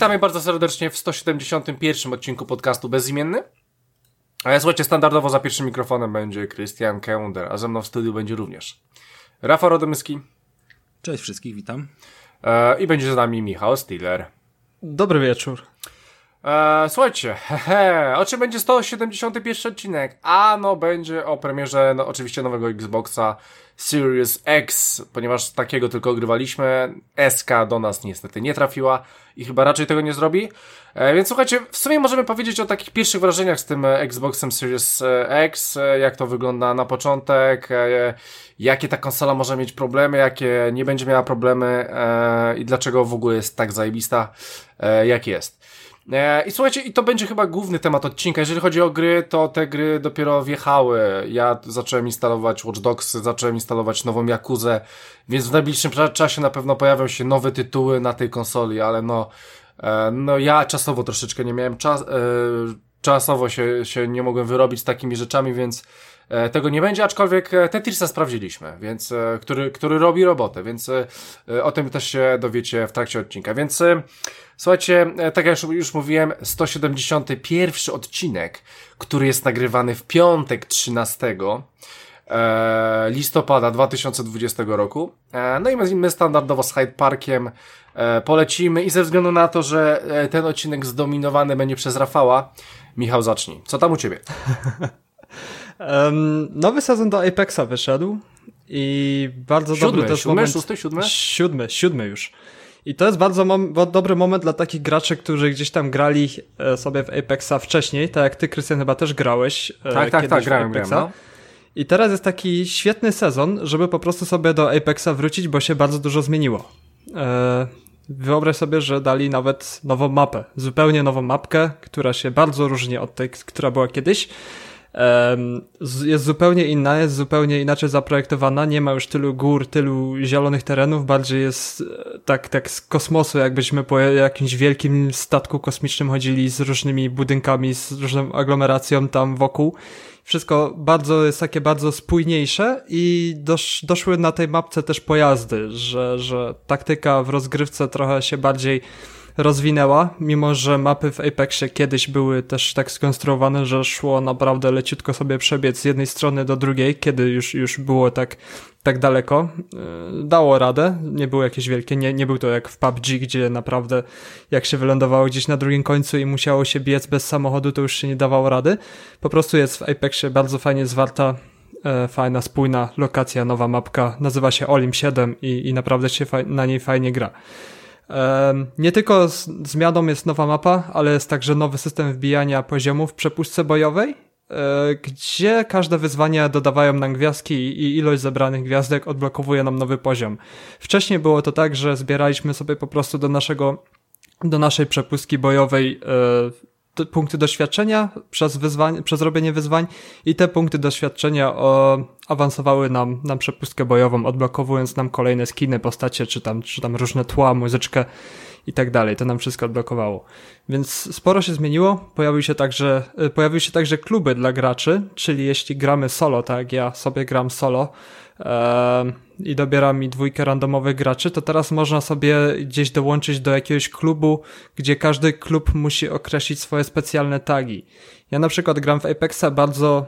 Witamy bardzo serdecznie w 171 odcinku podcastu Bezimienny. A ja słuchajcie, standardowo za pierwszym mikrofonem będzie Christian Kender, a ze mną w studiu będzie również Rafał Rodomyski. Cześć wszystkich, witam. E, I będzie z nami Michał Stiller. Dobry wieczór. E, słuchajcie, hehe, o czym będzie 171 odcinek? A no będzie o premierze no, oczywiście nowego Xboxa Series X, ponieważ takiego tylko ogrywaliśmy. SK do nas niestety nie trafiła i chyba raczej tego nie zrobi. E, więc słuchajcie, w sumie możemy powiedzieć o takich pierwszych wrażeniach z tym Xboxem Series X, e, jak to wygląda na początek, e, jakie ta konsola może mieć problemy, jakie nie będzie miała problemy e, i dlaczego w ogóle jest tak zajebista, e, jak jest. E, I słuchajcie, i to będzie chyba główny temat odcinka. Jeżeli chodzi o gry, to te gry dopiero wjechały. Ja zacząłem instalować Watch Dogs, zacząłem instalować nową Jakuzę, więc w najbliższym czasie na pewno pojawią się nowe tytuły na tej konsoli, ale no, e, no ja czasowo troszeczkę nie miałem czas, e, czasowo się, się nie mogłem wyrobić z takimi rzeczami, więc tego nie będzie, aczkolwiek Tetrisa sprawdziliśmy, więc, który, który robi robotę, więc o tym też się dowiecie w trakcie odcinka. Więc Słuchajcie, e, tak jak już mówiłem, 171 odcinek, który jest nagrywany w piątek 13 e, listopada 2020 roku. E, no i my standardowo z Hyde Parkiem polecimy i ze względu na to, że ten odcinek zdominowany będzie przez Rafała, Michał zacznij. Co tam u Ciebie? um, nowy sezon do Apexa wyszedł i bardzo siódmy, dobry też siódmy, moment... Szósty, siódmy? Siódmy, siódmy już. I to jest bardzo mom dobry moment dla takich graczy, którzy gdzieś tam grali e, sobie w Apexa wcześniej, tak jak ty, Krystian, chyba też grałeś. E, tak, tak, tak, grałem, Apexa. grałem, no. I teraz jest taki świetny sezon, żeby po prostu sobie do Apexa wrócić, bo się bardzo dużo zmieniło. E, wyobraź sobie, że dali nawet nową mapę, zupełnie nową mapkę, która się bardzo różni od tej, która była kiedyś jest zupełnie inna, jest zupełnie inaczej zaprojektowana, nie ma już tylu gór, tylu zielonych terenów, bardziej jest e, tak, tak z kosmosu, jakbyśmy po jakimś wielkim statku kosmicznym chodzili z różnymi budynkami, z różną aglomeracją tam wokół. Wszystko bardzo jest takie bardzo spójniejsze i dosz, doszły na tej mapce też pojazdy, że, że taktyka w rozgrywce trochę się bardziej rozwinęła, mimo że mapy w Apexie kiedyś były też tak skonstruowane, że szło naprawdę leciutko sobie przebiec z jednej strony do drugiej, kiedy już, już było tak, tak daleko. E, dało radę, nie było jakieś wielkie, nie, nie był to jak w PUBG, gdzie naprawdę jak się wylądowało gdzieś na drugim końcu i musiało się biec bez samochodu, to już się nie dawało rady. Po prostu jest w Apexie bardzo fajnie zwarta e, fajna, spójna lokacja, nowa mapka, nazywa się Olim 7 i, i naprawdę się na niej fajnie gra. Nie tylko zmianą jest nowa mapa, ale jest także nowy system wbijania poziomów w przepustce bojowej, e, gdzie każde wyzwania dodawają nam gwiazdki i ilość zebranych gwiazdek odblokowuje nam nowy poziom. Wcześniej było to tak, że zbieraliśmy sobie po prostu do naszego do naszej przepustki bojowej e, punkty doświadczenia przez, wyzwań, przez robienie wyzwań i te punkty doświadczenia o, awansowały nam, nam przepustkę bojową, odblokowując nam kolejne skiny, postacie, czy tam, czy tam różne tła, muzyczkę i tak dalej. To nam wszystko odblokowało. Więc sporo się zmieniło. Pojawiły się także, pojawiły się także kluby dla graczy, czyli jeśli gramy solo, tak jak ja sobie gram solo, i dobiera mi dwójkę randomowych graczy, to teraz można sobie gdzieś dołączyć do jakiegoś klubu, gdzie każdy klub musi określić swoje specjalne tagi. Ja na przykład gram w Apexa bardzo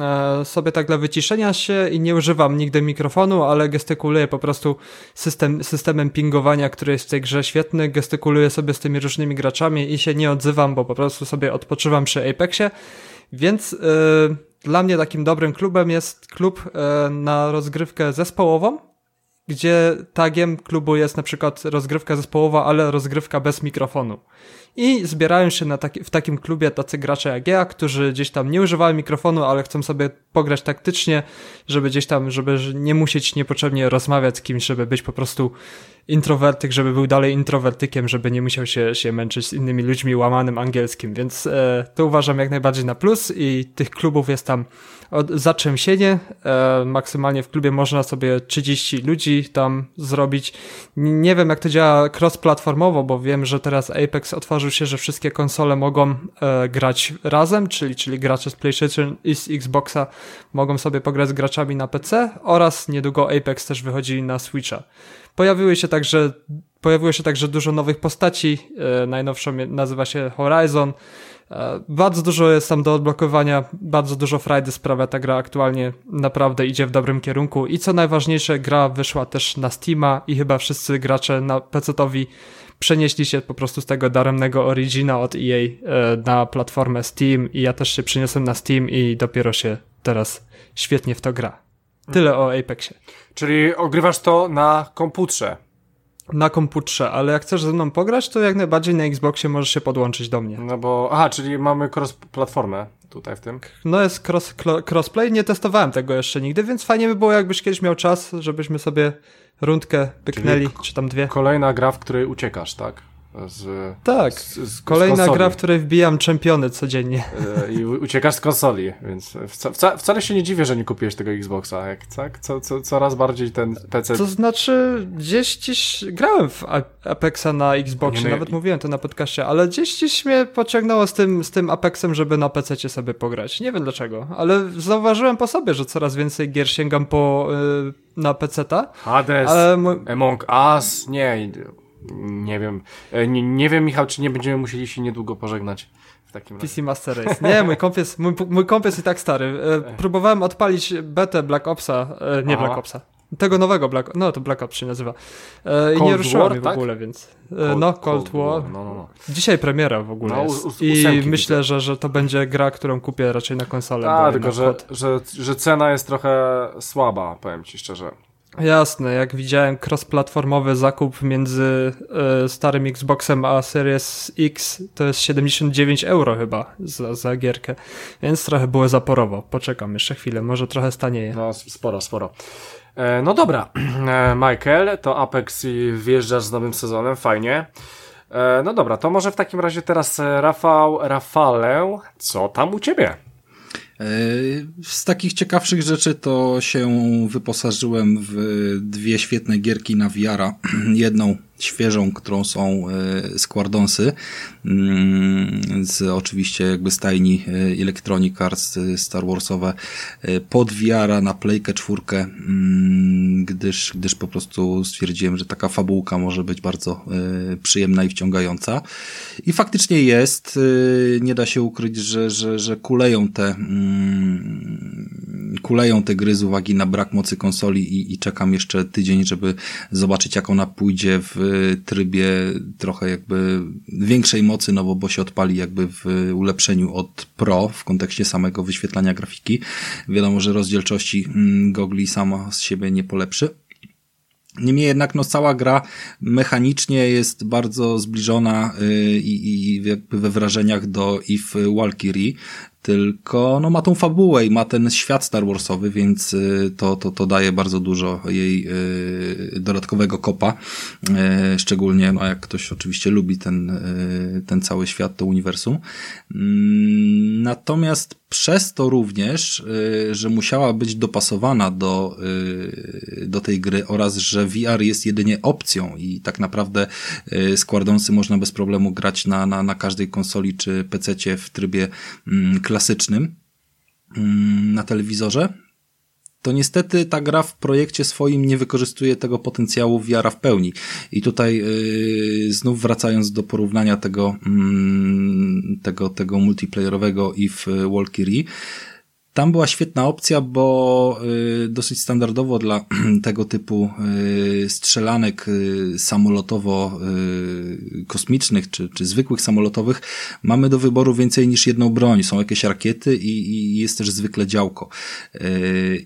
e, sobie tak dla wyciszenia się i nie używam nigdy mikrofonu, ale gestykuluję po prostu system, systemem pingowania, który jest w tej grze świetny, gestykuluję sobie z tymi różnymi graczami i się nie odzywam, bo po prostu sobie odpoczywam przy Apexie, więc yy, dla mnie takim dobrym klubem jest klub e, na rozgrywkę zespołową, gdzie tagiem klubu jest na przykład rozgrywka zespołowa, ale rozgrywka bez mikrofonu. I zbierają się na taki, w takim klubie tacy gracze jak ja, którzy gdzieś tam nie używają mikrofonu, ale chcą sobie pograć taktycznie, żeby gdzieś tam, żeby nie musieć niepotrzebnie rozmawiać z kimś, żeby być po prostu introwertyk, żeby był dalej introwertykiem, żeby nie musiał się, się męczyć z innymi ludźmi łamanym angielskim, więc e, to uważam jak najbardziej na plus i tych klubów jest tam od, zatrzęsienie. E, maksymalnie w klubie można sobie 30 ludzi tam zrobić. Nie wiem jak to działa cross-platformowo, bo wiem, że teraz Apex otworzył się, że wszystkie konsole mogą e, grać razem, czyli, czyli gracze z PlayStation i z Xboxa mogą sobie pograć z graczami na PC oraz niedługo Apex też wychodzi na Switcha. Pojawiły się także pojawiło się także dużo nowych postaci. E, najnowszą nazywa się Horizon. E, bardzo dużo jest tam do odblokowania, bardzo dużo frajdy sprawia ta gra aktualnie, naprawdę idzie w dobrym kierunku i co najważniejsze, gra wyszła też na Steama i chyba wszyscy gracze na PC-towi przenieśli się po prostu z tego daremnego Origina od EA e, na platformę Steam i ja też się przyniosłem na Steam i dopiero się teraz świetnie w to gra. Tyle o Apexie. Czyli ogrywasz to na komputrze. Na komputrze, ale jak chcesz ze mną pograć, to jak najbardziej na Xboxie możesz się podłączyć do mnie. No bo, aha, czyli mamy cross-platformę tutaj w tym. No jest cross, crossplay, nie testowałem tego jeszcze nigdy, więc fajnie by było jakbyś kiedyś miał czas, żebyśmy sobie rundkę pyknęli, czy tam dwie. Kolejna gra, w której uciekasz, tak? Z, tak, z, z, kolejna gra, w której wbijam czempiony codziennie. E, I uciekasz z konsoli, więc wca, wca, wcale się nie dziwię, że nie kupiłeś tego Xboxa, jak, tak? Co, co, coraz bardziej ten PC... To znaczy, gdzieś dziś grałem w Apexa na Xboxie, nie, no nawet mówiłem to na podcaście, ale gdzieś dziś mnie pociągnęło z tym, z tym Apexem, żeby na PC sobie pograć. Nie wiem dlaczego, ale zauważyłem po sobie, że coraz więcej gier sięgam po... Yy, na PC-ta. Hades, ale... Among Us, nie, nie wiem. E, nie, nie wiem, Michał, czy nie będziemy musieli się niedługo pożegnać. W takim PC. Master Race. Nie, mój komp jest, mój, mój komp jest i tak stary. E, próbowałem odpalić betę Black Opsa, e, nie Aha. Black Opsa. Tego nowego Black, no to Black Ops się nazywa. I nie ruszyło mi w tak? ogóle, więc. Cold, no, Cold, Cold War. War. No, no, no. Dzisiaj premiera w ogóle no, jest. I myślę, że, że to będzie gra, którą kupię raczej na konsolę. A, tylko że, że, że cena jest trochę słaba, powiem ci szczerze. Jasne, jak widziałem cross-platformowy zakup między y, starym Xboxem a Series X, to jest 79 euro chyba za, za gierkę, więc trochę było zaporowo. Poczekam jeszcze chwilę, może trochę stanieje. No, sporo, sporo. E, no dobra, e, Michael, to Apex i wjeżdżasz z nowym sezonem, fajnie. E, no dobra, to może w takim razie teraz e, Rafał, Rafale, co tam u ciebie? E, z takich ciekawszych rzeczy to się wyposażyłem w dwie świetne gierki na VR. Jedną świeżą, którą są e, Squardonsy mm, z oczywiście jakby stajni e, Electronic Arts Star Warsowe pod VR na Playkę czwórkę, mm, gdyż, gdyż po prostu stwierdziłem, że taka fabułka może być bardzo przyjemna i wciągająca. I faktycznie jest. Nie da się ukryć, że, że, że kuleją te mm, kuleją te gry z uwagi na brak mocy konsoli i, i czekam jeszcze tydzień, żeby zobaczyć jak ona pójdzie w trybie trochę jakby większej mocy, no bo, bo się odpali jakby w ulepszeniu od Pro w kontekście samego wyświetlania grafiki. Wiadomo, że rozdzielczości mm, gogli sama z siebie nie polepszy. Niemniej jednak no, cała gra mechanicznie jest bardzo zbliżona yy, i, i jakby we wrażeniach do Eve Valkyrie, tylko no, ma tą fabułę i ma ten świat Star Warsowy, więc y, to, to, to daje bardzo dużo jej y, dodatkowego kopa. Y, szczególnie no, jak ktoś oczywiście lubi ten, ten cały świat, to uniwersum. Mm, natomiast przez to również, że musiała być dopasowana do, do tej gry oraz, że VR jest jedynie opcją i tak naprawdę składący można bez problemu grać na, na, na każdej konsoli czy PC w trybie mm, klasycznym mm, na telewizorze, to niestety ta gra w projekcie swoim nie wykorzystuje tego potencjału wiara w pełni. I tutaj yy, znów wracając do porównania tego, yy, tego, tego multiplayerowego i w Walkyrie, tam była świetna opcja, bo y, dosyć standardowo dla tego typu y, strzelanek y, samolotowo-kosmicznych czy, czy zwykłych samolotowych mamy do wyboru więcej niż jedną broń. Są jakieś rakiety i, i jest też zwykle działko.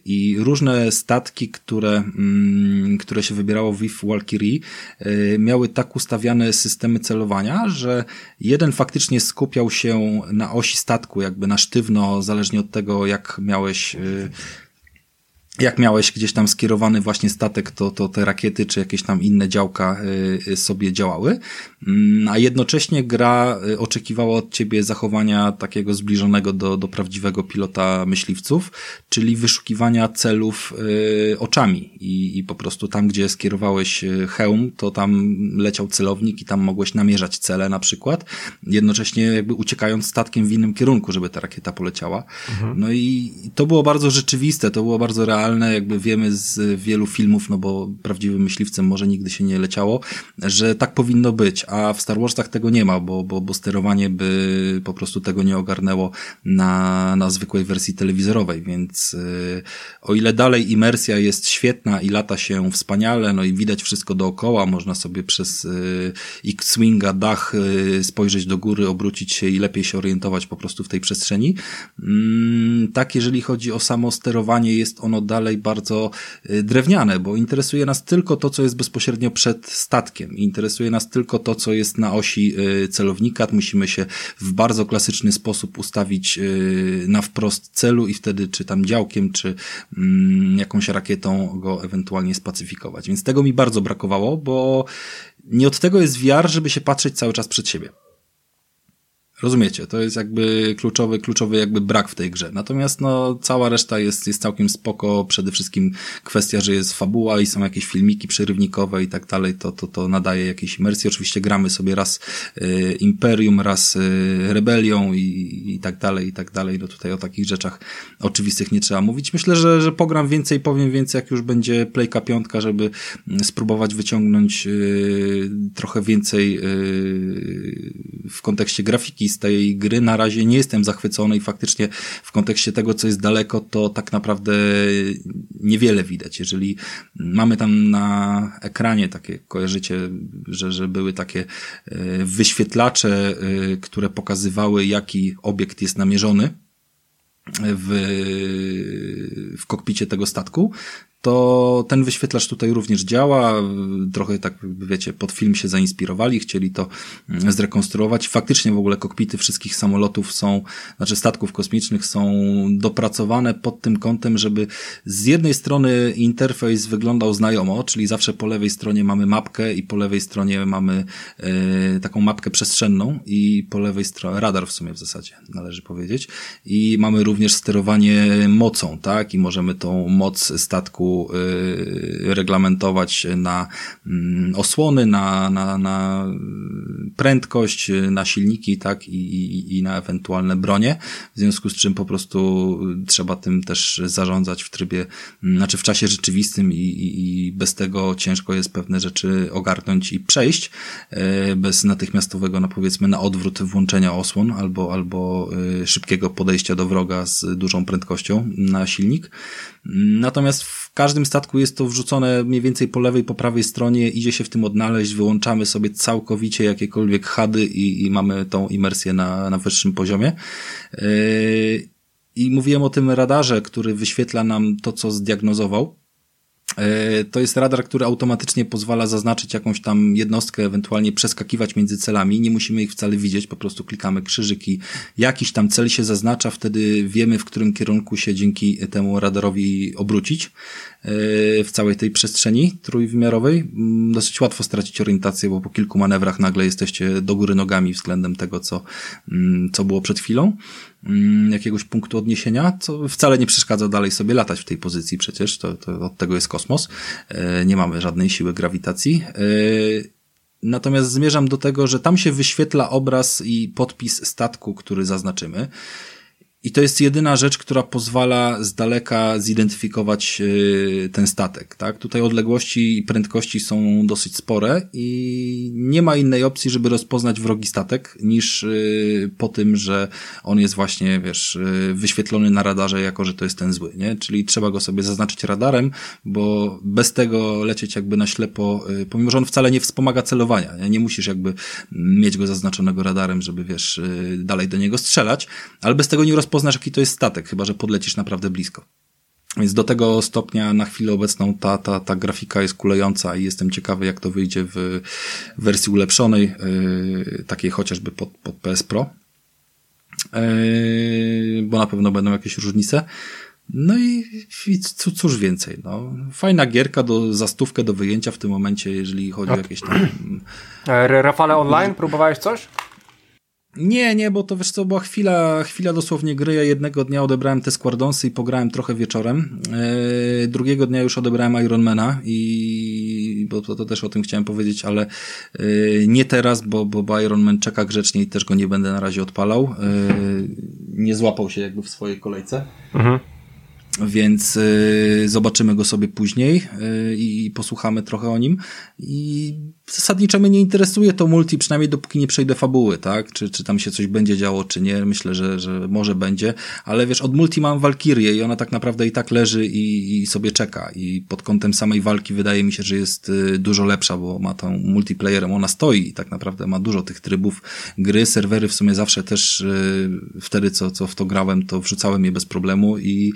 I różne statki, które, mm, które się wybierało w If miały tak ustawiane systemy celowania, że jeden faktycznie skupiał się na osi statku, jakby na sztywno, zależnie od tego, jak jak miałeś y, jak miałeś gdzieś tam skierowany właśnie statek, to, to te rakiety czy jakieś tam inne działka y, sobie działały, mm, a jednocześnie gra y, oczekiwała od ciebie zachowania takiego zbliżonego do, do prawdziwego pilota myśliwców, czyli wyszukiwania celów y, oczami i, i po prostu tam, gdzie skierowałeś hełm, to tam leciał celownik i tam mogłeś namierzać cele na przykład, jednocześnie jakby uciekając statkiem w innym kierunku, żeby ta rakieta poleciała. Mhm. No i to było bardzo rzeczywiste, to było bardzo realne, jakby wiemy z wielu filmów, no bo prawdziwym myśliwcem może nigdy się nie leciało, że tak powinno być, a w Star Warsach tego nie ma, bo, bo, bo sterowanie by po prostu tego nie ogarnęło na, na zwykłej wersji telewizorowej, więc yy, o ile dalej imersja jest świetna i lata się wspaniale, no i widać wszystko dookoła, można sobie przez yy, X-Winga dach yy, spojrzeć do góry, obrócić się i lepiej się orientować po prostu w tej przestrzeni. Mm, tak, jeżeli chodzi o samo sterowanie, jest ono dalej bardzo y, drewniane, bo interesuje nas tylko to, co jest bezpośrednio przed statkiem. Interesuje nas tylko to, co jest na osi y, celownika. Musimy się w bardzo klasyczny sposób ustawić y, na wprost celu i wtedy czy tam działkiem, czy mm, jakąś rakietą go ewentualnie spacyfikować. Więc tego mi bardzo brakowało, bo nie od tego jest wiar, żeby się patrzeć cały czas przed siebie. Rozumiecie, to jest jakby kluczowy, kluczowy jakby brak w tej grze. Natomiast no, cała reszta jest, jest całkiem spoko. Przede wszystkim kwestia, że jest fabuła i są jakieś filmiki przerywnikowe i tak dalej, to, to, to nadaje jakiejś imersji. Oczywiście gramy sobie raz y, Imperium, raz y, Rebelią i, i tak dalej, i tak dalej. No tutaj o takich rzeczach oczywistych nie trzeba mówić. Myślę, że, że pogram więcej, powiem więcej, jak już będzie Playka piątka, żeby mm, spróbować wyciągnąć y, trochę więcej y, w kontekście grafiki z tej gry na razie nie jestem zachwycony i faktycznie w kontekście tego, co jest daleko, to tak naprawdę niewiele widać. Jeżeli mamy tam na ekranie takie, kojarzycie, że, że były takie e, wyświetlacze, e, które pokazywały, jaki obiekt jest namierzony, w, w kokpicie tego statku, to ten wyświetlacz tutaj również działa. Trochę tak, wiecie, pod film się zainspirowali, chcieli to mm, zrekonstruować. Faktycznie w ogóle kokpity wszystkich samolotów są, znaczy statków kosmicznych są dopracowane pod tym kątem, żeby z jednej strony interfejs wyglądał znajomo, czyli zawsze po lewej stronie mamy mapkę i po lewej stronie mamy e, taką mapkę przestrzenną i po lewej stronie, radar w sumie w zasadzie, należy powiedzieć. I mamy również sterowanie mocą, tak? I możemy tą moc statku Y, reglamentować na mm, osłony, na, na, na prędkość, na silniki, tak, i, i, i na ewentualne bronie, w związku z czym po prostu trzeba tym też zarządzać w trybie, mm, znaczy w czasie rzeczywistym i, i, i bez tego ciężko jest pewne rzeczy ogarnąć i przejść, y, bez natychmiastowego, no powiedzmy, na odwrót włączenia osłon albo, albo y, szybkiego podejścia do wroga z dużą prędkością na silnik. Natomiast w każdym statku jest to wrzucone mniej więcej po lewej, po prawej stronie, idzie się w tym odnaleźć, wyłączamy sobie całkowicie jakiekolwiek hady i, i mamy tą imersję na, na wyższym poziomie. Yy, I mówiłem o tym radarze, który wyświetla nam to, co zdiagnozował. E, to jest radar, który automatycznie pozwala zaznaczyć jakąś tam jednostkę, ewentualnie przeskakiwać między celami. Nie musimy ich wcale widzieć, po prostu klikamy krzyżyki. Jakiś tam cel się zaznacza, wtedy wiemy, w którym kierunku się dzięki temu radarowi obrócić w całej tej przestrzeni trójwymiarowej. Mm, dosyć łatwo stracić orientację, bo po kilku manewrach nagle jesteście do góry nogami względem tego, co, mm, co było przed chwilą. Mm, jakiegoś punktu odniesienia, co wcale nie przeszkadza dalej sobie latać w tej pozycji przecież, to, to od tego jest kosmos, e, nie mamy żadnej siły grawitacji. E, natomiast zmierzam do tego, że tam się wyświetla obraz i podpis statku, który zaznaczymy. I to jest jedyna rzecz, która pozwala z daleka zidentyfikować y, ten statek, tak? Tutaj odległości i prędkości są dosyć spore i nie ma innej opcji, żeby rozpoznać wrogi statek niż y, po tym, że on jest właśnie, wiesz, y, wyświetlony na radarze jako, że to jest ten zły, nie? Czyli trzeba go sobie zaznaczyć radarem, bo bez tego lecieć jakby na ślepo, pomimo, że on wcale nie wspomaga celowania, nie, nie musisz jakby mieć go zaznaczonego radarem, żeby, wiesz, dalej do niego strzelać, ale bez tego nie rozpoznasz rozpoznasz, jaki to jest statek, chyba że podlecisz naprawdę blisko. Więc do tego stopnia na chwilę obecną ta, ta, ta grafika jest kulejąca i jestem ciekawy, jak to wyjdzie w wersji ulepszonej, yy, takiej chociażby pod, pod PS Pro. Yy, bo na pewno będą jakieś różnice. No i, i cóż więcej, no. Fajna gierka do zastówkę do wyjęcia w tym momencie, jeżeli chodzi o jakieś tam... E, Rafale Online, próbowałeś coś? Nie, nie, bo to wiesz co, była chwila, chwila dosłownie gry. Ja jednego dnia odebrałem te Squardonsy i pograłem trochę wieczorem. Yy, drugiego dnia już odebrałem Ironmana i bo to, to też o tym chciałem powiedzieć, ale yy, nie teraz, bo, bo Ironman czeka grzecznie i też go nie będę na razie odpalał. Yy, nie złapał się jakby w swojej kolejce. Mhm. Więc y, zobaczymy go sobie później y, i posłuchamy trochę o nim. I zasadniczo mnie nie interesuje to multi, przynajmniej dopóki nie przejdę fabuły, tak? Czy, czy tam się coś będzie działo, czy nie. Myślę, że, że może będzie, ale wiesz, od multi mam Walkirię i ona tak naprawdę i tak leży i, i sobie czeka. I pod kątem samej walki wydaje mi się, że jest y, dużo lepsza, bo ma tą multiplayerem, ona stoi i tak naprawdę ma dużo tych trybów gry. Serwery w sumie zawsze też wtedy, co, co w to grałem, to wrzucałem je bez problemu i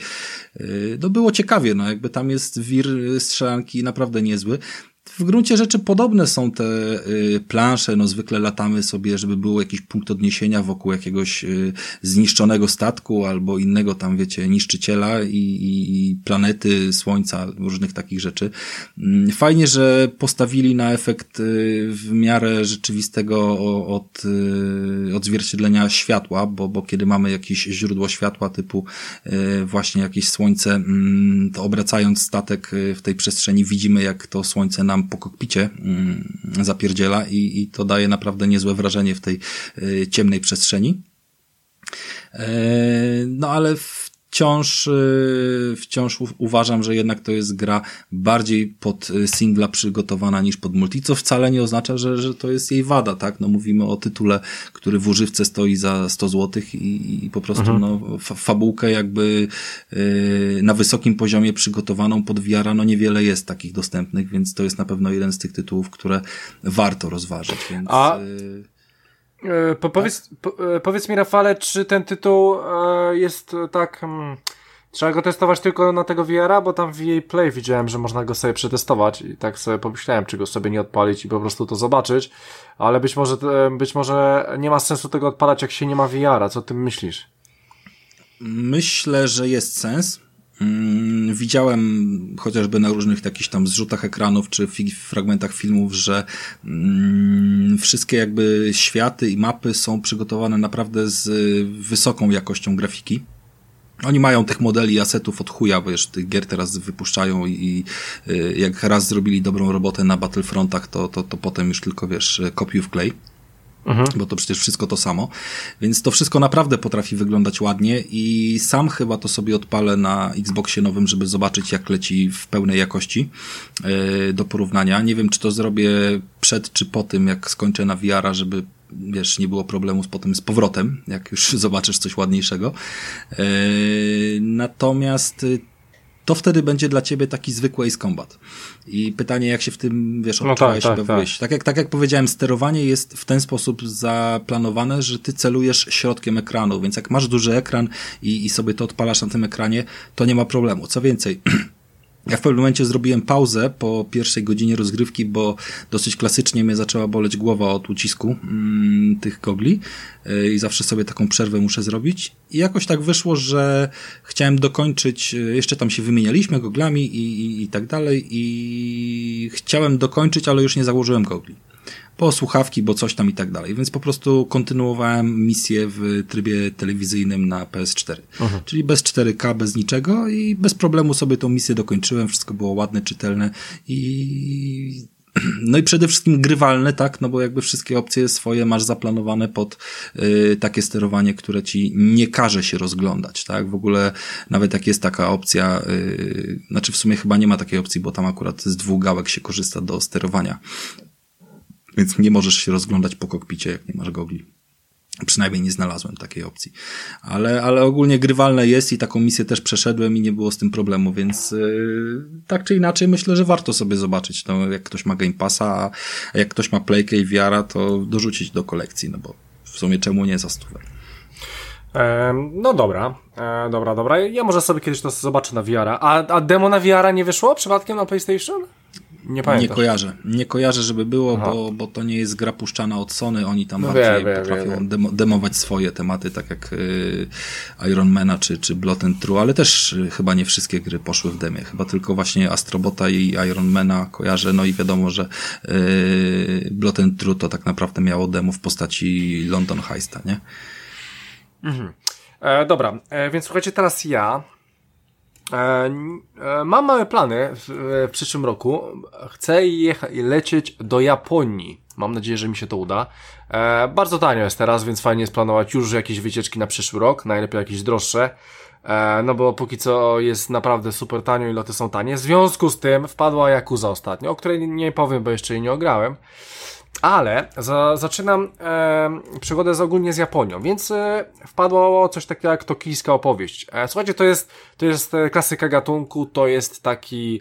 no było ciekawie, no jakby tam jest wir strzelanki naprawdę niezły w gruncie rzeczy podobne są te y, plansze, no zwykle latamy sobie, żeby był jakiś punkt odniesienia wokół jakiegoś y, zniszczonego statku albo innego tam, wiecie, niszczyciela i, i, planety, słońca, różnych takich rzeczy. Mm, fajnie, że postawili na efekt y, w miarę rzeczywistego od, odzwierciedlenia światła, bo, bo kiedy mamy jakieś źródło światła typu właśnie jakieś słońce, mm, to obracając statek w tej przestrzeni widzimy, jak to słońce nam po kokpicie mm, zapierdziela i, i to daje naprawdę niezłe wrażenie w tej y, ciemnej przestrzeni. E, no ale wciąż, y, wciąż uważam, że jednak to jest gra bardziej pod y, singla przygotowana niż pod multi, co wcale nie oznacza, że, że to jest jej wada, tak? No mówimy o tytule, który w używce stoi za 100 zł i, i po prostu mhm. no, fabułkę jakby yy, na wysokim poziomie przygotowaną pod VR, no niewiele jest takich dostępnych, więc to jest na pewno jeden z tych tytułów, które warto rozważyć, więc... A... Yy... E, po, powiedz, po, e, powiedz mi, Rafale, czy ten tytuł e, jest tak. Hmm, trzeba go testować tylko na tego VR-a, bo tam w EA Play widziałem, że można go sobie przetestować i tak sobie pomyślałem, czy go sobie nie odpalić i po prostu to zobaczyć, ale być może, być może nie ma sensu tego odpalać, jak się nie ma VR-a. Co ty myślisz? Myślę, że jest sens. Mm, widziałem chociażby na różnych takich tam zrzutach ekranów czy fragmentach filmów, że mm, wszystkie jakby światy i mapy są przygotowane naprawdę z wysoką jakością grafiki. Oni mają tych modeli asetów od chuja, wiesz, tych gier teraz wypuszczają i, i y, jak raz zrobili dobrą robotę na Battlefrontach, to, to, to potem już tylko, wiesz, kopiuj w klej. Mhm. Bo to przecież wszystko to samo. Więc to wszystko naprawdę potrafi wyglądać ładnie i sam chyba to sobie odpalę na Xboxie nowym, żeby zobaczyć jak leci w pełnej jakości yy, do porównania. Nie wiem, czy to zrobię przed czy po tym, jak skończę na VR-a, żeby wiesz, nie było problemu z potem z powrotem, jak już zobaczysz coś ładniejszego. Yy, natomiast to wtedy będzie dla ciebie taki zwykły Ace Combat. I pytanie, jak się w tym, wiesz, odczuwałeś no tak, tak, tak. tak, jak, tak jak powiedziałem, sterowanie jest w ten sposób zaplanowane, że ty celujesz środkiem ekranu, więc jak masz duży ekran i, i sobie to odpalasz na tym ekranie, to nie ma problemu. Co więcej, Ja w pewnym momencie zrobiłem pauzę po pierwszej godzinie rozgrywki, bo dosyć klasycznie mnie zaczęła boleć głowa od ucisku mm, tych gogli yy, i zawsze sobie taką przerwę muszę zrobić. I jakoś tak wyszło, że chciałem dokończyć, yy, jeszcze tam się wymienialiśmy goglami i, i, i tak dalej i chciałem dokończyć, ale już nie założyłem gogli po słuchawki, bo coś tam i tak dalej. Więc po prostu kontynuowałem misję w trybie telewizyjnym na PS4. Aha. Czyli bez 4K, bez niczego i bez problemu sobie tą misję dokończyłem. Wszystko było ładne, czytelne i no i przede wszystkim grywalne, tak, no bo jakby wszystkie opcje swoje masz zaplanowane pod y, takie sterowanie, które ci nie każe się rozglądać, tak, w ogóle nawet jak jest taka opcja, y, znaczy w sumie chyba nie ma takiej opcji, bo tam akurat z dwóch gałek się korzysta do sterowania więc nie możesz się rozglądać po kokpicie, jak nie masz gogli. Przynajmniej nie znalazłem takiej opcji. Ale, ale ogólnie grywalne jest i taką misję też przeszedłem i nie było z tym problemu, więc yy, tak czy inaczej myślę, że warto sobie zobaczyć. No, jak ktoś ma Game Passa, a jak ktoś ma Playkę i VR, to dorzucić do kolekcji, no bo w sumie czemu nie za stówę. no dobra, e, dobra, dobra. Ja może sobie kiedyś to zobaczę na VR. A, a demo na VR nie wyszło przypadkiem na PlayStation? Nie pamiętam. Nie kojarzę. Nie kojarzę, żeby było, bo, bo to nie jest gra puszczana od Sony. Oni tam no bardziej wie, potrafią wie, wie. Demo, demować swoje tematy, tak jak y, Ironmana czy, czy Blot and True, ale też y, chyba nie wszystkie gry poszły w demie. Chyba tylko właśnie Astrobota i Ironmana kojarzę. No i wiadomo, że y, Blot and True to tak naprawdę miało demo w postaci London Heista, nie? Mhm. E, dobra, e, więc słuchajcie, teraz ja mam małe plany w, przyszłym roku. Chcę jechać, lecieć do Japonii. Mam nadzieję, że mi się to uda. E, bardzo tanio jest teraz, więc fajnie jest planować już jakieś wycieczki na przyszły rok, najlepiej jakieś droższe. E, no bo póki co jest naprawdę super tanio i loty są tanie. W związku z tym wpadła Yakuza ostatnio, o której nie powiem, bo jeszcze jej nie ograłem. Ale za, zaczynam e, przygodę z ogólnie z Japonią, więc e, wpadło coś takiego jak tokijska opowieść. E, słuchajcie, to jest, to jest e, klasyka gatunku, to jest taki,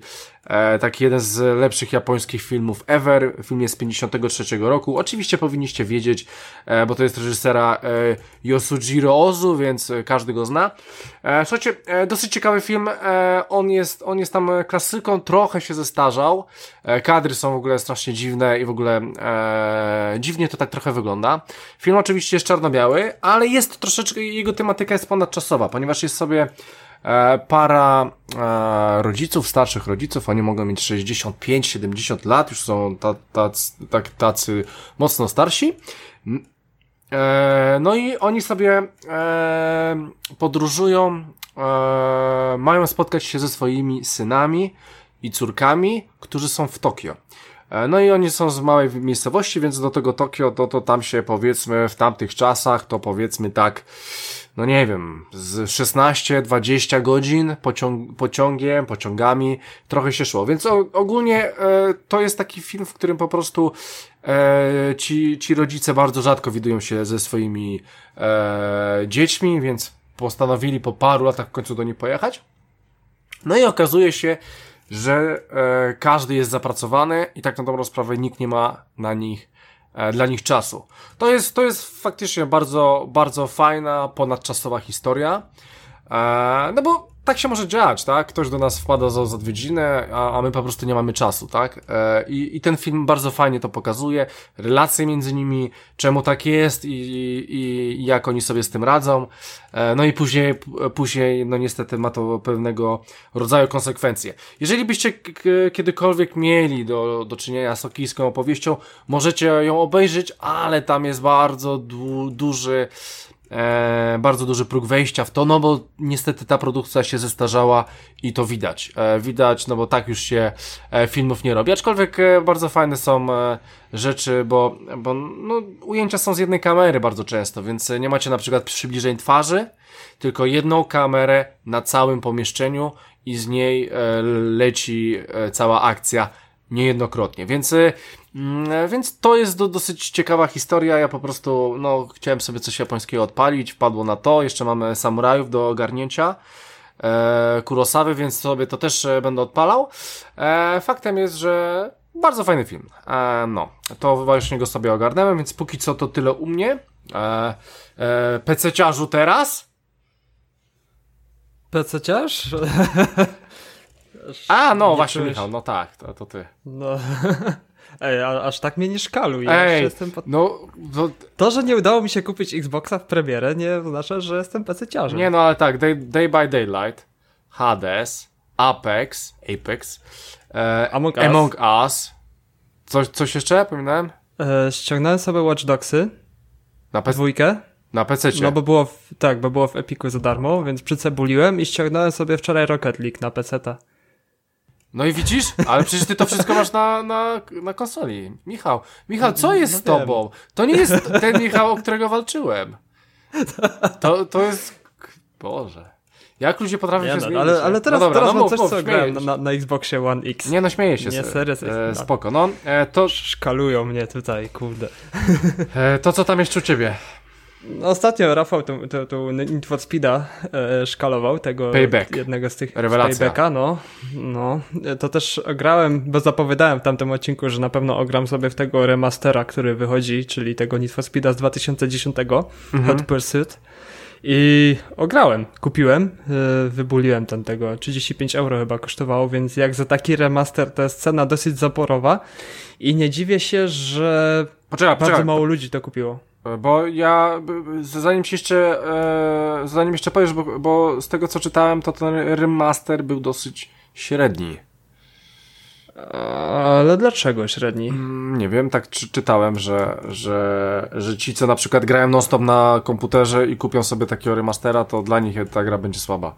taki jeden z lepszych japońskich filmów ever. Film jest z 53 roku. Oczywiście powinniście wiedzieć, e, bo to jest reżysera e, Yosujiro Ozu, więc e, każdy go zna. E, słuchajcie, e, dosyć ciekawy film. E, on, jest, on jest tam klasyką, trochę się zestarzał. E, kadry są w ogóle strasznie dziwne i w ogóle e, dziwnie to tak trochę wygląda. Film oczywiście jest czarno-biały, ale jest troszeczkę, jego tematyka jest ponadczasowa, ponieważ jest sobie e, para e, rodziców, starszych rodziców, oni mogą mieć 65-70 lat, już są ta, tacy, tak, tacy mocno starsi. E, no i oni sobie e, podróżują, e, mają spotkać się ze swoimi synami i córkami, którzy są w Tokio. E, No i oni są z małej miejscowości, więc do tego Tokio, to, to tam się powiedzmy w tamtych czasach, to powiedzmy tak, no nie wiem, z 16-20 godzin pociąg, pociągiem, pociągami, trochę się szło. Więc ogólnie e, to jest taki film, w którym po prostu e, ci, ci rodzice bardzo rzadko widują się ze swoimi e, dziećmi, więc postanowili po paru latach w końcu do nich pojechać. No i okazuje się, że e, każdy jest zapracowany i tak na dobrą sprawę nikt nie ma na nich dla nich czasu. To jest, to jest faktycznie bardzo, bardzo fajna, ponadczasowa historia. E, no bo tak się może dziać, tak? Ktoś do nas wpada za, za odwiedziny, a, a my po prostu nie mamy czasu, tak? E, i, I ten film bardzo fajnie to pokazuje, relacje między nimi, czemu tak jest i, i, i jak oni sobie z tym radzą. E, no i później, później, no niestety ma to pewnego rodzaju konsekwencje. Jeżeli byście kiedykolwiek mieli do, do czynienia z tokijską opowieścią, możecie ją obejrzeć, ale tam jest bardzo du duży e, bardzo duży próg wejścia w to, no bo niestety ta produkcja się zestarzała i to widać. E, widać, no bo tak już się e, filmów nie robi. Aczkolwiek e, bardzo fajne są e, rzeczy, bo, bo no, ujęcia są z jednej kamery bardzo często, więc e, nie macie na przykład przybliżeń twarzy, tylko jedną kamerę na całym pomieszczeniu i z niej leci cała akcja niejednokrotnie. Więc, więc to jest do, dosyć ciekawa historia. Ja po prostu no, chciałem sobie coś japońskiego odpalić, wpadło na to. Jeszcze mamy samurajów do ogarnięcia. E, Kurosawy, więc sobie to też e, będę odpalał. E, faktem jest, że bardzo fajny film. E, no, to właśnie go sobie ogarnąłem, więc póki co to tyle u mnie. E, e, PC-ciarzu teraz. PC-ciarz? A, no Nie właśnie, Michał, no tak, to, to ty. No. Ej, a, aż tak mnie nie szkaluj. Ja Ej, jestem pod... no, no To, że nie udało mi się kupić Xboxa w premierę, nie oznacza, że jestem PC-ciarzem. Nie, no ale tak, Day, Day by Daylight, Hades, Apex, Apex, e, Among Us. Among Us. Coś, coś jeszcze pominąłem? E, ściągnąłem sobie Watch Dogsy, Na, pe- dwójkę, na PC. no bo było, w, tak, bo było w Epiku za darmo, więc przycebuliłem i ściągnąłem sobie wczoraj Rocket League na PC-ta. No i widzisz? Ale przecież ty to wszystko masz na, na, na konsoli. Michał, Michał, co jest No z tobą? To nie jest ten Michał, o którego walczyłem. To, to jest... Boże. Jak ludzie potrafią Nie, się no, zmienić? ale, ale teraz, no dobra, teraz no mów, coś, mów, co grałem na, na Xboxie One X. Nie no, śmieję się. Nie, se- serio, e, no. Spoko. No, e, to, Szkalują mnie tutaj, kurde. e, to co tam jeszcze u ciebie? No, Ostatnio Rafał tu, tu, tu Need for Speeda e, szkalował, tego Payback. jednego z tych Rewelacja. z Paybacka, no, no. To też grałem, bo zapowiadałem w tamtym odcinku, że na pewno ogram sobie w tego remastera, który wychodzi, czyli tego Need for Speeda z 2010, Mhm. Hot Pursuit. I ograłem, kupiłem, e, wybuliłem ten tego, 35 euro chyba kosztowało, więc jak za taki remaster to jest cena dosyć zaporowa i nie dziwię się, że Poczekaj, bardzo poczekaj. mało ludzi to kupiło. Bo ja, zanim się jeszcze, e, zanim jeszcze powiesz, bo, bo z tego co czytałem, to ten remaster był dosyć średni. Ale dlaczego średni? Mm, Nie wiem, tak czy, czytałem, że, że, że ci, co na przykład grają non-stop na komputerze i kupią sobie takiego remastera, to dla nich ta gra będzie słaba.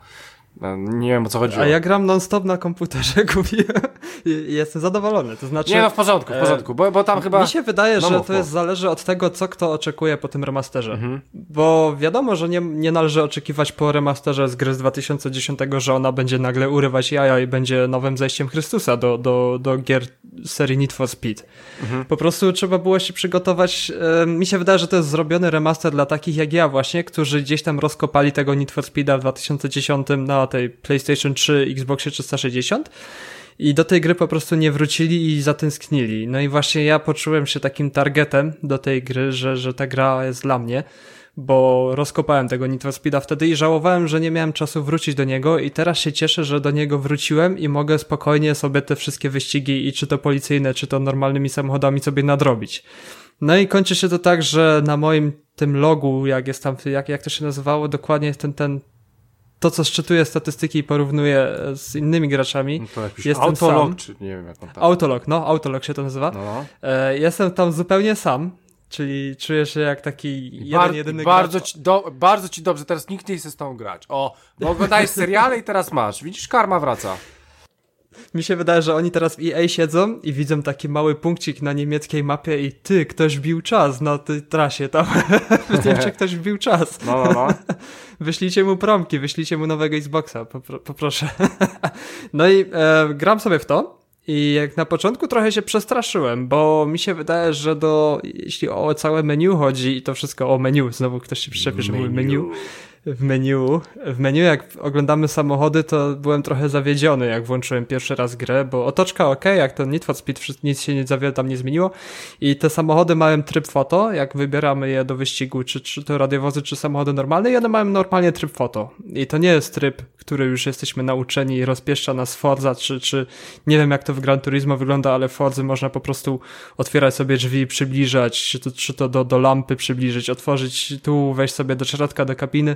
Nie wiem o co chodziło. A ja gram non-stop na komputerze, i jestem zadowolony. To znaczy, nie, no w porządku, w porządku, bo, bo tam chyba... Mi się wydaje, no że to jest zależy od tego, co kto oczekuje po tym remasterze. Mhm. Bo wiadomo, że nie, nie należy oczekiwać po remasterze z gry z 2010, że ona będzie nagle urywać jaja i będzie nowym zejściem Chrystusa do, do, do gier serii Need for Speed. Mhm. Po prostu trzeba było się przygotować. E, mi się wydaje, że to jest zrobiony remaster dla takich jak ja właśnie, którzy gdzieś tam rozkopali tego Need for Speeda w 2010 na tej PlayStation 3, Xboxie 360 i do tej gry po prostu nie wrócili i zatęsknili. No i właśnie ja poczułem się takim targetem do tej gry, że, że ta gra jest dla mnie, bo rozkopałem tego Need for Speeda wtedy i żałowałem, że nie miałem czasu wrócić do niego i teraz się cieszę, że do niego wróciłem i mogę spokojnie sobie te wszystkie wyścigi i czy to policyjne, czy to normalnymi samochodami sobie nadrobić. No i kończy się to tak, że na moim tym logu, jak jest tam, jak, jak to się nazywało, dokładnie ten, ten to, co szczytuje statystyki i porównuje z innymi graczami. No to jakiś jestem autolog, sam. czy nie wiem jak on tam. Autolog, no, Autolog się to nazywa. No. E, jestem tam zupełnie sam, czyli czuję się jak taki jeden, Bar- jedyny bardzo, gracz. ci, do, bardzo ci dobrze, teraz nikt nie chce z tą grać. O, bo oglądałeś seriale i teraz masz. Widzisz, karma wraca. Mi się wydaje, że oni teraz w EA siedzą i widzą taki mały punkcik na niemieckiej mapie i ty, ktoś wbił czas na tej trasie tam. w Niemczech ktoś wbił czas. No, no, no. Wyślijcie mu promki, wyślijcie mu nowego Xboxa, popro poproszę. no i e, gram sobie w to. I jak na początku trochę się przestraszyłem, bo mi się wydaje, że do, jeśli o całe menu chodzi i to wszystko o menu, znowu ktoś się przyczepi, że mówi menu, w menu, w menu jak oglądamy samochody, to byłem trochę zawiedziony, jak włączyłem pierwszy raz grę, bo otoczka ok, jak to Need for Speed, nic się nie za wiele tam nie zmieniło. I te samochody mają tryb foto, jak wybieramy je do wyścigu, czy, czy to radiowozy, czy samochody normalne i one mają normalnie tryb foto. I to nie jest tryb, który już jesteśmy nauczeni i rozpieszcza nas Forza, czy, czy nie wiem jak to w Gran Turismo wygląda, ale w Forza można po prostu otwierać sobie drzwi, przybliżać, czy to, czy to do, do lampy przybliżyć, otworzyć tu, wejść sobie do środka, do kabiny,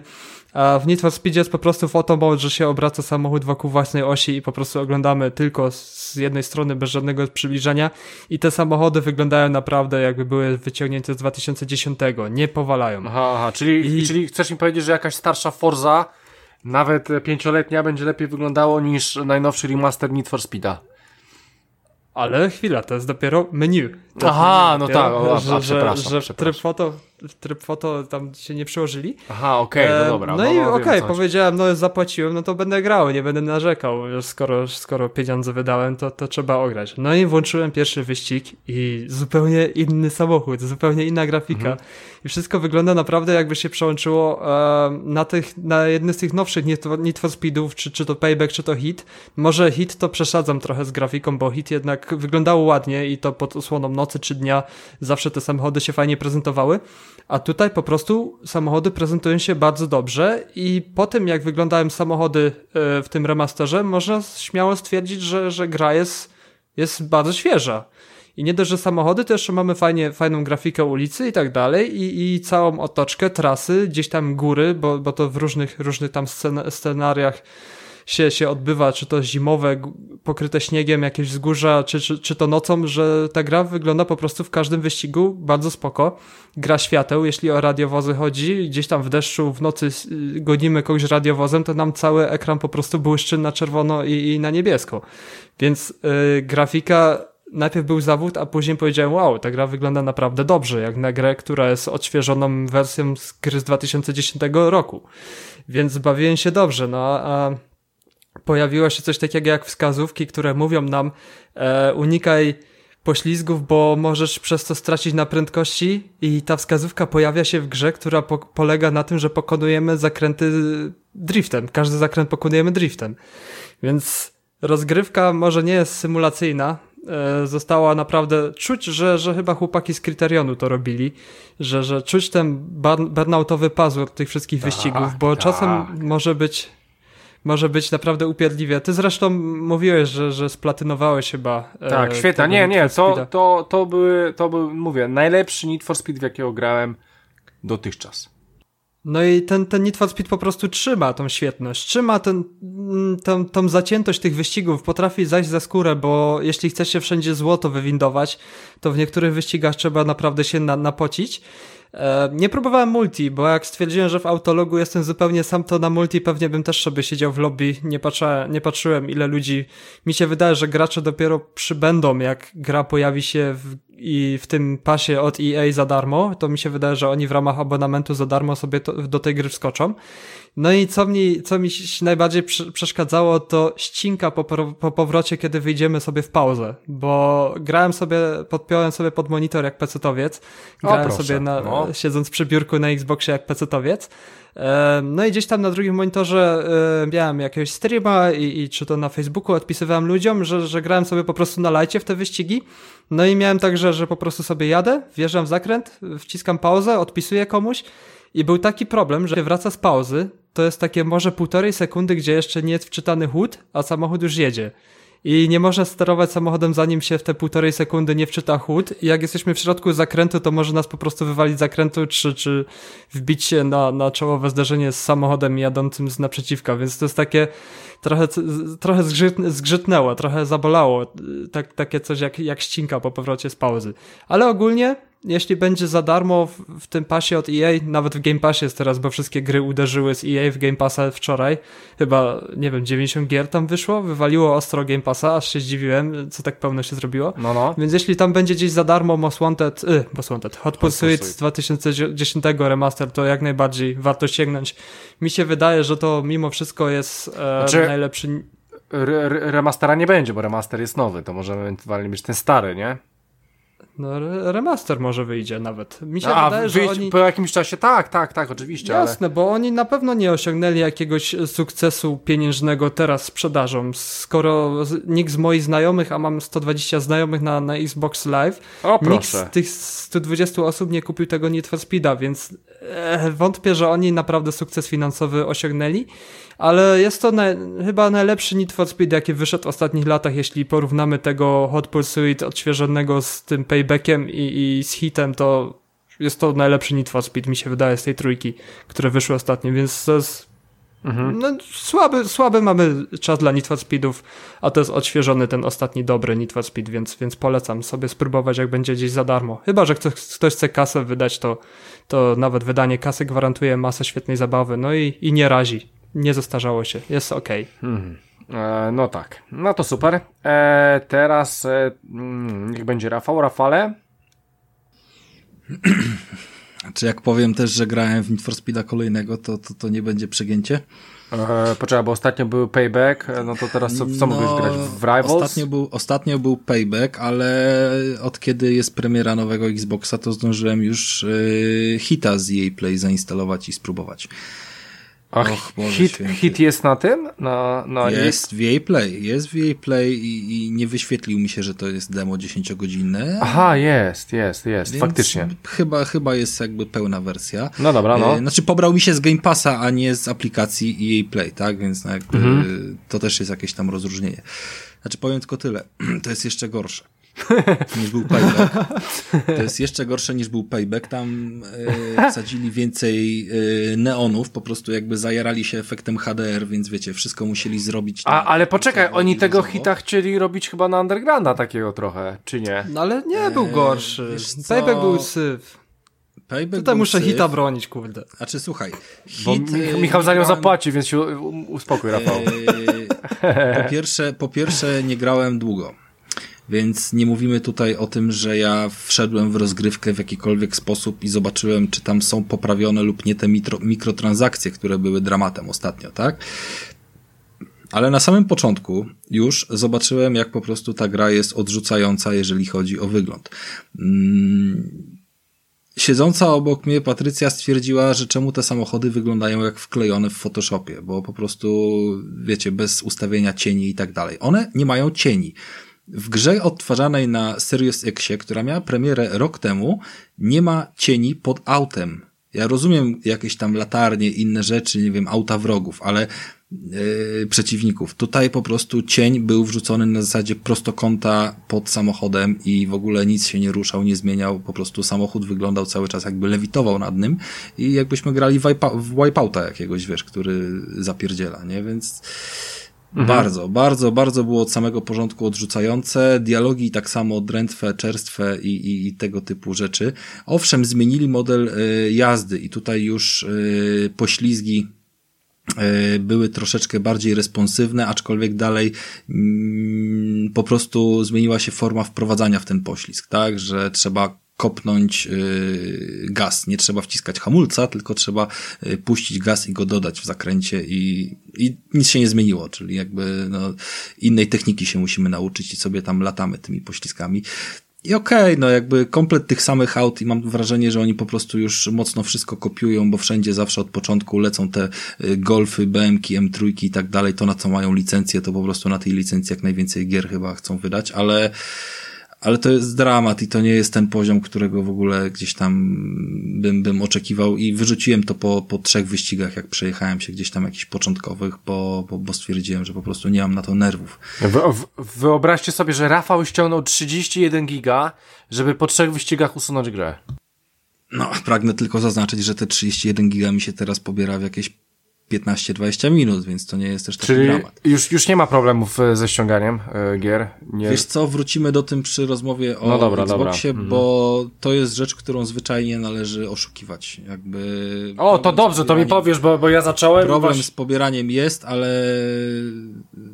a w Need for Speed jest po prostu fotomod, że się obraca samochód wokół własnej osi i po prostu oglądamy tylko z jednej strony bez żadnego przybliżenia i te samochody wyglądają naprawdę jakby były wyciągnięte z 2010, nie powalają. Aha, aha. Czyli, I- czyli chcesz mi powiedzieć, że jakaś starsza Forza, nawet pięcioletnia, będzie lepiej wyglądało niż najnowszy remaster Need for Speeda. Ale chwila, to jest dopiero menu. To Aha, no tak, o, że, a, że, przepraszam, że tryb foto, tryb foto tam się nie przyłożyli. Aha, okej, no E, dobra. No, i wiem, okej, chodzi. powiedziałem, no zapłaciłem, no to będę grał, nie będę narzekał. Skoro, skoro pieniądze wydałem, to, to trzeba ograć. No i włączyłem pierwszy wyścig i zupełnie inny samochód, zupełnie inna grafika. Mhm. I wszystko wygląda naprawdę jakby się przełączyło e, na tych, na jedny z tych nowszych Need for Speedów, czy, czy to Payback, czy to Hit. Może Hit to przesadzam trochę z grafiką, bo Hit jednak wyglądało ładnie i to pod osłoną nocy czy dnia zawsze te samochody się fajnie prezentowały. A tutaj po prostu samochody prezentują się bardzo dobrze i po tym jak wyglądają samochody e, w tym remasterze, można śmiało stwierdzić, że, że gra jest, jest bardzo świeża. I nie dość, że samochody, to jeszcze mamy fajnie, fajną grafikę ulicy i tak dalej i, i całą otoczkę, trasy, gdzieś tam góry, bo, bo to w różnych, różnych tam scen scenariach się, się odbywa, czy to zimowe, pokryte śniegiem, jakieś wzgórza, czy, czy, czy to nocą, że ta gra wygląda po prostu w każdym wyścigu bardzo spoko. Gra świateł, jeśli o radiowozy chodzi, gdzieś tam w deszczu, w nocy y, gonimy kogoś radiowozem, to nam cały ekran po prostu błyszczy na czerwono i, i na niebiesko. Więc y, grafika najpierw był zawód, a później powiedziałem, wow, ta gra wygląda naprawdę dobrze, jak na grę, która jest odświeżoną wersją z gry z 2010 roku. Więc bawiłem się dobrze, no a pojawiło się coś takiego jak wskazówki, które mówią nam e, unikaj poślizgów, bo możesz przez to stracić na prędkości i ta wskazówka pojawia się w grze, która po polega na tym, że pokonujemy zakręty driftem. Każdy zakręt pokonujemy driftem. Więc rozgrywka może nie jest symulacyjna, e, została naprawdę czuć, że, że chyba chłopaki z Kryterionu to robili, że, że czuć ten burn, burnoutowy pazur tych wszystkich wyścigów, bo tak. czasem może być może być naprawdę upierdliwie. Ty zresztą mówiłeś, że, że splatynowałeś chyba. e, Tak, świetnie. tego Nie, nie, to, to, to, były, to był, mówię, najlepszy Need for Speed, w jakiego grałem dotychczas. No i ten, ten Need for Speed po prostu trzyma tą świetność, trzyma ten, mm, tą, tą zaciętość tych wyścigów, potrafi zajść za skórę, bo jeśli chce się wszędzie złoto wywindować, to w niektórych wyścigach trzeba naprawdę się na, napocić, E, nie próbowałem multi, bo jak stwierdziłem, że w autologu jestem zupełnie sam, to na multi pewnie bym też sobie siedział w lobby. Nie, patrzałem, nie patrzyłem, ile ludzi. Mi się wydaje, że gracze dopiero przybędą, jak gra pojawi się w, i w tym pasie od EA za darmo. To mi się wydaje, że oni w ramach abonamentu za darmo sobie to, do tej gry wskoczą. No i co mi, co mi najbardziej przeszkadzało, to ścinka po, po powrocie, kiedy wyjdziemy sobie w pauzę, bo grałem sobie, podpiąłem sobie pod monitor jak pecetowiec, grałem sobie na, no. siedząc przy biurku na Xboxie jak pecetowiec, no i gdzieś tam na drugim monitorze miałem jakiegoś streama i, i czy to na Facebooku odpisywałem ludziom, że, że grałem sobie po prostu na lajcie w te wyścigi. No i miałem także, że po prostu sobie jadę, wjeżdżam w zakręt, wciskam pauzę, odpisuję komuś i był taki problem, że wraca z pauzy, to jest takie może półtorej sekundy, gdzie jeszcze nie jest wczytany chód, a samochód już jedzie. I nie można sterować samochodem zanim się w te półtorej sekundy nie wczyta chód. I jak jesteśmy w środku zakrętu, to może nas po prostu wywalić zakrętu, czy, czy wbić się na, na czołowe zderzenie z samochodem jadącym z naprzeciwka. Więc to jest takie trochę, trochę zgrzytnęło, trochę zabolało. Tak, takie coś jak, jak ścinka po powrocie z pauzy. Ale ogólnie jeśli będzie za darmo w, w, tym pasie od EA, nawet w Game Passie jest teraz, bo wszystkie gry uderzyły z EA w Game Passa wczoraj, chyba, nie wiem, 90 gier tam wyszło, wywaliło ostro Game Passa, aż się zdziwiłem, co tak pełno się zrobiło. No, no. Więc jeśli tam będzie gdzieś za darmo Most Wanted, y, Most Wanted, Hot Pursuit z 2010 remaster, to jak najbardziej warto sięgnąć. Mi się wydaje, że to mimo wszystko jest e, znaczy... najlepszy remastera nie będzie, bo remaster jest nowy, to może ewentualnie być ten stary, nie? No, remaster może wyjdzie nawet. Mi się A, wydaje, że oni... po jakimś czasie, tak, tak, tak, oczywiście. Jasne, ale... bo oni na pewno nie osiągnęli jakiegoś sukcesu pieniężnego teraz sprzedażą. Skoro nikt z moich znajomych, a mam 120 znajomych na, na Xbox Live, o, nikt z tych 120 osób nie kupił tego Need for Speeda, więc wątpię, że oni naprawdę sukces finansowy osiągnęli ale jest to na, chyba najlepszy Need for Speed, jaki wyszedł w ostatnich latach, jeśli porównamy tego Hot Pursuit odświeżonego z tym paybackiem i, i z hitem, to jest to najlepszy Need for Speed, mi się wydaje, z tej trójki, które wyszły ostatnio, więc to jest Mhm. No, słaby, słaby mamy czas dla Need for Speedów, a to jest odświeżony ten ostatni dobry Need for Speed, więc, więc polecam sobie spróbować, jak będzie gdzieś za darmo. Chyba, że ktoś, ktoś chce kasę wydać, to, to nawet wydanie kasy gwarantuje masę świetnej zabawy, no i, i nie razi nie zestarzało się, jest ok. Hmm. E, no tak, no to super. E, teraz e, mm, niech będzie Rafał. Rafale? Czy jak powiem też, że grałem w Need for Speeda kolejnego, to, to, to nie będzie przegięcie? E, poczekaj, bo ostatnio był Payback, no to teraz co, co no, mogłeś grać? W Rivals? Ostatnio był, ostatnio był Payback, ale od kiedy jest premiera nowego Xboxa, to zdążyłem już e, hita z EA Play zainstalować i spróbować. A hit, hit jest na tym? Na, na jest w EA Play, jest w EA Play i, i, nie wyświetlił mi się, że to jest demo 10-godzinne. Aha, jest, jest, jest, faktycznie. Chyba, chyba jest jakby pełna wersja. No dobra, no. E, znaczy pobrał mi się z Game Passa, a nie z aplikacji EA Play, tak? Więc no jakby mhm. to też jest jakieś tam rozróżnienie. Znaczy powiem tylko tyle, to jest jeszcze gorsze niż był payback. To jest jeszcze gorsze niż był payback. Tam e, wsadzili więcej e, neonów, po prostu jakby zajarali się efektem HDR, więc wiecie, wszystko musieli zrobić. A, ale poczekaj, oni tego hita chcieli robić chyba na Undergrounda takiego trochę, czy nie? No ale nie był gorszy. Payback był syf. Payback Tutaj muszę syf. hita bronić, kurde. A czy słuchaj, hit, Bo Michał za nią zapłaci, więc się uspokój, Rafał. E, po, pierwsze, po pierwsze, nie grałem długo. Więc nie mówimy tutaj o tym, że ja wszedłem w rozgrywkę w jakikolwiek sposób i zobaczyłem, czy tam są poprawione lub nie te mikro, mikrotransakcje, które były dramatem ostatnio, tak? Ale na samym początku już zobaczyłem, jak po prostu ta gra jest odrzucająca, jeżeli chodzi o wygląd. Mm. Siedząca obok mnie Patrycja stwierdziła, że czemu te samochody wyglądają jak wklejone w Photoshopie, bo po prostu, wiecie, bez ustawienia cieni i tak dalej. One nie mają cieni. W grze odtwarzanej na Serious Xie, która miała premierę rok temu, nie ma cieni pod autem. Ja rozumiem jakieś tam latarnie, inne rzeczy, nie wiem, auta wrogów, ale yy, przeciwników. Tutaj po prostu cień był wrzucony na zasadzie prostokąta pod samochodem i w ogóle nic się nie ruszał, nie zmieniał. Po prostu samochód wyglądał cały czas jakby lewitował nad nim i jakbyśmy grali w, wipeouta jakiegoś, wiesz, który zapierdziela, nie? Więc Mhm. Bardzo, bardzo, bardzo było od samego porządku odrzucające. Dialogi tak samo drętwe, czerstwe i, i, i tego typu rzeczy. Owszem, zmienili model y, jazdy i tutaj już y, poślizgi y, były troszeczkę bardziej responsywne, aczkolwiek dalej mm, po prostu zmieniła się forma wprowadzania w ten poślizg, tak, że trzeba kopnąć yy, gaz. Nie trzeba wciskać hamulca, tylko trzeba yy, puścić gaz i go dodać w zakręcie i, i nic się nie zmieniło, czyli jakby no, innej techniki się musimy nauczyć i sobie tam latamy tymi poślizgami. I okej, okay, no jakby komplet tych samych aut i mam wrażenie, że oni po prostu już mocno wszystko kopiują, bo wszędzie zawsze od początku lecą te y, Golfy, BMki, M3 i tak dalej, to na co mają licencję, to po prostu na tej licencji jak najwięcej gier chyba chcą wydać, ale ale to jest dramat i to nie jest ten poziom, którego w ogóle gdzieś tam bym, bym oczekiwał i wyrzuciłem to po, po trzech wyścigach, jak przejechałem się gdzieś tam jakichś początkowych, bo, bo, bo stwierdziłem, że po prostu nie mam na to nerwów. Wy, wyobraźcie sobie, że Rafał ściągnął 31 giga, żeby po trzech wyścigach usunąć grę. No, pragnę tylko zaznaczyć, że te 31 giga mi się teraz pobiera w jakieś 15-20 minut, więc to nie jest też taki Czyli dramat. Już, już nie ma problemów e, ze ściąganiem y, gier. Nie... Wiesz co, wrócimy do tym przy rozmowie o no dobra, Xboxie, dobra. bo mhm. to jest rzecz, którą zwyczajnie należy oszukiwać. Jakby o, to dobrze, to mi powiesz, bo, bo ja zacząłem. Problem z pobieraniem jest, ale,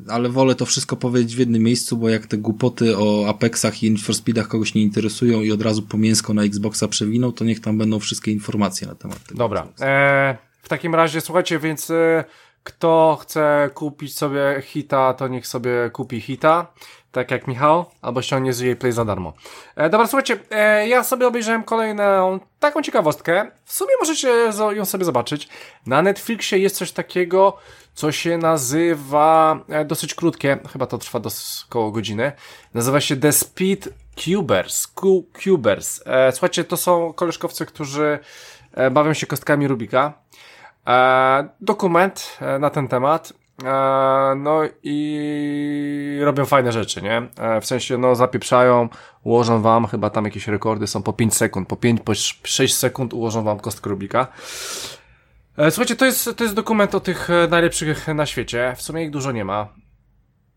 ale wolę to wszystko powiedzieć w jednym miejscu, bo jak te głupoty o Apexach i Need for Speedach kogoś nie interesują i od razu po mięsko na Xboxa przewiną, to niech tam będą wszystkie informacje na temat tego. Dobra. Eee, w takim razie, słuchajcie, więc y, kto chce kupić sobie hita, to niech sobie kupi hita, tak jak Michał, albo ściągnie z jej play za darmo. E, dobra, słuchajcie, e, ja sobie obejrzałem kolejną taką ciekawostkę. W sumie możecie ją sobie zobaczyć. Na Netflixie jest coś takiego, co się nazywa, e, dosyć krótkie, chyba to trwa dosyć koło godziny. Nazywa się The Speed Cubers. Cubers. E, słuchajcie, to są koleżkowcy, którzy e, bawią się kostkami Rubika. E, dokument e, na ten temat. E, no i robią fajne rzeczy, nie? W sensie, no zapieprzają, ułożą wam, chyba tam jakieś rekordy są po 5 sekund, po 5, po 6 sekund ułożą wam kostkę Rubika. Słuchajcie, to jest, to jest dokument o tych najlepszych na świecie. W sumie ich dużo nie ma.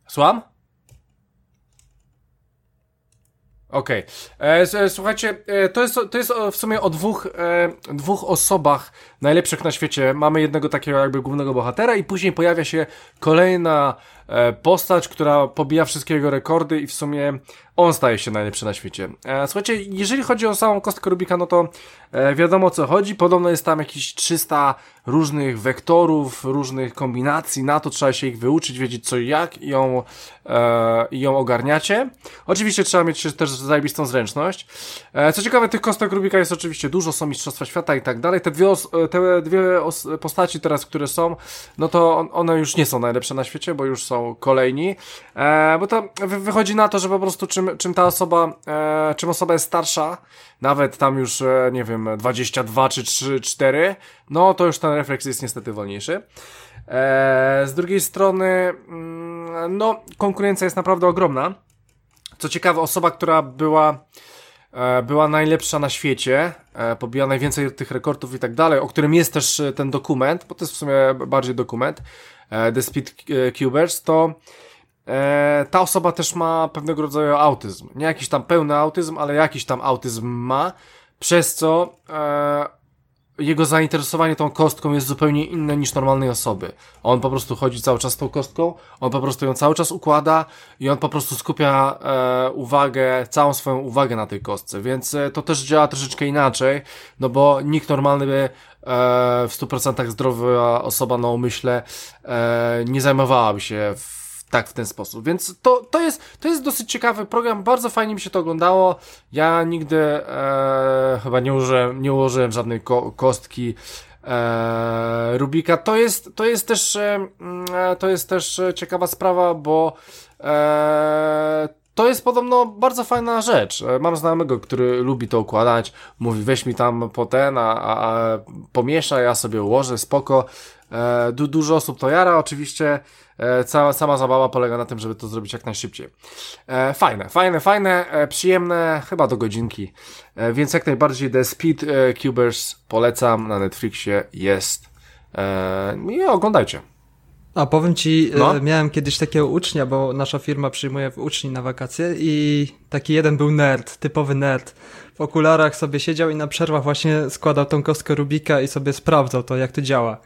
Słucham? Okej. Okay. E, słuchajcie, e, to, jest, to jest w sumie o dwóch, e, dwóch osobach najlepszych na świecie. Mamy jednego takiego jakby głównego bohatera i później pojawia się kolejna e, postać, która pobija wszystkie jego rekordy i w sumie on staje się najlepszy na świecie. E, słuchajcie, jeżeli chodzi o samą kostkę Rubika, no to e, wiadomo o co chodzi. Podobno jest tam jakieś 300 różnych wektorów, różnych kombinacji. Na to trzeba się ich wyuczyć, wiedzieć co i jak i ją, e, ją ogarniacie. Oczywiście trzeba mieć też zajebistą zręczność. E, co ciekawe, tych kostek Rubika jest oczywiście dużo, są Mistrzostwa Świata i tak dalej. Te dwie, te dwie postaci teraz, które są, no to one już nie są najlepsze na świecie, bo już są kolejni. E, bo to wychodzi na to, że po prostu czym czym, ta osoba, e, czym osoba jest starsza, nawet tam już, e, nie wiem, 22 czy 3, 4, no to już ten refleks jest niestety wolniejszy. E, z drugiej strony, mm, no, konkurencja jest naprawdę ogromna. Co ciekawe, osoba, która była, była najlepsza na świecie, e, pobiła najwięcej tych rekordów i tak dalej, o którym jest też e, ten dokument, bo to jest w sumie bardziej dokument, e, The Speed Cubers, to e, ta osoba też ma pewnego rodzaju autyzm. Nie jakiś tam pełny autyzm, ale jakiś tam autyzm ma, przez co e, jego zainteresowanie tą kostką jest zupełnie inne niż normalnej osoby. On po prostu chodzi cały czas z tą kostką, on po prostu ją cały czas układa i on po prostu skupia e, uwagę, całą swoją uwagę na tej kostce, więc e, to też działa troszeczkę inaczej, no bo nikt normalny by e, w 100% zdrowa osoba na umyśle e, nie zajmowałaby się w tak, w ten sposób. Więc to, to, jest, to jest dosyć ciekawy program, bardzo fajnie mi się to oglądało. Ja nigdy e, chyba nie użyłem, nie ułożyłem żadnej ko kostki e, Rubika. To jest, to jest też, e, mm, to jest też ciekawa sprawa, bo e, to jest podobno bardzo fajna rzecz. E, mam znajomego, który lubi to układać. Mówi, weź mi tam po ten, a, a, a ja sobie ułożę, spoko. E, du dużo osób to jara, oczywiście e, cała, sama zabawa polega na tym, żeby to zrobić jak najszybciej. E, fajne, fajne, fajne, e, przyjemne, chyba do godzinki, e, więc jak najbardziej The Speed e, Cubers polecam, na Netflixie jest i oglądajcie. A powiem ci, no? e, miałem kiedyś takiego ucznia, bo nasza firma przyjmuje uczni na wakacje i taki jeden był nerd, typowy nerd. W okularach sobie siedział i na przerwach właśnie składał tą kostkę Rubika i sobie sprawdzał to, jak to działa.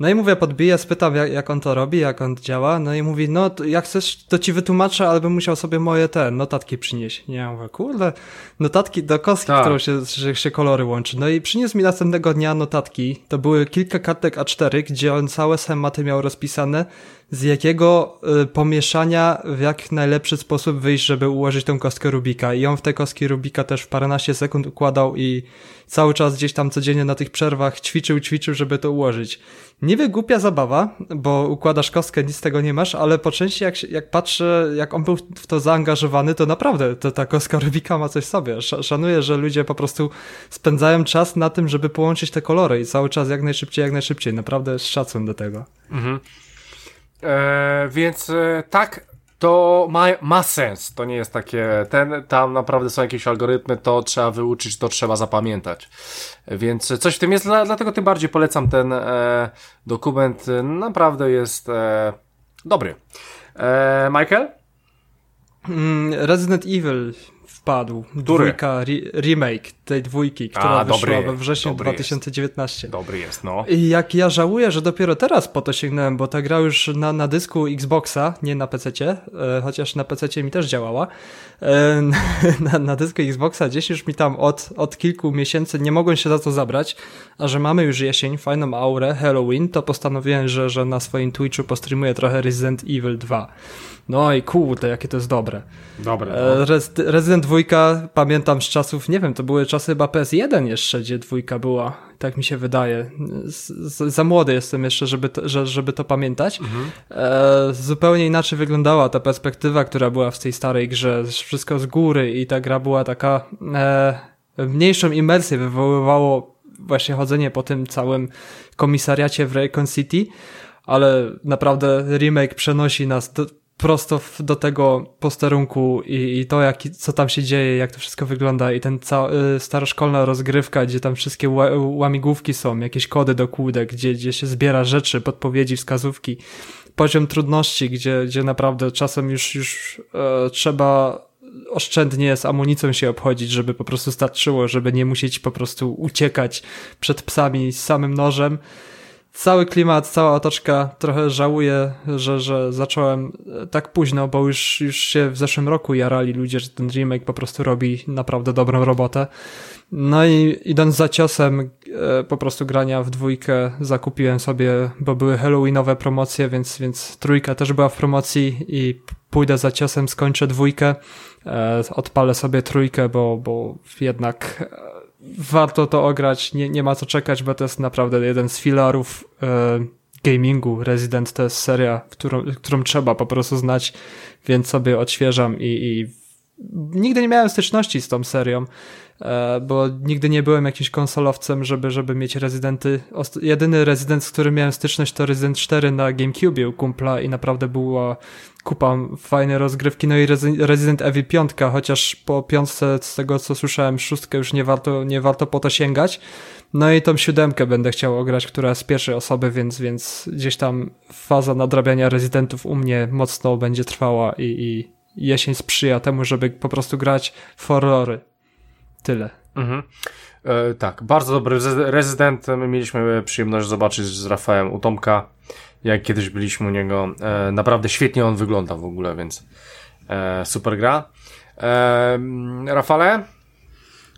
No i mówię, podbiję, spytam jak, jak on to robi, jak on działa, no i mówi, no jak chcesz, to ci wytłumaczę, ale bym musiał sobie moje te notatki przynieść. Nie, ja mówię, kurde, notatki do kostki, tak. którą się, że się kolory łączy. No i przyniósł mi następnego dnia notatki, to były kilka kartek A4, gdzie on całe schematy miał rozpisane, z jakiego y, pomieszania w jak najlepszy sposób wyjść, żeby ułożyć tą kostkę Rubika. I on w te kostki Rubika też w paręnaście sekund układał i cały czas gdzieś tam codziennie na tych przerwach ćwiczył, ćwiczył, żeby to ułożyć. Niby głupia zabawa, bo układasz kostkę, nic z tego nie masz, ale po części jak, jak patrzę, jak on był w to zaangażowany, to naprawdę to, ta kostka Rubika ma coś w sobie. Szanuję, że ludzie po prostu spędzają czas na tym, żeby połączyć te kolory i cały czas jak najszybciej, jak najszybciej. Naprawdę szacun do tego. Mhm. E, więc e, tak, to ma, ma sens. To nie jest takie, ten, tam naprawdę są jakieś algorytmy, to trzeba wyuczyć, to trzeba zapamiętać. Więc coś w tym jest, dlatego tym bardziej polecam ten e, dokument. Naprawdę jest e, dobry. E, Michael? Mm, Resident Evil wpadł. Który? Dwójka, re remake tej dwójki, która A, wyszła dobry, we wrześniu 2019. Jest. Dobry jest, no. I jak ja żałuję, że dopiero teraz po to sięgnąłem, bo ta gra już na, na dysku Xboxa, nie na PC, e, chociaż na PC mi też działała. E, na, na dysku Xboxa gdzieś już mi tam od, od kilku miesięcy nie mogłem się za to zabrać, a że mamy już jesień, fajną aurę, Halloween, to postanowiłem, że, że na swoim Twitchu postreamuję trochę Resident Evil 2. No i kurde, jakie to jest dobre. Dobre. E, no. Res Resident 2 pamiętam z czasów, nie wiem, to były czasy chyba PS1 jeszcze, gdzie dwójka była. Tak mi się wydaje. Z, z, za młody jestem jeszcze, żeby to, że, żeby to pamiętać. Mhm. E, zupełnie inaczej wyglądała ta perspektywa, która była w tej starej grze. Wszystko z góry i ta gra była taka e, mniejszą imersję wywoływało właśnie chodzenie po tym całym komisariacie w Raycon City, ale naprawdę remake przenosi nas do, prosto do tego posterunku i, i to, jak, co tam się dzieje, jak to wszystko wygląda i ten ca, y, staroszkolna rozgrywka, gdzie tam wszystkie łamigłówki są, jakieś kody do kłódek, gdzie, gdzie się zbiera rzeczy, podpowiedzi, wskazówki, poziom trudności, gdzie, gdzie naprawdę czasem już, już e, trzeba oszczędnie z amunicją się obchodzić, żeby po prostu starczyło, żeby nie musieć po prostu uciekać przed psami z samym nożem cały klimat, cała otoczka, trochę żałuję, że, że zacząłem e, tak późno, bo już, już się w zeszłym roku jarali ludzie, że ten remake po prostu robi naprawdę dobrą robotę. No i idąc za ciosem e, po prostu grania w dwójkę zakupiłem sobie, bo były halloweenowe promocje, więc, więc trójka też była w promocji i pójdę za ciosem, skończę dwójkę, e, odpalę sobie trójkę, bo, bo jednak warto to ograć, nie, nie ma co czekać, bo to jest naprawdę jeden z filarów e, gamingu. Resident to jest seria, którą, którą trzeba po prostu znać, więc sobie odświeżam i, i nigdy nie miałem styczności z tą serią, bo nigdy nie byłem jakimś konsolowcem, żeby, żeby mieć rezydenty. Jedyny rezydent, z którym miałem styczność to Resident 4 na GameCube u kumpla i naprawdę była kupa fajne rozgrywki, no i Resident Evil 5, chociaż po piątce z tego co słyszałem, szóstkę już nie warto, nie warto po to sięgać. No i tą siódemkę będę chciał ograć, która z pierwszej osoby, więc, więc gdzieś tam faza nadrabiania rezydentów u mnie mocno będzie trwała i, i jesień sprzyja temu, żeby po prostu grać w horrory. Tyle. Mhm. E, tak, bardzo dobry rezydent. My mieliśmy przyjemność zobaczyć z Rafałem u Tomka jak kiedyś byliśmy u niego. E, naprawdę świetnie on wygląda w ogóle, więc e, super gra. E, Rafale?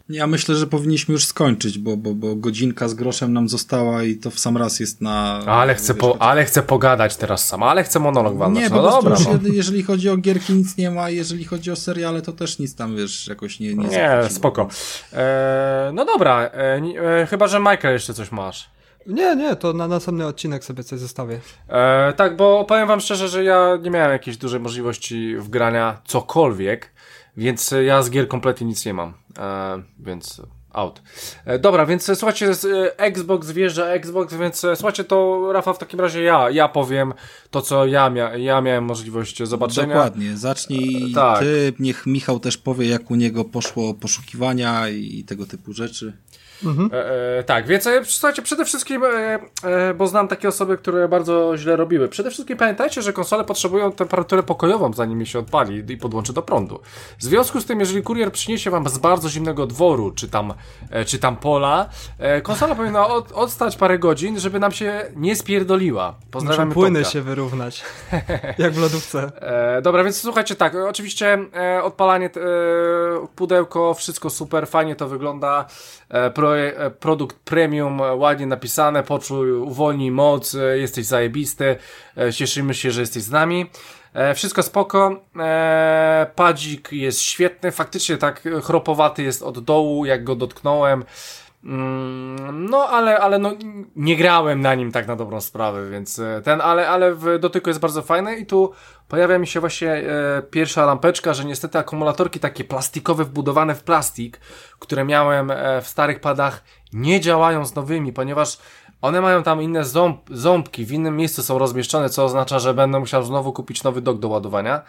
Ja myślę, że powinniśmy już skończyć, bo, bo, bo godzinka z groszem nam została i to w sam raz jest na... Ale chcę, po, ale chcę pogadać teraz sam, ale chcę monolog walnąć. Nie, no bo dobra, no. jeżeli chodzi o gierki nic nie ma, jeżeli chodzi o seriale to też nic tam, wiesz, jakoś nie... Nie, nie spoko. E, no dobra, e, e, chyba, że Michael jeszcze coś masz. Nie, nie, to na następny odcinek sobie coś zostawię. E, tak, bo powiem wam szczerze, że ja nie miałem jakiejś dużej możliwości wgrania cokolwiek, więc ja z gier kompletnie nic nie mam. E, więc out. E, dobra, więc słuchajcie, e, Xbox wjeżdża Xbox, więc e, słuchajcie, to Rafa w takim razie ja, ja powiem to, co ja, mia ja miałem możliwość zobaczenia. Dokładnie, zacznij e, tak. ty, niech Michał też powie, jak u niego poszło poszukiwania i tego typu rzeczy. Mhm. E, e, tak, więc e, słuchajcie, przede wszystkim, e, e, bo znam takie osoby, które bardzo źle robiły. Przede wszystkim pamiętajcie, że konsole potrzebują temperaturę pokojową, zanim je się odpali i podłączy do prądu. W związku z tym, jeżeli kurier przyniesie wam z bardzo zimnego dworu, czy tam, e, czy tam pola, konsola powinna od, odstać parę godzin, żeby nam się nie spierdoliła. Pozdrawiam płyny się wyrównać, jak w lodówce. dobra, więc słuchajcie, tak, oczywiście odpalanie, pudełko, wszystko super, fajnie to wygląda. Pro E, produkt premium, e, ładnie napisane, poczuj, uwolnij moc, e, jesteś zajebisty, cieszymy się, że jesteś z nami. Wszystko spoko, padzik jest świetny, faktycznie tak chropowaty jest od dołu, jak go dotknąłem. Mm, no, ale, ale no, nie grałem na nim tak na dobrą sprawę, więc ten, ale, ale w dotyku jest bardzo fajny i tu pojawia mi się właśnie e, pierwsza lampeczka, że niestety akumulatorki takie plastikowe, wbudowane w plastik, które miałem e, w starych padach, nie działają z nowymi, ponieważ one mają tam inne ząb, ząbki, w innym miejscu są rozmieszczone, co oznacza, że będę musiał znowu kupić nowy dok do ładowania.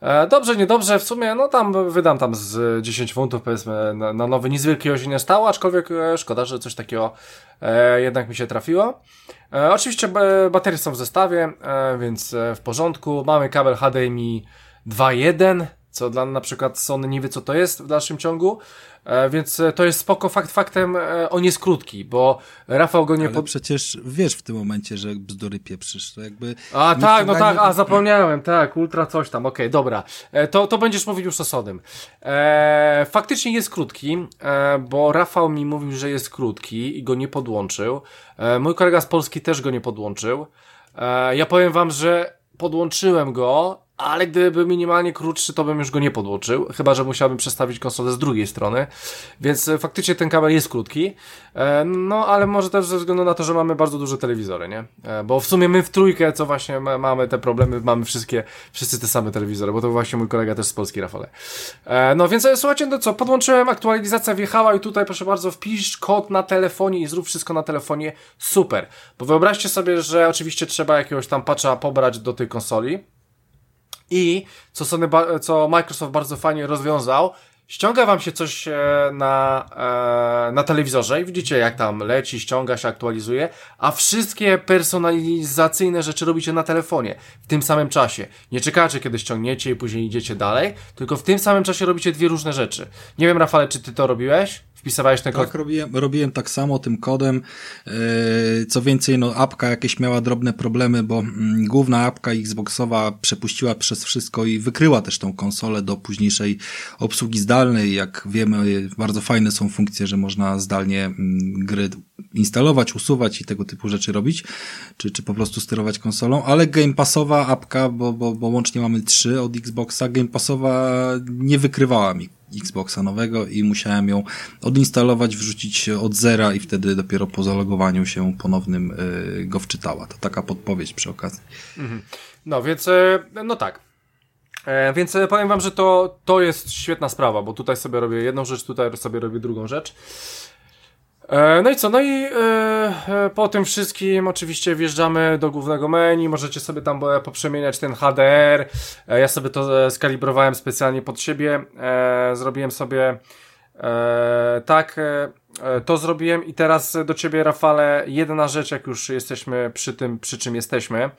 E, dobrze, niedobrze, w sumie, no tam wydam tam z 10 funtów powiedzmy na, na nowy, nic wielkiego się nie stało, aczkolwiek e, szkoda, że coś takiego e, jednak mi się trafiło. E, oczywiście baterie są w zestawie, e, więc e, w porządku. Mamy kabel HDMI 2.1, co dla na przykład Sony nie wie co to jest w dalszym ciągu. E, więc e, to jest spoko fakt faktem, e, on jest krótki, bo Rafał go nie... Ale pod... przecież wiesz w tym momencie, że bzdury pieprzysz, to jakby... A tak, no tak, a zapomniałem, tak, ultra coś tam, okej, okay, dobra. To, to będziesz mówić już o Sodym. E, faktycznie jest krótki, e, bo Rafał mi mówił, że jest krótki i go nie podłączył. E, mój kolega z Polski też go nie podłączył. ja powiem wam, że podłączyłem go ale gdyby był minimalnie krótszy, to bym już go nie podłączył, chyba że musiałbym przestawić konsolę z drugiej strony, więc e, faktycznie ten kabel jest krótki, e, no ale może też ze względu na to, że mamy bardzo duże telewizory, nie? E, bo w sumie my w trójkę, co właśnie mamy te problemy, mamy wszystkie, wszyscy te same telewizory, bo to właśnie mój kolega też z Polski, Rafale. No więc słuchajcie, no co, podłączyłem, aktualizacja wjechała i tutaj proszę bardzo, wpisz kod na telefonie i zrób wszystko na telefonie, super, bo wyobraźcie sobie, że oczywiście trzeba jakiegoś tam patcha pobrać do tej konsoli, i co, Sony, co Microsoft bardzo fajnie rozwiązał, ściąga wam się coś e, na, e, na telewizorze i widzicie jak tam leci, ściąga się, aktualizuje, a wszystkie personalizacyjne rzeczy robicie na telefonie w tym samym czasie. Nie czekacie kiedy ściągniecie i później idziecie dalej, tylko w tym samym czasie robicie dwie różne rzeczy. Nie wiem Rafale, czy ty to robiłeś? Wpisywałeś ten kod? Tak, robiłem, robiłem tak samo tym kodem. E, co więcej, no apka jakieś miała drobne problemy, bo mm, główna apka Xboxowa przepuściła przez wszystko i wykryła też tą konsolę do późniejszej obsługi zdalnej. Jak wiemy, bardzo fajne są funkcje, że można zdalnie mm, gry instalować, usuwać i tego typu rzeczy robić, czy, czy po prostu sterować konsolą, ale Game Passowa apka, bo, bo, bo łącznie mamy trzy od Xboxa, Game Passowa nie wykrywała mi Xboxa nowego i musiałem ją odinstalować, wrzucić od zera i wtedy dopiero po zalogowaniu się ponownym y, go wczytała. To taka podpowiedź przy okazji. Mhm. No więc, e, no tak. E, więc e, powiem wam, że to, to jest świetna sprawa, bo tutaj sobie robię jedną rzecz, tutaj sobie robię drugą rzecz. E, no i co? No i e, e, po tym wszystkim oczywiście wjeżdżamy do głównego menu, możecie sobie tam poprzemieniać ten HDR. Ja sobie to skalibrowałem specjalnie pod siebie. Zrobiłem sobie tak, to zrobiłem i teraz do ciebie Rafale jedna rzecz, jak już jesteśmy przy tym, przy czym jesteśmy.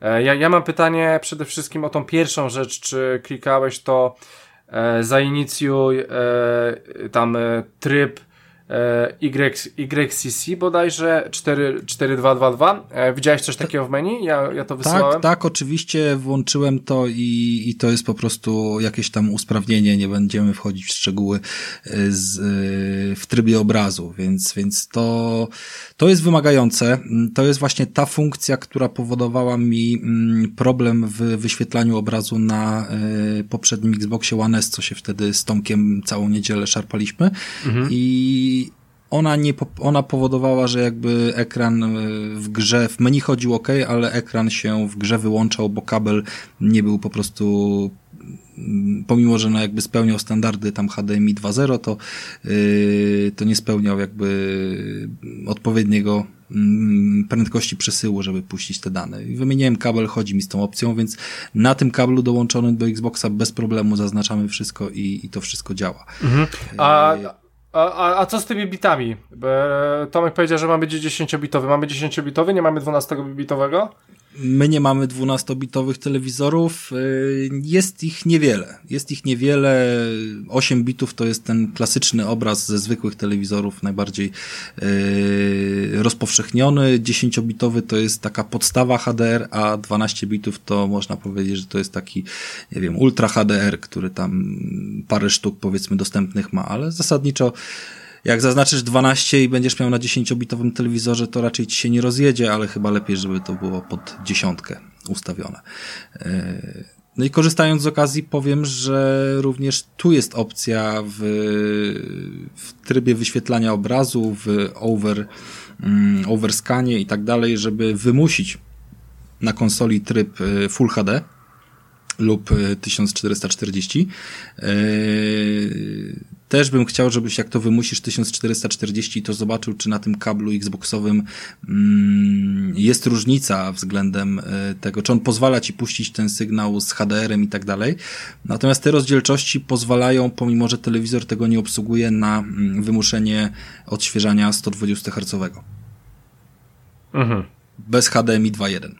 Ja, ja mam pytanie przede wszystkim o tą pierwszą rzecz, czy klikałeś to zainicjuj tam tryb y, YCC bodajże 4, 4222. E, widziałeś coś takiego w menu? Ja, ja to wysłałem. Tak, tak, oczywiście włączyłem to i, i to jest po prostu jakieś tam usprawnienie, nie będziemy wchodzić w szczegóły e, z, w trybie obrazu, więc, więc to, to jest wymagające. To jest właśnie ta funkcja, która powodowała mi mm, problem w wyświetlaniu obrazu na poprzednim Xboxie One S, co się wtedy z Tomkiem całą niedzielę szarpaliśmy mhm. i ona nie, ona powodowała, że jakby ekran e, w grze, w menu chodził ok, ale ekran się w grze wyłączał, bo kabel nie był po prostu mm, pomimo, że no jakby spełniał standardy tam HDMI 2.0, to, yy, to nie spełniał jakby odpowiedniego yy, prędkości przesyłu, żeby puścić te dane. I wymieniłem kabel, chodzi mi z tą opcją, więc na tym kablu dołączonym do Xboxa bez problemu zaznaczamy wszystko i, i to wszystko działa. Mhm. A A, a, co z tymi bitami? Tomek powiedział, że mamy 10-bitowy. Mamy 10-bitowy, nie mamy 12-bitowego? My nie mamy 12-bitowych telewizorów. Y, jest ich niewiele. Jest ich niewiele. 8 bitów to jest ten klasyczny obraz ze zwykłych telewizorów, najbardziej yy, rozpowszechniony. 10-bitowy to jest taka podstawa HDR, a 12 bitów to można powiedzieć, że to jest taki, nie wiem, ultra HDR, który tam parę sztuk powiedzmy dostępnych ma, ale zasadniczo jak zaznaczysz 12 i będziesz miał na 10-bitowym telewizorze, to raczej ci się nie rozjedzie, ale chyba lepiej, żeby to było pod dziesiątkę ustawione. E, no i korzystając z okazji powiem, że również tu jest opcja w, w trybie wyświetlania obrazu, w over, um, overscanie i tak dalej, żeby wymusić na konsoli tryb e, Full HD lub 1440. Też bym chciał, żebyś jak to wymusisz 1440, to zobaczył, czy na tym kablu Xboxowym mm, jest różnica względem e, tego, czy on pozwala ci puścić ten sygnał z HDR-em i tak dalej. Natomiast te rozdzielczości pozwalają, pomimo że telewizor tego nie obsługuje, na mm, wymuszenie odświeżania 120 Hz. Mhm. Bez HDMI 2.1.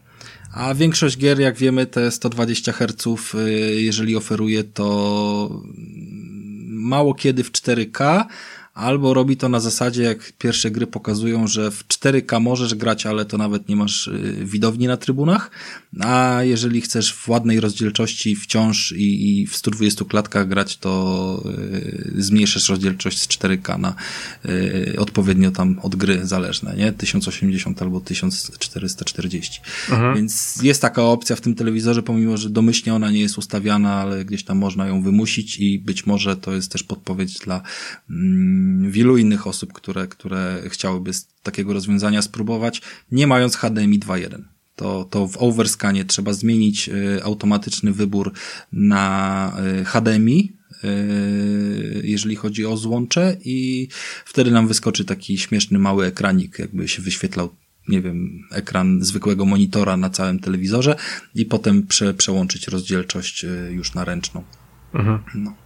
A większość gier, jak wiemy, te 120 Hz, e, jeżeli oferuje, to mało kiedy w 4K, albo robi to na zasadzie, jak pierwsze gry pokazują, że w 4K możesz grać, ale to nawet nie masz y, widowni na trybunach, a jeżeli chcesz w ładnej rozdzielczości wciąż i, i w 120 klatkach grać, to yy, zmniejszasz rozdzielczość z 4K na yy, odpowiednio tam od gry zależne, nie? 1080 albo 1440. Mhm. Więc jest taka opcja w tym telewizorze, pomimo, że domyślnie ona nie jest ustawiana, ale gdzieś tam można ją wymusić i być może to jest też podpowiedź dla mm, wielu innych osób, które, które chciałyby takiego rozwiązania spróbować, nie mając HDMI 2.1 to, to w overscanie trzeba zmienić y, automatyczny wybór na y, HDMI, y, jeżeli chodzi o złącze i wtedy nam wyskoczy taki śmieszny mały ekranik, jakby się wyświetlał nie wiem, ekran zwykłego monitora na całym telewizorze i potem prze, przełączyć rozdzielczość już na ręczną. Mhm. No.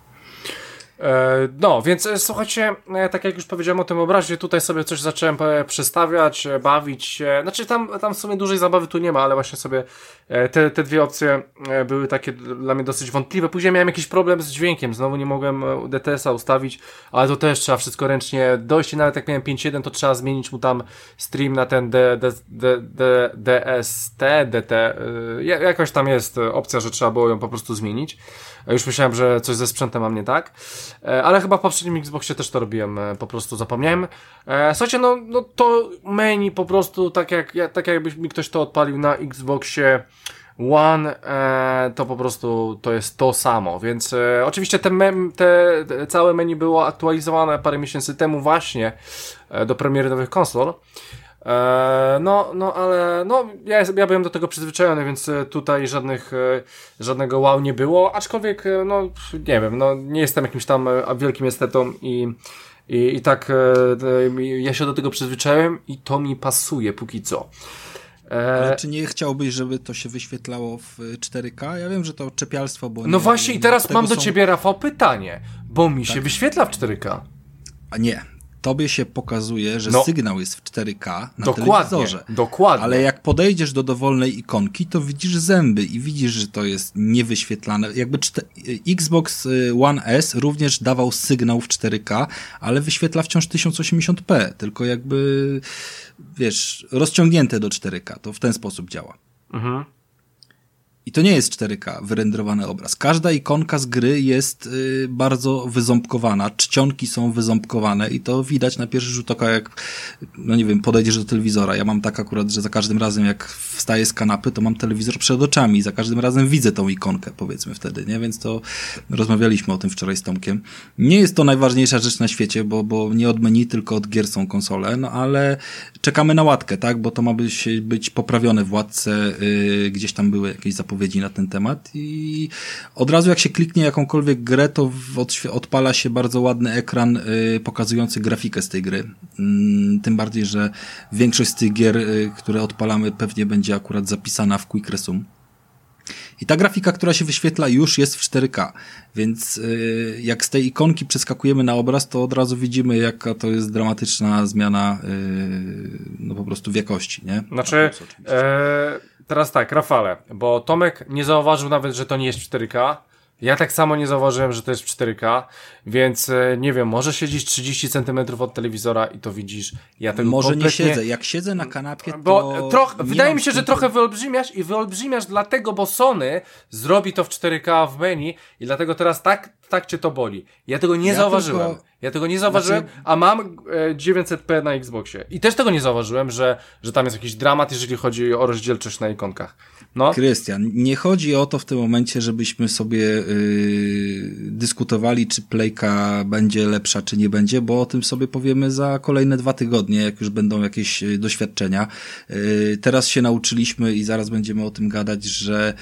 E, no, więc e, słuchajcie, e, tak jak już powiedziałem o tym obrazie, tutaj sobie coś zacząłem przestawiać, bawić się. Znaczy, tam, tam w sumie dużej zabawy tu nie ma, ale właśnie sobie te, te dwie opcje były takie dla mnie dosyć wątpliwe. Później miałem jakiś problem z dźwiękiem, znowu nie mogłem DTS-a ustawić, ale to też trzeba wszystko ręcznie dojść. I nawet jak miałem 5.1, to trzeba zmienić mu tam stream na ten DST, DT. Jakoś tam jest opcja, że trzeba było ją po prostu zmienić. Już myślałem, że coś ze sprzętem mam nie tak. E, ale chyba w poprzednim Xboxie też to robiłem, e, po prostu zapomniałem. E, słuchajcie, no, no to menu po prostu, tak jak, tak jakby mi ktoś to odpalił na Xboxie One, to po prostu to jest to samo, więc oczywiście te, mem, te, te całe menu było aktualizowane parę miesięcy temu właśnie do premiery nowych konsol. E, no, no, ale no, ja, ja byłem do tego przyzwyczajony, więc e, tutaj żadnych, e, żadnego wow nie było, aczkolwiek, no, nie wiem, no, nie jestem jakimś tam wielkim estetą i, i, i tak ja się do tego przyzwyczaiłem i to mi pasuje póki co. Ale czy nie chciałbyś, żeby to się wyświetlało w 4K? Ja wiem, że to czepialstwo, bo... No właśnie i teraz mam do są... ciebie, Rafał, pytanie, bo mi tak. się wyświetla w 4K. A nie, tobie się pokazuje, że no, sygnał jest w 4K na dokładnie, telewizorze. Dokładnie. Ale jak podejdziesz do dowolnej ikonki, to widzisz zęby i widzisz, że to jest niewyświetlane. Jakby Xbox y, One S również dawał sygnał w 4K, ale wyświetla wciąż 1080p, tylko jakby wiesz, rozciągnięte do 4K. To w ten sposób działa. Mhm. I to nie jest 4K wyrenderowany obraz. Każda ikonka z gry jest y, bardzo wyząbkowana. Czcionki są wyząbkowane i to widać na pierwszy rzut oka, jak, no nie wiem, podejdziesz do telewizora. Ja mam tak akurat, że za każdym razem jak wstaję z kanapy, to mam telewizor przed oczami i za każdym razem widzę tą ikonkę, powiedzmy wtedy, nie? Więc to rozmawialiśmy o tym wczoraj z Tomkiem. Nie jest to najważniejsza rzecz na świecie, bo, bo nie od menu, tylko od gier są konsole, no ale czekamy na łatkę, tak? Bo to ma być, być poprawione w łatce, yy, gdzieś tam były jakieś zapowiedzi na ten temat i od razu jak się kliknie jakąkolwiek grę, to odpala się bardzo ładny ekran y, pokazujący grafikę z tej gry. Mm, tym bardziej, że większość z tych gier, y, które odpalamy pewnie będzie akurat zapisana w Quick Resume. I ta grafika, która się wyświetla już jest w 4K, więc yy, jak z tej ikonki przeskakujemy na obraz, to od razu widzimy, jaka to jest dramatyczna zmiana yy, no po prostu w jakości, nie? Znaczy, e, teraz tak, Rafale, bo Tomek nie zauważył nawet, że to nie jest w 4K, ja tak samo nie zauważyłem, że to jest w 4K, więc e, nie wiem, może siedzisz 30 cm od telewizora i to widzisz. Ja tego Może kompletnie... nie siedzę. Jak siedzę na kanapie, to. Bo troch, wydaje mi się, że trochę wyolbrzymiasz i wyolbrzymiasz dlatego, bo Sony zrobi to w 4K w menu i dlatego teraz tak, tak cię to boli. Ja tego nie Ja zauważyłem. tylko- Ja tego nie zauważyłem, Znaczy- a mam e, 900p na Xboxie. I też tego nie zauważyłem, że, że tam jest jakiś dramat, jeżeli chodzi o rozdzielczość na ikonkach. No, Krystian, nie chodzi o to w tym momencie, żebyśmy sobie yy, dyskutowali, czy Playka będzie lepsza, czy nie będzie, bo o tym sobie powiemy za kolejne dwa tygodnie, jak już będą jakieś yy, doświadczenia. Yy, teraz się nauczyliśmy i zaraz będziemy o tym gadać, że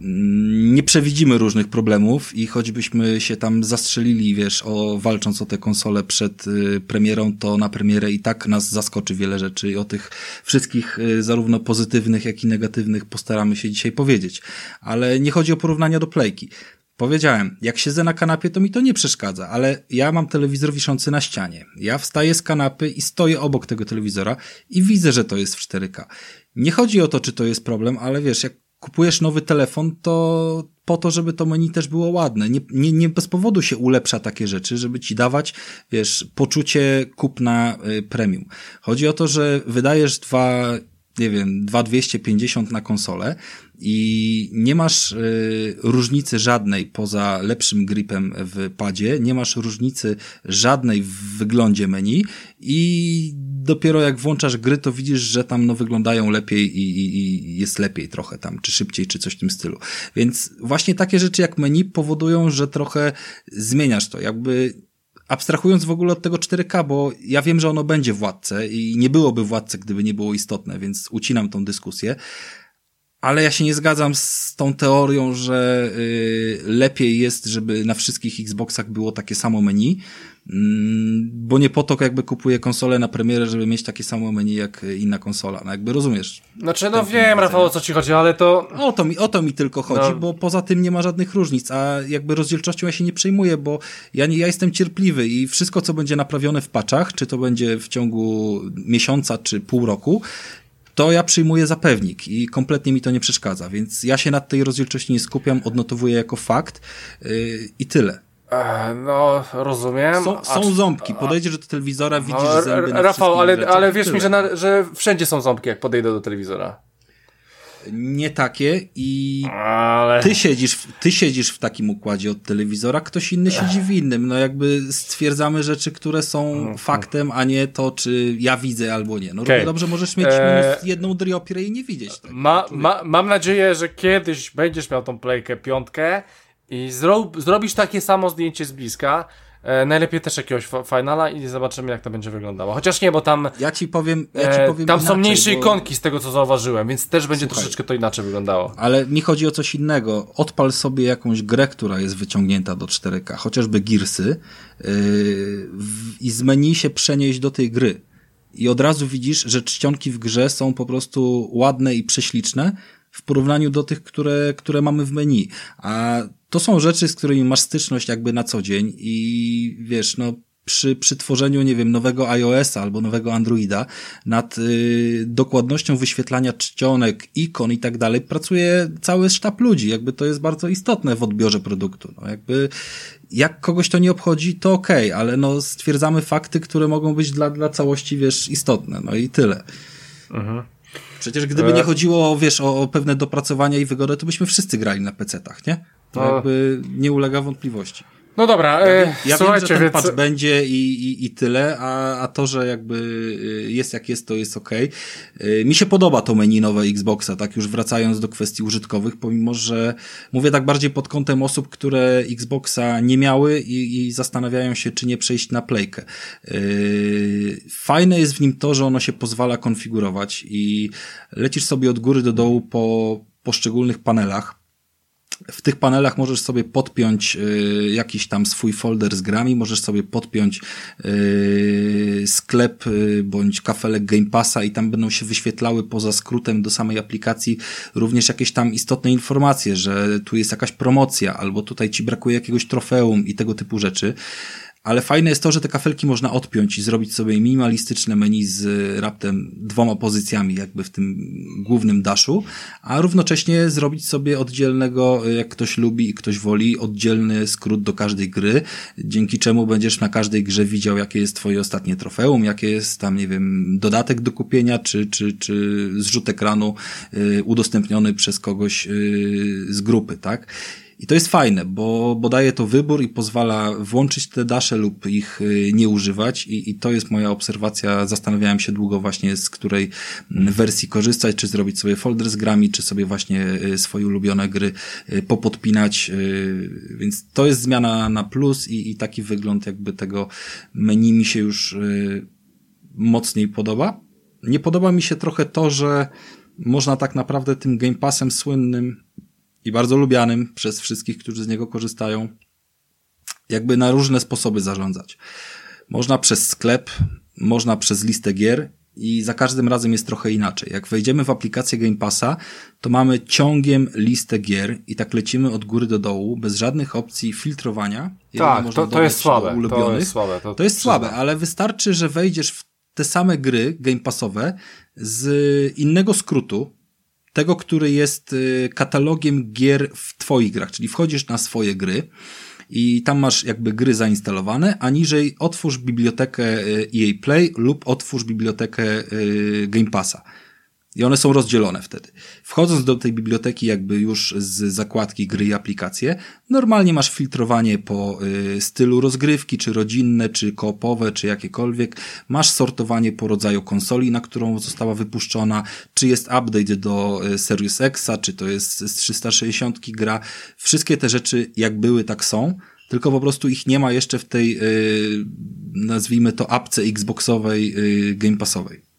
nie przewidzimy różnych problemów i choćbyśmy się tam zastrzelili, wiesz, o, walcząc o tę konsolę przed y, premierą, to na premierę i tak nas zaskoczy wiele rzeczy i o tych wszystkich y, zarówno pozytywnych, jak i negatywnych postaramy się dzisiaj powiedzieć. Ale nie chodzi o porównania do Playki. Powiedziałem, jak siedzę na kanapie, to mi to nie przeszkadza, ale ja mam telewizor wiszący na ścianie. Ja wstaję z kanapy i stoję obok tego telewizora i widzę, że to jest w 4K. Nie chodzi o to, czy to jest problem, ale wiesz, jak kupujesz nowy telefon, to po to, żeby to menu też było ładne. Nie, nie, nie bez powodu się ulepsza takie rzeczy, żeby ci dawać, wiesz, poczucie kupna y, premium. Chodzi o to, że wydajesz dwa, nie wiem, 2250 na konsolę i nie masz y, różnicy żadnej poza lepszym gripem w padzie, nie masz różnicy żadnej w wyglądzie menu i dopiero jak włączasz gry, to widzisz, że tam no wyglądają lepiej i, i, i jest lepiej trochę tam, czy szybciej, czy coś w tym stylu. Więc właśnie takie rzeczy jak menu powodują, że trochę zmieniasz to, jakby abstrahując w ogóle od tego 4K, bo ja wiem, że ono będzie władce i nie byłoby władce, gdyby nie było istotne, więc ucinam tą dyskusję. Ale ja się nie zgadzam z tą teorią, że y, lepiej jest, żeby na wszystkich Xboxach było takie samo menu, bo nie po to jakby kupuję konsolę na premierę, żeby mieć takie samo menu jak inna konsola. No jakby rozumiesz. znaczy, no wiem, Rafał, o co ci chodzi, ale to... O to mi, o to mi tylko chodzi, No. bo poza tym nie ma żadnych różnic, a jakby rozdzielczością ja się nie przejmuję, bo ja, nie, ja jestem cierpliwy i wszystko, co będzie naprawione w patchach, czy to będzie w ciągu miesiąca, czy pół roku, to ja przyjmuję za pewnik i kompletnie mi to nie przeszkadza, więc ja się nad tej rozdzielczości nie skupiam, odnotowuję jako fakt yy, i tyle. No, rozumiem. Są, A są czy- ząbki, podejdziesz do telewizora, widzisz No, zęby na Rafał, ale, rzeczach ale wierz mi, że, na, że wszędzie są ząbki, jak podejdę do telewizora. Nie takie i Ale... Ty siedzisz, w- ty siedzisz w takim układzie od telewizora, ktoś inny siedzi w innym. No jakby stwierdzamy rzeczy, które są faktem, a nie to, czy ja widzę albo nie. No równie dobrze możesz mieć Eee, jedną driopię i nie widzieć tego. Ma, ma, mam nadzieję, że kiedyś będziesz miał tą playkę piątkę i zro, zrobisz takie samo zdjęcie z bliska. E, najlepiej też jakiegoś finala i zobaczymy, jak to będzie wyglądało. Chociaż nie, bo tam, Ja ci powiem, ja ci e, powiem tam są inaczej, mniejsze bo- ikonki z tego, co zauważyłem, więc też będzie Słuchaj. troszeczkę to inaczej wyglądało. Ale mi chodzi o coś innego. Odpal sobie jakąś grę, która jest wyciągnięta do 4K, chociażby Gearsy yy, w- i z menu się przenieść do tej gry. I od razu widzisz, że czcionki w grze są po prostu ładne i prześliczne w porównaniu do tych, które, które mamy w menu. A to są rzeczy, z którymi masz styczność jakby na co dzień i wiesz, no przy, przy tworzeniu, nie wiem, nowego iOS-a albo nowego Androida nad y, dokładnością wyświetlania czcionek, ikon i tak dalej pracuje cały sztab ludzi. Jakby to jest bardzo istotne w odbiorze produktu. No, jakby jak kogoś to nie obchodzi, to okej, ale no stwierdzamy fakty, które mogą być dla, dla całości, wiesz, istotne. No i tyle. Przecież gdyby E- nie chodziło, wiesz, o, o pewne dopracowania i wygodę, to byśmy wszyscy grali na PC-tach, nie? To No. jakby nie ulega wątpliwości. No dobra, e, Ja słuchajcie, wiem, że ten więc... patch będzie i, i, i tyle, a, a to, że jakby y, jest jak jest, to jest okej. Y, Mi się podoba to menu nowe Xboxa, tak już wracając do kwestii użytkowych, pomimo, że mówię tak bardziej pod kątem osób, które Xboxa nie miały i, i zastanawiają się, czy nie przejść na playkę. Fajne jest w nim to, że ono się pozwala konfigurować i lecisz sobie od góry do dołu po poszczególnych panelach, w tych panelach możesz sobie podpiąć y, jakiś tam swój folder z grami, możesz sobie podpiąć y, sklep y, bądź kafelek Game Passa i tam będą się wyświetlały poza skrótem do samej aplikacji również jakieś tam istotne informacje, że tu jest jakaś promocja albo tutaj ci brakuje jakiegoś trofeum i tego typu rzeczy. Ale fajne jest to, że te kafelki można odpiąć i zrobić sobie minimalistyczne menu z raptem dwoma pozycjami jakby w tym głównym daszu, a równocześnie zrobić sobie oddzielnego, jak ktoś lubi i ktoś woli, oddzielny skrót do każdej gry, dzięki czemu będziesz na każdej grze widział, jakie jest twoje ostatnie trofeum, jakie jest tam, nie wiem, dodatek do kupienia, czy, czy, czy zrzut ekranu y, udostępniony przez kogoś z grupy, tak? I to jest fajne, bo, bo daje to wybór i pozwala włączyć te dasze lub ich y, nie używać i, i to jest moja obserwacja. Zastanawiałem się długo właśnie z której mm, wersji korzystać, czy zrobić sobie folder z grami, czy sobie właśnie y, swoje ulubione gry y, popodpinać, więc to jest zmiana na plus i, i taki wygląd jakby tego menu mi się już mocniej podoba. Nie podoba mi się trochę to, że można tak naprawdę tym Game Passem słynnym i bardzo lubianym przez wszystkich, którzy z niego korzystają, jakby na różne sposoby zarządzać. Można przez sklep, można przez listę gier i za każdym razem jest trochę inaczej. Jak wejdziemy w aplikację Game Passa, to mamy ciągiem listę gier i tak lecimy od góry do dołu, bez żadnych opcji filtrowania. Tak, to, to jest słabe. To jest słabe, to, to jest słabe, ale wystarczy, że wejdziesz w te same gry Game Passowe z innego skrótu, tego, który jest y, katalogiem gier w twoich grach, czyli wchodzisz na swoje gry i tam masz jakby gry zainstalowane, a niżej otwórz bibliotekę y, EA Play lub otwórz bibliotekę y, Game Passa. I one są rozdzielone wtedy. Wchodząc do tej biblioteki jakby już z zakładki gry i aplikacje, normalnie masz filtrowanie po y, stylu rozgrywki, czy rodzinne, czy koopowe, czy jakiekolwiek. Masz sortowanie po rodzaju konsoli, na którą została wypuszczona, czy jest update do y, Series Xa, czy to jest z 360 gra. Wszystkie te rzeczy jak były, tak są tylko po prostu ich nie ma jeszcze w tej, yy, nazwijmy to, apce Xboxowej, yy, Game Passowej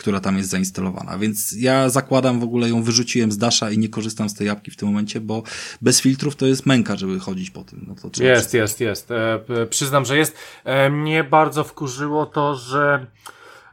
która tam jest zainstalowana. Więc ja zakładam, w ogóle ją wyrzuciłem z Dasha i nie korzystam z tej apki w tym momencie, bo bez filtrów to jest męka, żeby chodzić po tym. No to jest, jest, jest. E, przyznam, że jest. E, mnie bardzo wkurzyło to, że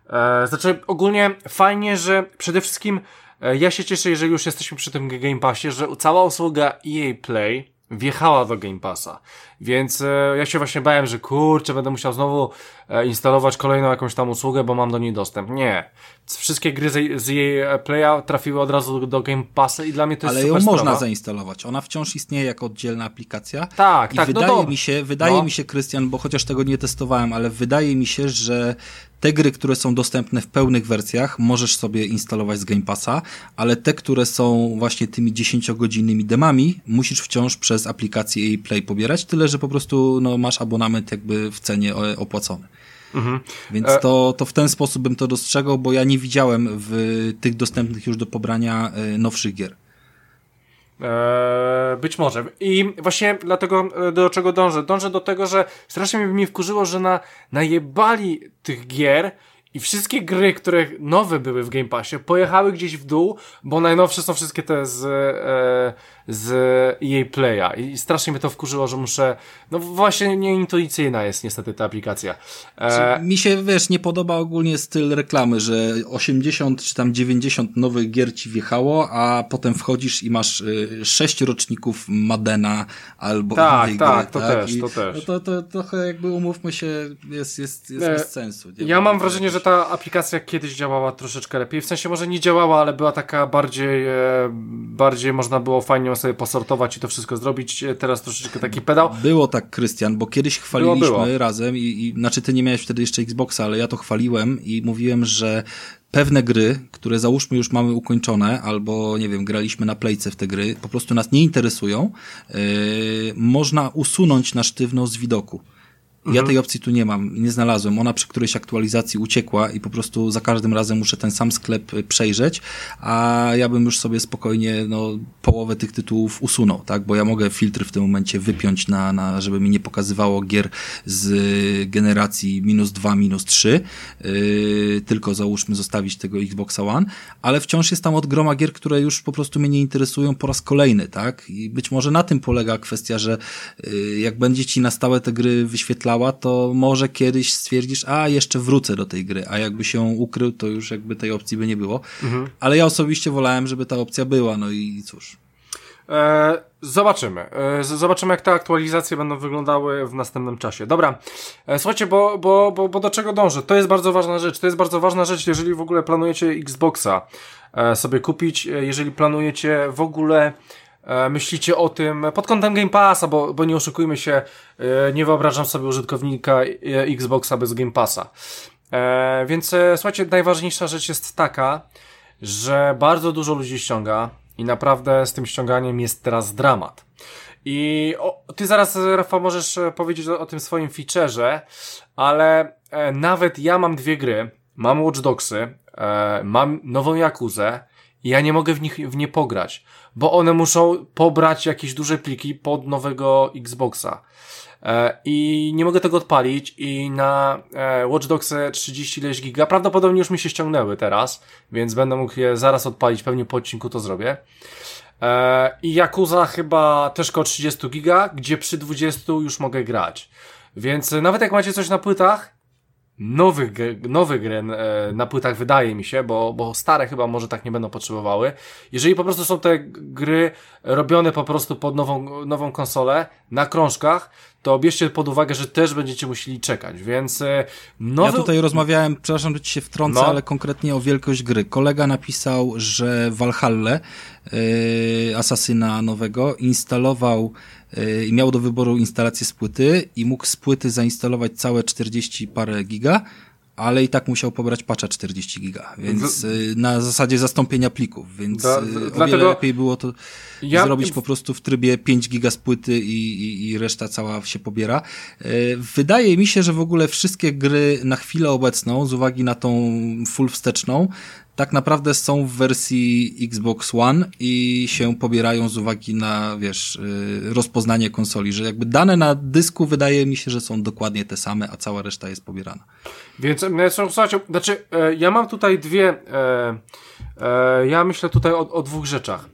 e, znaczy ogólnie fajnie, że przede wszystkim e, ja się cieszę, jeżeli już jesteśmy przy tym Game Passie, że cała usługa EA Play wjechała do Game Passa. Więc e, ja się właśnie bałem, że kurczę, będę musiał znowu e, instalować kolejną jakąś tam usługę, bo mam do niej dostęp. Nie. Wszystkie gry z, z jej e, Playa trafiły od razu do, do Game Passa i dla mnie to Ale jest Ale ją sprawa. można zainstalować. Ona wciąż istnieje jako oddzielna aplikacja. Tak, I tak. No wydaje no mi się, wydaje no. mi się, Krystian, bo chociaż tego nie testowałem, ale wydaje mi się, że te gry, które są dostępne w pełnych wersjach, możesz sobie instalować z Game Passa, ale te, które są właśnie tymi 10-godzinnymi demami, musisz wciąż przez aplikację jej Play pobierać, tyle że po prostu no, masz abonament jakby w cenie opłacony. Mhm. Więc e- to, to w ten sposób bym to dostrzegał, bo ja nie widziałem w tych dostępnych już do pobrania e, nowszych gier. Eee, być może. I właśnie dlatego e, do czego dążę? Dążę do tego, że strasznie mnie wkurzyło, że na, najebali tych gier i wszystkie gry, które nowe były w Game Passie, pojechały gdzieś w dół, bo najnowsze są wszystkie te z, e, z EA Playa. I strasznie mnie to wkurzyło, że muszę. No właśnie nieintuicyjna jest niestety ta aplikacja. E... Mi się, wiesz, nie podoba ogólnie styl reklamy, że 80 czy tam 90 nowych gier ci wjechało, a potem wchodzisz i masz y, 6 roczników Madena albo tak, tak, gry, to tak, też, I to też. No to, to trochę jakby umówmy się, jest, jest, jest e... bez sensu. Nie ja mam wrażenie, że ta aplikacja kiedyś działała troszeczkę lepiej. W sensie może nie działała, ale była taka bardziej, e, bardziej można było fajnie sobie posortować i to wszystko zrobić. E, teraz troszeczkę taki pedał. Było tak, Krystian, bo kiedyś chwaliliśmy było, było. razem i, i znaczy ty nie miałeś wtedy jeszcze Xboxa, ale ja to chwaliłem i mówiłem, że pewne gry, które załóżmy już mamy ukończone, albo nie wiem, graliśmy na playce w te gry, po prostu nas nie interesują, yy, można usunąć na sztywno z widoku. Ja mhm. tej opcji tu nie mam, nie znalazłem. Ona przy którejś aktualizacji uciekła i po prostu za każdym razem muszę ten sam sklep y, przejrzeć, a ja bym już sobie spokojnie no, połowę tych tytułów usunął, tak? Bo ja mogę filtry w tym momencie wypiąć na, na żeby mi nie pokazywało gier z generacji minus 2, minus 3, yy, tylko załóżmy zostawić tego Xboxa One, ale wciąż jest tam od groma gier, które już po prostu mnie nie interesują po raz kolejny, tak? I być może na tym polega kwestia, że yy, jak będzie ci na stałe te gry wyświetlała, to może kiedyś stwierdzisz, a jeszcze wrócę do tej gry, a jakby się ukrył, to już jakby tej opcji by nie było. Mhm. Ale ja osobiście wolałem, żeby ta opcja była, no i cóż. E, zobaczymy. E, zobaczymy, jak te aktualizacje będą wyglądały w następnym czasie. Dobra, e, słuchajcie, bo, bo, bo, bo do czego dążę? To jest bardzo ważna rzecz. To jest bardzo ważna rzecz, jeżeli w ogóle planujecie Xboxa e, sobie kupić, e, jeżeli planujecie w ogóle myślicie o tym pod kątem Game Passa, bo, bo nie oszukujmy się, nie wyobrażam sobie użytkownika Xboxa bez Game Passa. Więc słuchajcie, najważniejsza rzecz jest taka, że bardzo dużo ludzi ściąga i naprawdę z tym ściąganiem jest teraz dramat. I o, ty zaraz, Rafa, możesz e, powiedzieć o, o tym swoim featureze, ale e, nawet ja mam dwie gry. Mam Watch Dogsy, e, mam nową Jakuzę i ja nie mogę w nich w nie pograć, bo one muszą pobrać jakieś duże pliki pod nowego Xboxa. E, I nie mogę tego odpalić i na e, Watch Dogs 30 ileś giga, prawdopodobnie już mi się ściągnęły teraz, więc będę mógł je zaraz odpalić, pewnie po odcinku to zrobię. E, I Yakuza chyba też koło 30 giga, gdzie przy 20 już mogę grać. Więc nawet jak macie coś na płytach, nowych, nowych gry na płytach wydaje mi się, bo, bo stare chyba może tak nie będą potrzebowały. Jeżeli po prostu są te gry robione po prostu pod nową, nową konsolę na krążkach, to bierzcie pod uwagę, że też będziecie musieli czekać, więc e, nowy... Ja tutaj rozmawiałem, przepraszam, że ci się wtrącę, no. ale konkretnie o wielkość gry. Kolega napisał, że Valhalla, yy, asasyna nowego, instalował yy, i miał do wyboru instalację z płyty i mógł z płyty zainstalować całe 40 parę giga, ale i tak musiał pobrać patcha 40 giga, więc y, na zasadzie zastąpienia plików, więc da, y, o wiele lepiej było to ja... zrobić po prostu w trybie 5 giga z płyty i, i, i reszta cała się pobiera. Y, wydaje mi się, że w ogóle wszystkie gry na chwilę obecną, z uwagi na tą full wsteczną, tak naprawdę są w wersji Xbox One i się pobierają z uwagi na, wiesz, y, rozpoznanie konsoli, że jakby dane na dysku wydaje mi się, że są dokładnie te same, a cała reszta jest pobierana. Więc, słuchajcie, znaczy, e, ja mam tutaj dwie, e, e, ja myślę tutaj o, o dwóch rzeczach.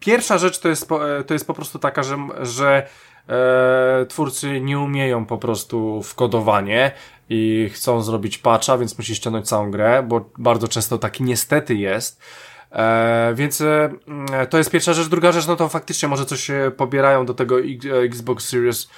Pierwsza rzecz to jest, to jest po prostu taka, że, że e, twórcy nie umieją po prostu w kodowanie i chcą zrobić patcha, więc musi ściągnąć całą grę, bo bardzo często tak niestety jest. E, więc e, to jest pierwsza rzecz. Druga rzecz, no to faktycznie może coś pobierają do tego Xbox Series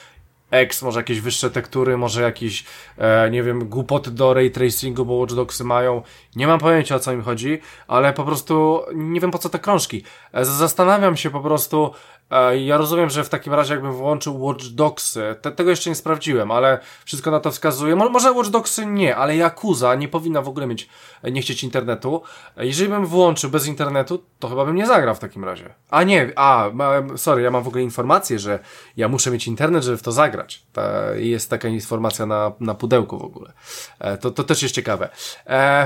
X, może jakieś wyższe tektury, może jakieś, e, nie wiem, głupoty do ray tracingu, bo Watch Dogsy mają. Nie mam pojęcia o co im chodzi, ale po prostu nie wiem po co te krążki. E, zastanawiam się po prostu, E, ja rozumiem, że w takim razie jakbym włączył Watch Dogsy, te, tego jeszcze nie sprawdziłem, ale wszystko na to wskazuje. Mo, może Watch Dogsy nie, ale Yakuza nie powinna w ogóle mieć, e, nie chcieć internetu. E, jeżeli bym włączył bez internetu, to chyba bym nie zagrał w takim razie. A nie, a, sorry, ja mam w ogóle informację, że ja muszę mieć internet, żeby w to zagrać. Ta, jest taka informacja na, na pudełku w ogóle. To, to też jest ciekawe.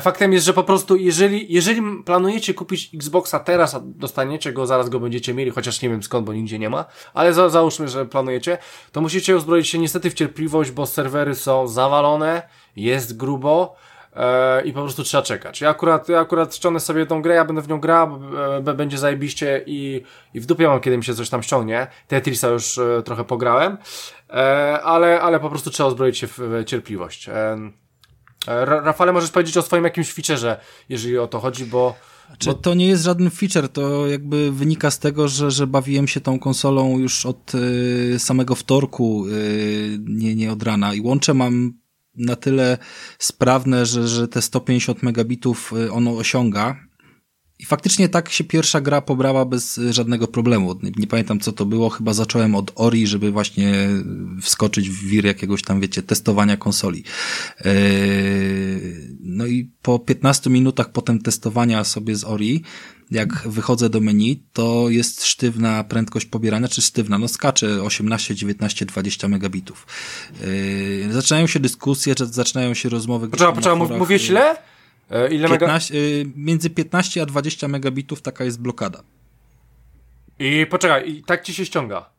Faktem jest, że po prostu jeżeli, jeżeli planujecie kupić Xboxa teraz, a dostaniecie go, zaraz go będziecie mieli, chociaż nie wiem skąd, bo nigdzie nie ma, ale za, załóżmy, że planujecie, to musicie uzbroić się niestety w cierpliwość, bo serwery są zawalone, jest grubo, e, i po prostu trzeba czekać. Ja akurat, ja akurat ściągnę sobie tą grę, ja będę w nią grał, będzie zajebiście i, i w dupie mam, kiedy mi się coś tam ściągnie. Tetrisa już e, trochę pograłem, e, ale, ale po prostu trzeba uzbroić się w, cierpliwość. Rafale, możesz powiedzieć o swoim jakimś featureze, jeżeli o to chodzi, bo czy Bo... to nie jest żaden feature, to jakby wynika z tego, że, że bawiłem się tą konsolą już od y, samego wtorku, y, nie, nie od rana. I łącze mam na tyle sprawne, że, że te 150 megabitów y, ono osiąga I faktycznie tak się pierwsza gra pobrała bez żadnego problemu. Nie, pamiętam co to było, chyba zacząłem od Ori, żeby właśnie wskoczyć w wir jakiegoś tam, wiecie, testowania konsoli. Yy, no i po 15 minutach potem testowania sobie z Ori, jak wychodzę do menu, to jest sztywna prędkość pobierania, czy sztywna, no skacze 18, 19, 20 megabitów. Yy, zaczynają się dyskusje, zaczynają się rozmowy. Poczekaj, poczekaj, mówię źle? E, ile 15, mega... Między 15 a 20 megabitów taka jest blokada. I poczekaj, i tak ci się ściąga.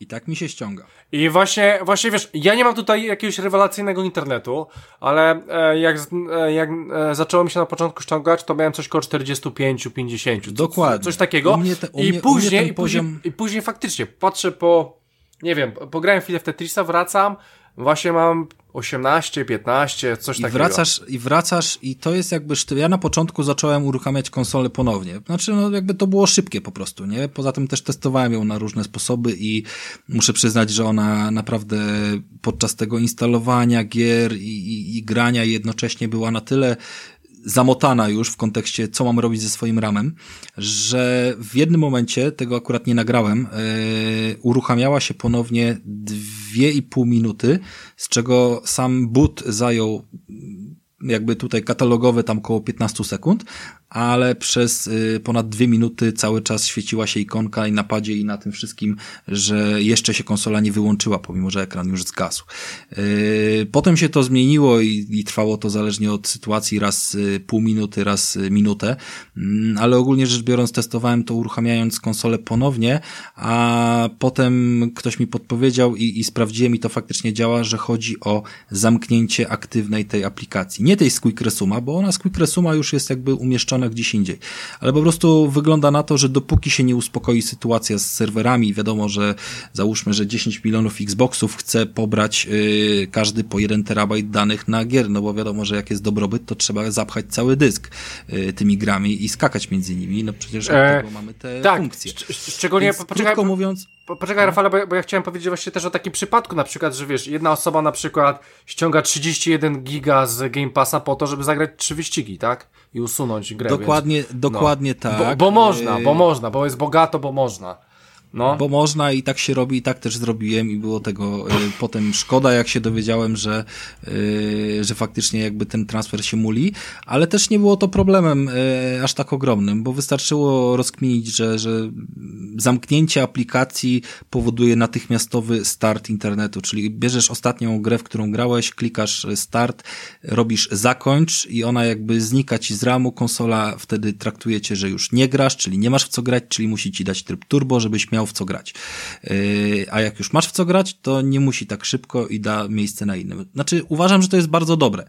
I tak mi się ściąga. I właśnie, właśnie wiesz, ja nie mam tutaj jakiegoś rewelacyjnego internetu, ale e, jak, e, jak e, zaczęło mi się na początku ściągać, to miałem coś koło 45-50. Dokładnie. Coś takiego. Te, I, mnie, później, i, poziom... później, I później faktycznie patrzę po, nie wiem, pograłem chwilę w Tetrisa, wracam, właśnie mam 18, 15, coś I takiego. Wracasz, I wracasz i to jest jakby sztyl. Ja na początku zacząłem uruchamiać konsolę ponownie. Znaczy, no jakby to było szybkie po prostu, nie? Poza tym też testowałem ją na różne sposoby i muszę przyznać, że ona naprawdę podczas tego instalowania gier i, i, i grania jednocześnie była na tyle zamotana już w kontekście, co mam robić ze swoim ramem, że w jednym momencie, tego akurat nie nagrałem, yy, uruchamiała się ponownie dwie i pół minuty, z czego sam boot zajął jakby tutaj katalogowe tam około 15 sekund, ale przez y, ponad dwie minuty cały czas świeciła się ikonka i na padzie i na tym wszystkim, że jeszcze się konsola nie wyłączyła, pomimo że ekran już zgasł. Y, potem się to zmieniło i, i trwało to zależnie od sytuacji, raz y, pół minuty, raz minutę, mm, ale ogólnie rzecz biorąc testowałem to uruchamiając konsolę ponownie, a potem ktoś mi podpowiedział i, i sprawdziłem i to faktycznie działa, że chodzi o zamknięcie aktywnej tej aplikacji. Nie tej z Quick Resuma, bo ona z Quick Resuma już jest jakby umieszczona gdzieś indziej. Ale po prostu wygląda na to, że dopóki się nie uspokoi sytuacja z serwerami, wiadomo, że załóżmy, że 10 milionów Xboxów chce pobrać yy, każdy po 1 terabajt danych na gier, no bo wiadomo, że jak jest dobrobyt, to trzeba zapchać cały dysk yy, tymi grami i skakać między nimi, no przecież e, tego mamy te tak, funkcje. Szczególnie, Więc, poczekaj, krótko mówiąc... Poczekaj, no. Rafale, bo ja, bo ja chciałem powiedzieć właśnie też o takim przypadku, na przykład, że wiesz, jedna osoba na przykład ściąga 31 giga z Game Passa po to, żeby zagrać trzy wyścigi, tak? I usunąć grę. Dokładnie, więc, dokładnie no. tak. Bo, bo można, bo można, bo jest bogato, bo można. No. Bo można i tak się robi, i tak też zrobiłem i było tego y, potem szkoda, jak się dowiedziałem, że, y, że faktycznie jakby ten transfer się muli, ale też nie było to problemem y, aż tak ogromnym, bo wystarczyło rozkminić, że, że zamknięcie aplikacji powoduje natychmiastowy start internetu, czyli bierzesz ostatnią grę, w którą grałeś, klikasz start, robisz zakończ i ona jakby znika ci z ramu, konsola wtedy traktuje cię, że już nie grasz, czyli nie masz w co grać, czyli musi ci dać tryb turbo, żebyś miał w co grać. Yy, a jak już masz w co grać, to nie musi tak szybko i da miejsce na innym. Znaczy, uważam, że to jest bardzo dobre.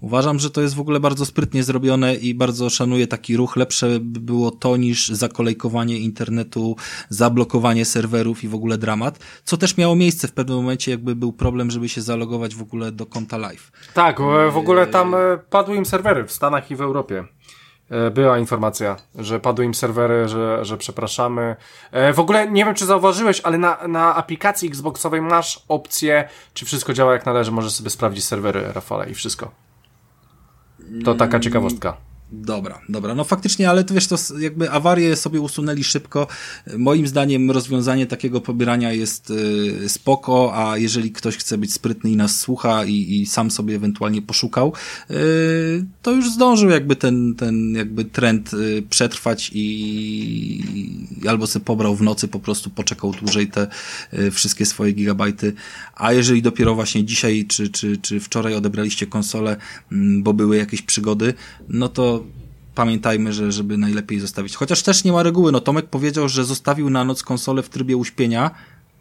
Uważam, że to jest w ogóle bardzo sprytnie zrobione i bardzo szanuję taki ruch. Lepsze by było to niż zakolejkowanie internetu, zablokowanie serwerów i w ogóle dramat, co też miało miejsce w pewnym momencie, jakby był problem, żeby się zalogować w ogóle do konta live. Tak, w ogóle tam e, padły im serwery w Stanach i w Europie. E, była informacja, że padły im serwery, że, że przepraszamy. E, w ogóle nie wiem, czy zauważyłeś, ale na, na aplikacji Xboxowej masz opcję, czy wszystko działa jak należy. Możesz sobie sprawdzić serwery, Rafale, i wszystko. To taka ciekawostka. Dobra, dobra. No faktycznie, ale to wiesz, to jakby awarię sobie usunęli szybko. Moim zdaniem rozwiązanie takiego pobierania jest y, spoko, a jeżeli ktoś chce być sprytny i nas słucha i, i sam sobie ewentualnie poszukał, y, to już zdążył jakby ten, ten jakby trend y, przetrwać i, i albo sobie pobrał w nocy, po prostu poczekał dłużej te y, wszystkie swoje gigabajty, a jeżeli dopiero właśnie dzisiaj czy, czy, czy wczoraj odebraliście konsolę, mm, bo były jakieś przygody, no to pamiętajmy, że żeby najlepiej zostawić. Chociaż też nie ma reguły. No Tomek powiedział, że zostawił na noc konsolę w trybie uśpienia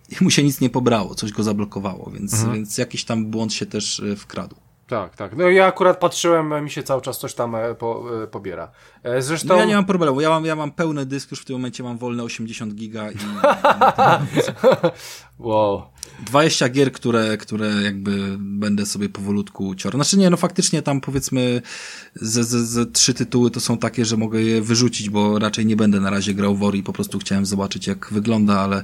i mu się nic nie pobrało, coś go zablokowało, więc, mhm. więc jakiś tam błąd się też e, wkradł. Tak, tak. No ja akurat patrzyłem, mi się cały czas coś tam e, po, e, pobiera. Zresztą... No ja nie mam problemu, ja mam, ja mam pełny dysk, już w tym momencie mam wolne 80 giga i... wow. 20 gier, które, które jakby będę sobie powolutku ciorał. Znaczy nie, no faktycznie tam powiedzmy ze, ze, ze trzy tytuły to są takie, że mogę je wyrzucić, bo raczej nie będę na razie grał w Ori, po prostu chciałem zobaczyć jak wygląda, ale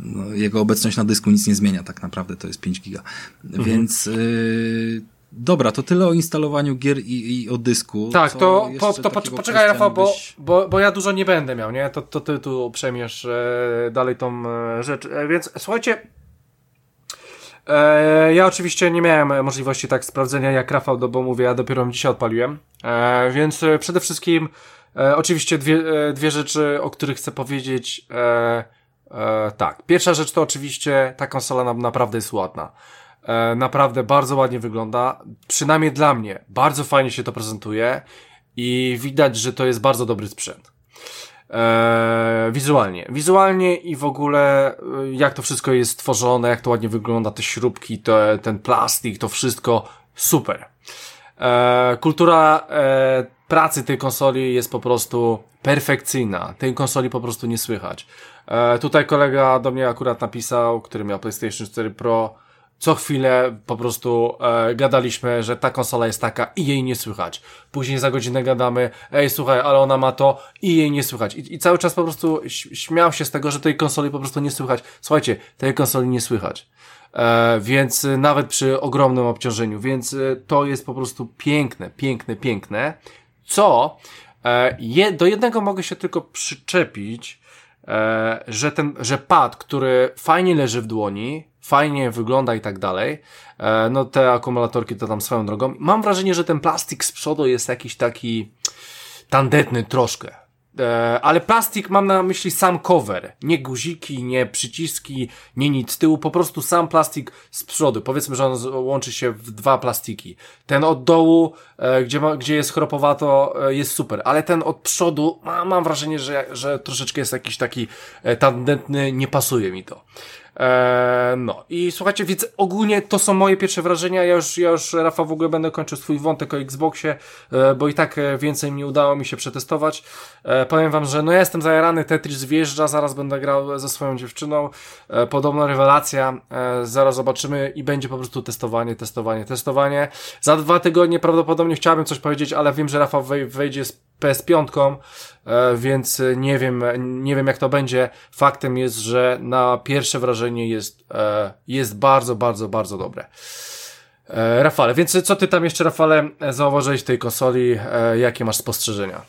no, jego obecność na dysku nic nie zmienia tak naprawdę, to jest 5 giga. Mhm. Więc yy, Dobra, to tyle o instalowaniu gier i, i o dysku. Tak, Co to, to takiego poczekaj Rafał, bo, byś- bo, bo ja dużo nie będę miał, nie? To, to ty tu przejmiesz e, dalej tą e, rzecz. E, więc słuchajcie, e, ja oczywiście nie miałem możliwości tak sprawdzenia jak Rafał, no bo mówię, ja dopiero dzisiaj odpaliłem. E, więc e, przede wszystkim oczywiście dwie, dwie rzeczy, o których chcę powiedzieć. Tak, pierwsza rzecz to oczywiście ta konsola na, naprawdę jest ładna. E, naprawdę bardzo ładnie wygląda. Przynajmniej dla mnie. Bardzo fajnie się to prezentuje i widać, że to jest bardzo dobry sprzęt. E, wizualnie. Wizualnie i w ogóle e, jak to wszystko jest stworzone, jak to ładnie wygląda, te śrubki, te, ten plastik, to wszystko super. Kultura e, pracy tej konsoli jest po prostu perfekcyjna. Tej konsoli po prostu nie słychać. Tutaj kolega do mnie akurat napisał, który miał PlayStation 4 Pro, co chwilę po prostu e, gadaliśmy, że ta konsola jest taka i jej nie słychać. Później za godzinę gadamy, ej słuchaj, ale ona ma to i jej nie słychać. I, i cały czas po prostu śmiał się z tego, że tej konsoli po prostu nie słychać. Słuchajcie, tej konsoli nie słychać. E, więc y, nawet przy ogromnym obciążeniu, więc y, to jest po prostu piękne, piękne, piękne. Co e, je, do jednego mogę się tylko przyczepić, e, że ten, że pad, który fajnie leży w dłoni, fajnie wygląda i tak dalej, e, no te akumulatorki to tam swoją drogą. Mam wrażenie, że ten plastik z przodu jest jakiś taki tandetny troszkę. E, ale plastik mam na myśli sam cover. Nie guziki, nie przyciski, nie nic z tyłu, po prostu sam plastik z przodu. Powiedzmy, że on łączy się w dwa plastiki. Ten od dołu, e, gdzie, ma, gdzie jest chropowato, jest super, ale ten od przodu, ma, mam wrażenie, że, że troszeczkę jest jakiś taki tandetny, nie pasuje mi to. Eee, no i słuchajcie, więc ogólnie to są moje pierwsze wrażenia. Ja już, ja już Rafał w ogóle będę kończył swój wątek o Xboxie, e, bo i tak e, więcej mi udało mi się przetestować. E, powiem wam, że no ja jestem zajarany, Tetris wjeżdża, zaraz będę grał ze swoją dziewczyną. E, podobno rewelacja, e, zaraz zobaczymy i będzie po prostu testowanie, testowanie, testowanie. Za dwa tygodnie prawdopodobnie chciałbym coś powiedzieć, ale wiem, że Rafał wej- wejdzie z PS5, e, więc nie wiem, nie wiem jak to będzie. Faktem jest, że na pierwsze wrażenie jest, e, jest bardzo, bardzo, bardzo dobre. E, Rafale, więc co ty tam jeszcze, Rafale, zauważyłeś tej konsoli? Jakie masz spostrzeżenia?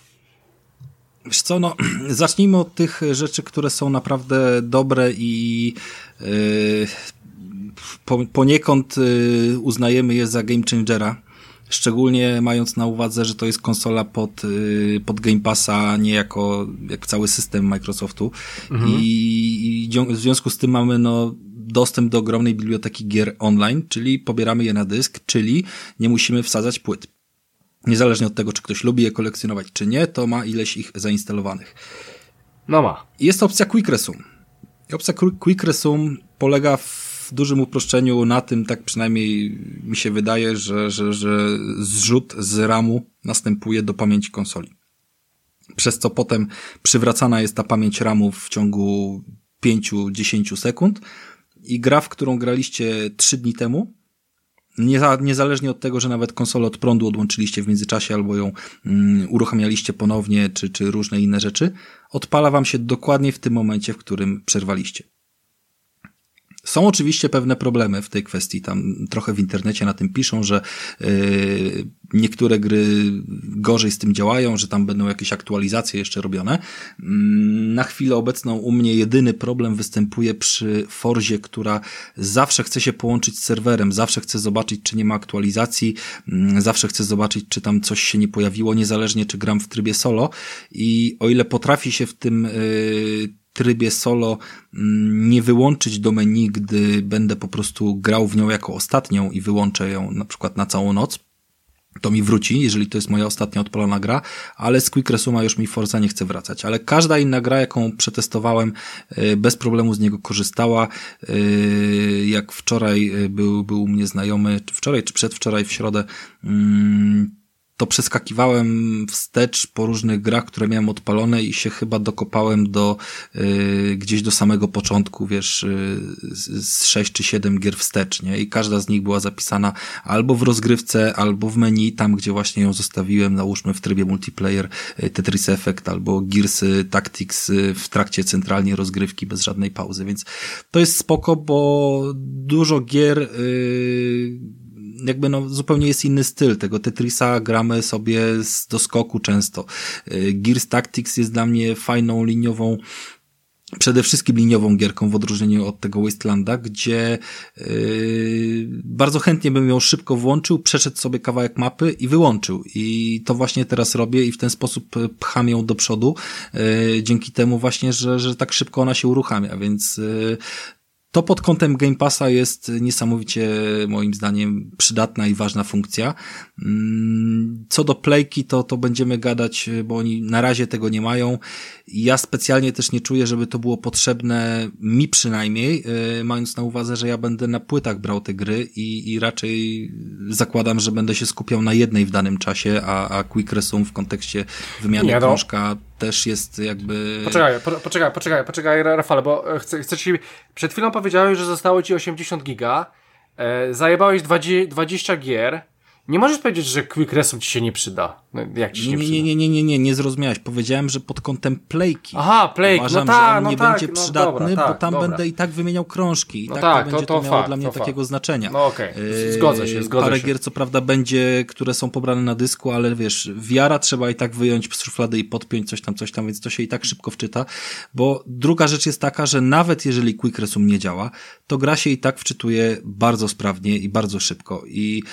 Wiesz co, no, zacznijmy od tych rzeczy, które są naprawdę dobre i yy, po, poniekąd uznajemy je za game changera. Szczególnie mając na uwadze, że to jest konsola pod, yy, pod Game Passa, nie jako jak cały system Microsoftu. I, i dzią- w związku z tym mamy no, dostęp do ogromnej biblioteki gier online, czyli pobieramy je na dysk, czyli nie musimy wsadzać płyt. Niezależnie od tego, czy ktoś lubi je kolekcjonować, czy nie, to ma ileś ich zainstalowanych. No ma. I Jest opcja Quick Resume. I opcja Qu- Quick Resume polega w dużym uproszczeniu na tym, tak przynajmniej mi się wydaje, że, że, że zrzut z RAMu następuje do pamięci konsoli. Przez co potem przywracana jest ta pamięć RAMu w ciągu 5-10 sekund i gra, w którą graliście 3 dni temu, Nieza, niezależnie od tego, że nawet konsolę od prądu odłączyliście w międzyczasie albo ją mm, uruchamialiście ponownie, czy, czy różne inne rzeczy, odpala wam się dokładnie w tym momencie, w którym przerwaliście. Są oczywiście pewne problemy w tej kwestii. Tam trochę w internecie na tym piszą, że yy, niektóre gry gorzej z tym działają, że tam będą jakieś aktualizacje jeszcze robione. Mm, Na chwilę obecną u mnie jedyny problem występuje przy Forzie, która zawsze chce się połączyć z serwerem, zawsze chce zobaczyć, czy nie ma aktualizacji, mm, zawsze chce zobaczyć, czy tam coś się nie pojawiło, niezależnie czy gram w trybie solo. I o ile potrafi się w tym yy, trybie solo mm, nie wyłączyć do menu, gdy będę po prostu grał w nią jako ostatnią i wyłączę ją na przykład na całą noc, to mi wróci, jeżeli to jest moja ostatnia odpalona gra, ale z Quick Resuma już mi Forza nie chce wracać. Ale każda inna gra, jaką przetestowałem, y, bez problemu z niego korzystała. Y, Jak wczoraj y, był, był u mnie znajomy, czy wczoraj, czy przedwczoraj w środę, mm, to przeskakiwałem wstecz po różnych grach, które miałem odpalone i się chyba dokopałem do y, gdzieś do samego początku, wiesz, y, z, 6 czy 7 gier wstecz, nie? I każda z nich była zapisana albo w rozgrywce, albo w menu, tam gdzie właśnie ją zostawiłem, nałóżmy w trybie multiplayer y, Tetris Effect albo Gears Tactics y, w trakcie centralnie rozgrywki bez żadnej pauzy, więc to jest spoko, bo dużo gier y, jakby no zupełnie jest inny styl. Tego Tetrisa gramy sobie z doskoku często. Y, Gears Tactics jest dla mnie fajną liniową przede wszystkim liniową gierką w odróżnieniu od tego Wastelanda, gdzie yy, bardzo chętnie bym ją szybko włączył, przeszedł sobie kawałek mapy i wyłączył. I to właśnie teraz robię i w ten sposób pcham ją do przodu, yy, dzięki temu właśnie, że, że tak szybko ona się uruchamia, więc yy, to pod kątem Game Passa jest niesamowicie, moim zdaniem, przydatna i ważna funkcja. Mm, co do playki, to, to będziemy gadać, bo oni na razie tego nie mają. Ja specjalnie też nie czuję, żeby to było potrzebne mi przynajmniej, yy, mając na uwadze, że ja będę na płytach brał te gry i, i raczej zakładam, że będę się skupiał na jednej w danym czasie, a, a Quick Resume w kontekście wymiany nie, no. krążka też jest jakby... Poczekaj, po, poczekaj, poczekaj, poczekaj Rafale, bo e, chcę, chcę ci... Przed chwilą powiedziałeś, że zostało ci 80 giga, e, zajebałeś 20, 20 gier, nie możesz powiedzieć, że Quick Resume ci się nie przyda. No, jak ci się nie, nie, nie, nie, nie, nie, nie, nie zrozumiałeś. Powiedziałem, że pod kątem playki. Aha, playki, Uważam, no tak, że on no nie tak, będzie no przydatny, dobra, tak, bo tam dobra. będę i tak wymieniał krążki. I No tak, tak, to będzie to to, miało fakt, dla mnie takiego fakt. znaczenia. No okej, Yy, zgodzę się, zgodzę Parę się. gier co prawda będzie, które są pobrane na dysku, ale wiesz, wiara trzeba i tak wyjąć z szuflady i podpiąć coś tam, coś tam, więc to się i tak szybko wczyta. Bo druga rzecz jest taka, że nawet jeżeli Quick Resume nie działa, to gra się i tak wczytuje bardzo sprawnie i bardzo szybko. I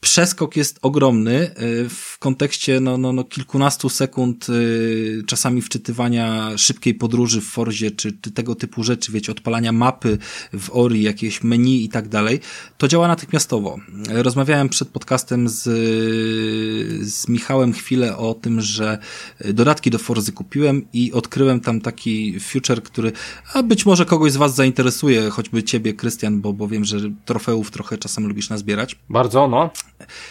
przeskok jest ogromny y, w kontekście no, no, no kilkunastu sekund y, czasami wczytywania szybkiej podróży w Forzie, czy, czy tego typu rzeczy, wiecie, odpalania mapy w Ori, jakieś menu i tak dalej, to działa natychmiastowo. Rozmawiałem przed podcastem z, z Michałem chwilę o tym, że dodatki do Forzy kupiłem i odkryłem tam taki future, który a być może kogoś z was zainteresuje, choćby ciebie, Krystian, bo, bo wiem, że trofeów trochę czasem lubisz nazbierać. Bardzo, no.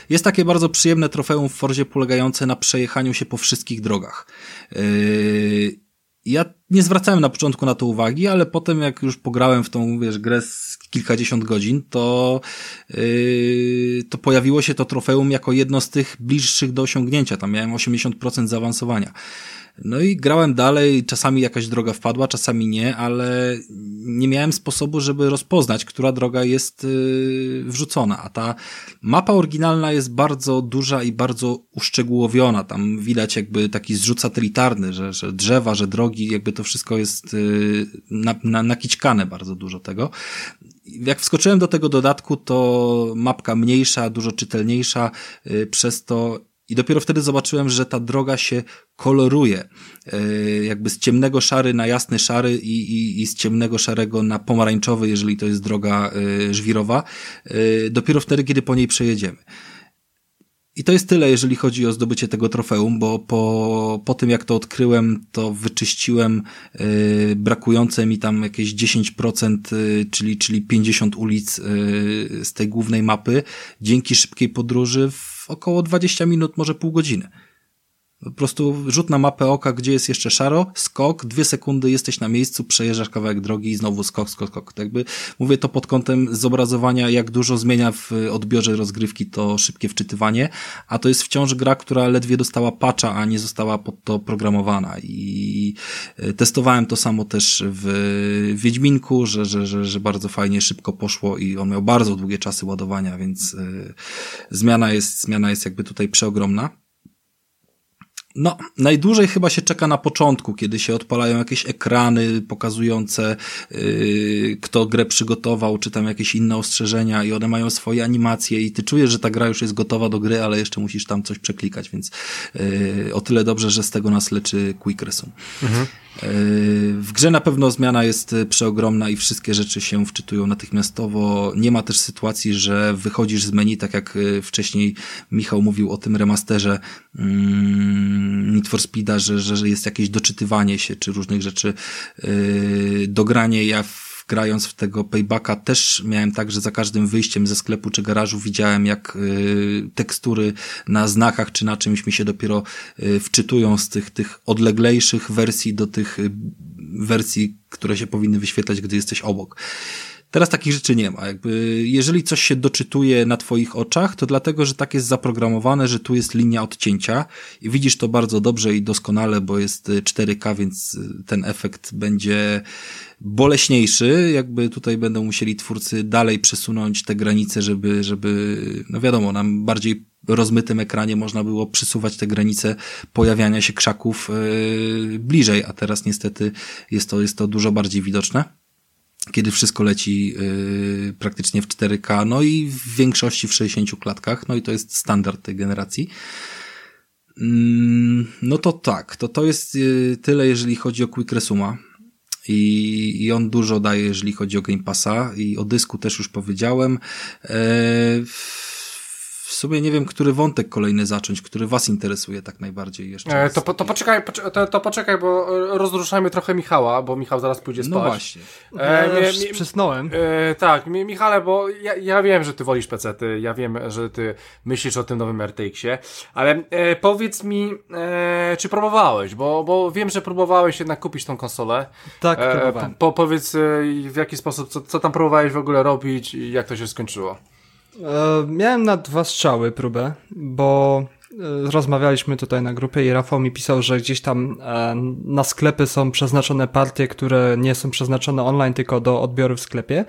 Jest takie bardzo przyjemne trofeum w Forzie polegające na przejechaniu się po wszystkich drogach. Yy, ja nie zwracałem na początku na to uwagi, ale potem jak już pograłem w tą, wiesz, grę z kilkadziesiąt godzin, to, yy, to pojawiło się to trofeum jako jedno z tych bliższych do osiągnięcia. Tam miałem 80% zaawansowania. No i grałem dalej, czasami jakaś droga wpadła, czasami nie, ale nie miałem sposobu, żeby rozpoznać, która droga jest yy, wrzucona. A ta mapa oryginalna jest bardzo duża i bardzo uszczegółowiona. Tam widać jakby taki zrzut satelitarny, że, że drzewa, że drogi, jakby to wszystko jest yy, na, na, nakićkane bardzo dużo tego. Jak wskoczyłem do tego dodatku, to mapka mniejsza, dużo czytelniejsza, yy, przez to i dopiero wtedy zobaczyłem, że ta droga się koloruje. Yy, jakby z ciemnego szary na jasny szary i, i, i z ciemnego szarego na pomarańczowy, jeżeli to jest droga yy, żwirowa. Yy, dopiero wtedy, kiedy po niej przejedziemy. I to jest tyle, jeżeli chodzi o zdobycie tego trofeum, bo po, po tym jak to odkryłem, to wyczyściłem yy, brakujące mi tam jakieś 10%, yy, czyli, czyli 50 ulic yy, z tej głównej mapy, dzięki szybkiej podróży w około 20 minut, może pół godziny. Po prostu rzut na mapę oka, gdzie jest jeszcze szaro, skok, dwie sekundy jesteś na miejscu, przejeżdżasz kawałek drogi i znowu skok, skok, skok. Tak jakby mówię to pod kątem zobrazowania, jak dużo zmienia w odbiorze rozgrywki to szybkie wczytywanie, a to jest wciąż gra, która ledwie dostała patcha, a nie została pod to programowana i e, testowałem to samo też w Wiedźminku, że, że, że, że bardzo fajnie, szybko poszło i on miał bardzo długie czasy ładowania, więc yy, zmiana jest, zmiana jest jakby tutaj przeogromna. No, najdłużej chyba się czeka na początku, kiedy się odpalają jakieś ekrany pokazujące, yy, kto grę przygotował, czy tam jakieś inne ostrzeżenia i one mają swoje animacje i ty czujesz, że ta gra już jest gotowa do gry, ale jeszcze musisz tam coś przeklikać, więc yy, o tyle dobrze, że z tego nas leczy Quick Resume. Mhm. W grze na pewno zmiana jest przeogromna i wszystkie rzeczy się wczytują natychmiastowo. Nie ma też sytuacji, że wychodzisz z menu, tak jak wcześniej Michał mówił o tym remasterze mm, Need for Speeda, że, że jest jakieś doczytywanie się czy różnych rzeczy, dogranie. Ja w grając w tego paybacka też miałem tak, że za każdym wyjściem ze sklepu czy garażu widziałem jak y, tekstury na znakach czy na czymś mi się dopiero y, wczytują z tych, tych odleglejszych wersji do tych y, wersji, które się powinny wyświetlać, gdy jesteś obok. Teraz takich rzeczy nie ma. Jakby, jeżeli coś się doczytuje na twoich oczach, to dlatego, że tak jest zaprogramowane, że tu jest linia odcięcia i widzisz to bardzo dobrze i doskonale, bo jest 4K, więc ten efekt będzie boleśniejszy. Jakby tutaj będą musieli twórcy dalej przesunąć te granice, żeby, żeby, no wiadomo, nam bardziej rozmytym ekranie można było przysuwać te granice pojawiania się krzaków yy, bliżej, a teraz niestety jest to, jest to dużo bardziej widoczne kiedy wszystko leci yy, praktycznie w 4K, no i w większości w 60 klatkach, no i to jest standard tej generacji. Mm, no to tak, to to jest yy, tyle, jeżeli chodzi o Quick Resuma. I, I on dużo daje, jeżeli chodzi o Game Passa i o dysku też już powiedziałem. Yy, w sumie nie wiem, który wątek kolejny zacząć, który was interesuje tak najbardziej jeszcze. E, to, to, poczekaj, to, to poczekaj, bo rozruszajmy trochę Michała, bo Michał zaraz pójdzie spać. No właśnie. E, ja mi, przysnąłem. E, tak, mi, Michale, bo ja, ja wiem, że ty wolisz pecety, ja wiem, że ty myślisz o tym nowym RTX-ie, ale e, powiedz mi, e, czy próbowałeś, bo, bo wiem, że próbowałeś jednak kupić tą konsolę. Tak, e, próbowałem. Po, powiedz e, w jaki sposób, co, co tam próbowałeś w ogóle robić i jak to się skończyło. E, miałem na dwa strzały próbę, bo e, rozmawialiśmy tutaj na grupie i Rafał mi pisał, że gdzieś tam e, na sklepy są przeznaczone partie, które nie są przeznaczone online, tylko do odbioru w sklepie.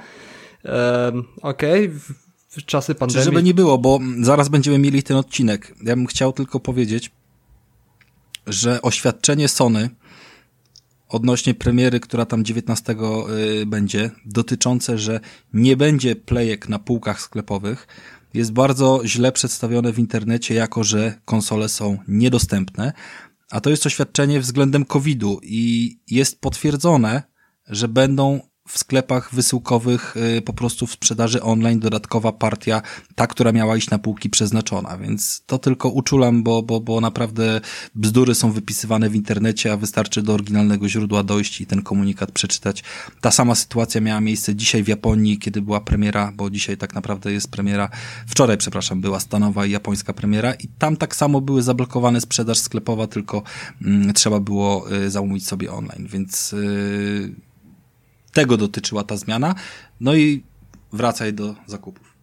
Okej, okay. w czasy pandemii. Czy żeby nie było, bo zaraz będziemy mieli ten odcinek. Ja bym chciał tylko powiedzieć, że oświadczenie Sony odnośnie premiery, która tam 19 y, będzie, dotyczące, że nie będzie playek na półkach sklepowych, jest bardzo źle przedstawione w internecie, jako że konsole są niedostępne, a to jest oświadczenie względem COVID-u i jest potwierdzone, że będą w sklepach wysyłkowych y, po prostu w sprzedaży online dodatkowa partia, ta, która miała iść na półki przeznaczona, więc to tylko uczulam, bo, bo, bo naprawdę bzdury są wypisywane w internecie, a wystarczy do oryginalnego źródła dojść i ten komunikat przeczytać. Ta sama sytuacja miała miejsce dzisiaj w Japonii, kiedy była premiera, bo dzisiaj tak naprawdę jest premiera, wczoraj, przepraszam, była stanowa i japońska premiera i tam tak samo były zablokowane sprzedaż sklepowa, tylko mm, trzeba było y, zamówić sobie online, więc y, tego dotyczyła ta zmiana. No i wracaj do zakupów.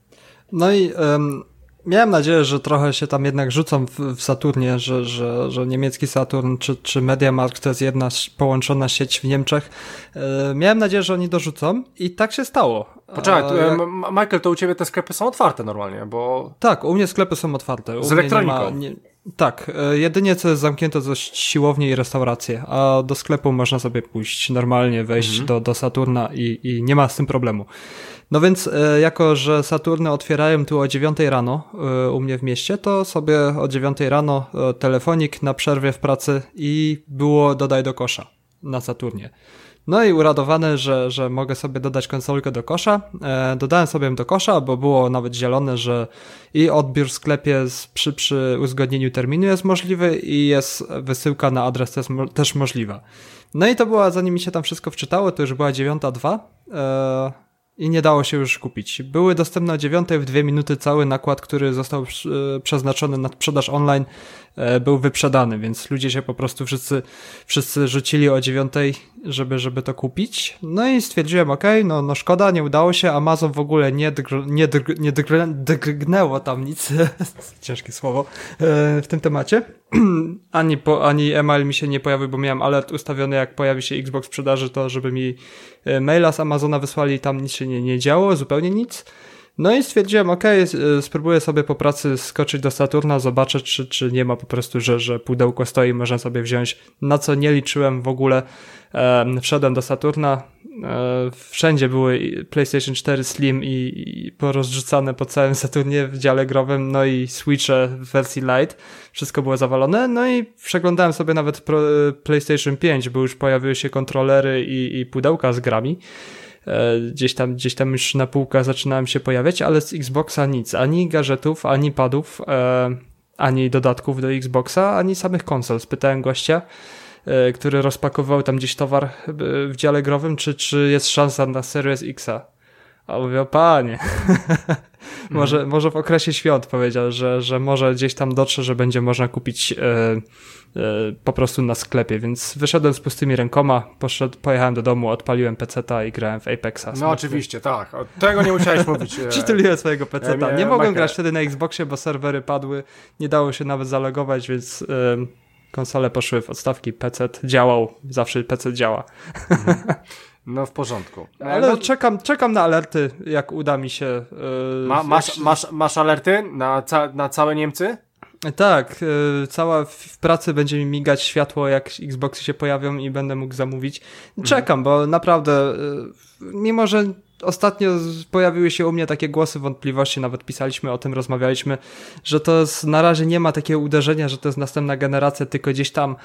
No i um, miałem nadzieję, że trochę się tam jednak rzucą w, w Saturnie, że, że, że niemiecki Saturn czy, czy Mediamarkt to jest jedna połączona sieć w Niemczech. E, miałem nadzieję, że oni dorzucą i tak się stało. Poczekaj, jak... Michael, to u ciebie te sklepy są otwarte normalnie, bo... Tak, u mnie sklepy są otwarte. U z elektroniką. Nie ma, nie, tak, e, jedynie co jest zamknięte to siłownie i restauracje, a do sklepu można sobie pójść normalnie, wejść mhm. do, do Saturna i, i nie ma z tym problemu. No więc e, jako, że Saturny otwierają tu o 9 rano e, u mnie w mieście, to sobie o 9 rano telefonik na przerwie w pracy i było dodaj do kosza na Saturnie. No i uradowany, że, że mogę sobie dodać konsolkę do kosza. E, dodałem sobie do kosza, bo było nawet zielone, że i odbiór w sklepie z, przy, przy uzgodnieniu terminu jest możliwy i jest wysyłka na adres też, też możliwa. No i to była, zanim mi się tam wszystko wczytało, to już była 9.2. E, i nie dało się już kupić. Były dostępne o 9 w 2 minuty cały nakład, który został e, przeznaczony na sprzedaż online, był wyprzedany, więc ludzie się po prostu wszyscy, wszyscy rzucili o 9, żeby, żeby to kupić. No i stwierdziłem, ok, no, no szkoda, nie udało się, Amazon w ogóle nie, dgr, nie, dgr, nie dgr, drgnęło tam nic, ciężkie słowo, e, w tym temacie. ani, po, ani email mi się nie pojawił, bo miałem alert ustawiony, jak pojawi się Xbox w sprzedaży, to żeby mi e, maila z Amazona wysłali, tam nic się nie, nie działo, zupełnie nic. No i stwierdziłem, ok, spróbuję sobie po pracy skoczyć do Saturna, zobaczę, czy, czy nie ma po prostu, że, że pudełko stoi, można sobie wziąć, na co nie liczyłem w ogóle. E, wszedłem do Saturna, e, wszędzie były PlayStation 4 Slim i, i porozrzucane po całym Saturnie w dziale growym, no i Switche w wersji Lite, wszystko było zawalone, no i przeglądałem sobie nawet Pro, PlayStation 5, bo już pojawiły się kontrolery i, i pudełka z grami. E, gdzieś tam, gdzieś tam już na półkach zaczynałem się pojawiać, ale z Xboxa nic, ani gadżetów, ani padów, e, ani dodatków do Xboxa, ani samych konsol. Spytałem gościa, e, który rozpakował tam gdzieś towar w dziale growym, czy, czy jest szansa na Series Xa. A mówię, panie, może, może w okresie świąt powiedział, że, że może gdzieś tam dotrze, że będzie można kupić e, e, po prostu na sklepie, więc wyszedłem z pustymi rękoma, poszedł, pojechałem do domu, odpaliłem peceta i grałem w Apexa. No oczywiście, tak. O, tego nie musiałeś mówić. e, Przytuliłem swojego peceta. Nie mogłem grać wtedy na Xboxie, bo serwery padły, nie dało się nawet zalogować, więc e, konsole poszły w odstawki, PC działał, zawsze PC działa. No w porządku. Ale no, czekam, czekam na alerty, jak uda mi się. e, ma, masz, masz, masz alerty na, ca, na całe Niemcy? Tak, e, cała w- pracy będzie mi migać światło, jak Xboxy się pojawią i będę mógł zamówić. Czekam, bo naprawdę, e, mimo że ostatnio pojawiły się u mnie takie głosy wątpliwości, nawet pisaliśmy o tym, rozmawialiśmy, że to jest, na razie nie ma takiego uderzenia, że to jest następna generacja, tylko gdzieś tam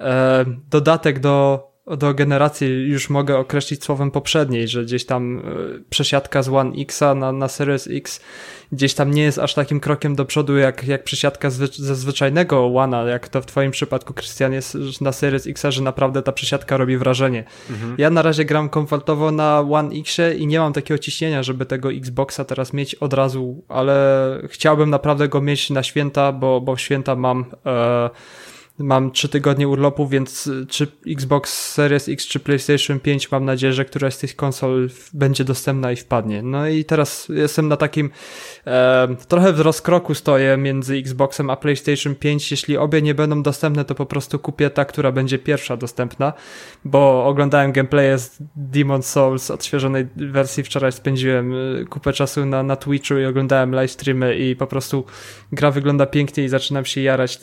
e, dodatek do do generacji już mogę określić słowem poprzedniej, że gdzieś tam e, przesiadka z One Xa na, na Series X gdzieś tam nie jest aż takim krokiem do przodu jak, jak przesiadka zwy, ze zwyczajnego One'a, jak to w twoim przypadku, Krystian, jest na Series X, że naprawdę ta przesiadka robi wrażenie. Ja na razie gram komfortowo na One Xie i nie mam takiego ciśnienia, żeby tego Xboxa teraz mieć od razu, ale chciałbym naprawdę go mieć na święta, bo, bo w święta mam... E, Mam trzy tygodnie urlopu, więc y, czy Xbox Series X czy PlayStation 5 mam nadzieję, że któraś z tych konsol będzie dostępna i wpadnie. No i teraz jestem na takim e, trochę w rozkroku stoję między Xboxem a PlayStation 5. Jeśli obie nie będą dostępne, to po prostu kupię ta, która będzie pierwsza dostępna, bo oglądałem gameplaye z Demon Souls odświeżonej wersji. Wczoraj spędziłem y, kupę czasu na, na Twitchu i oglądałem live streamy i po prostu gra wygląda pięknie i zaczynam się jarać.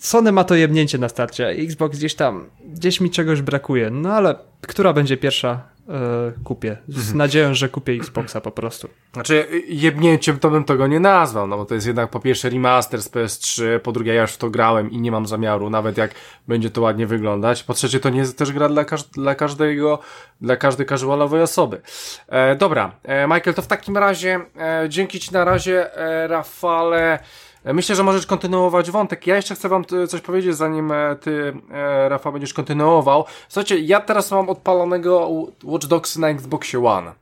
Sony ma to jebnięcie na starcie, Xbox gdzieś tam, gdzieś mi czegoś brakuje. No ale która będzie pierwsza, e, kupię. Z nadzieją, że kupię Xboxa po prostu. Znaczy, jebnięciem to bym tego nie nazwał, no bo to jest jednak po pierwsze remaster z PS3, po drugie ja już w to grałem i nie mam zamiaru, nawet jak będzie to ładnie wyglądać. Po trzecie, to nie jest też gra dla, każ dla każdego, dla każdej casualowej osoby. E, dobra, e, Michael, to w takim razie, e, dzięki Ci na razie, e, Rafale. E, Myślę, że możesz kontynuować wątek. Ja jeszcze chcę Wam coś powiedzieć, zanim e, Ty, e, Rafał, będziesz kontynuował. Słuchajcie, ja teraz mam odpalonego Watch Dogs na Xboxie One.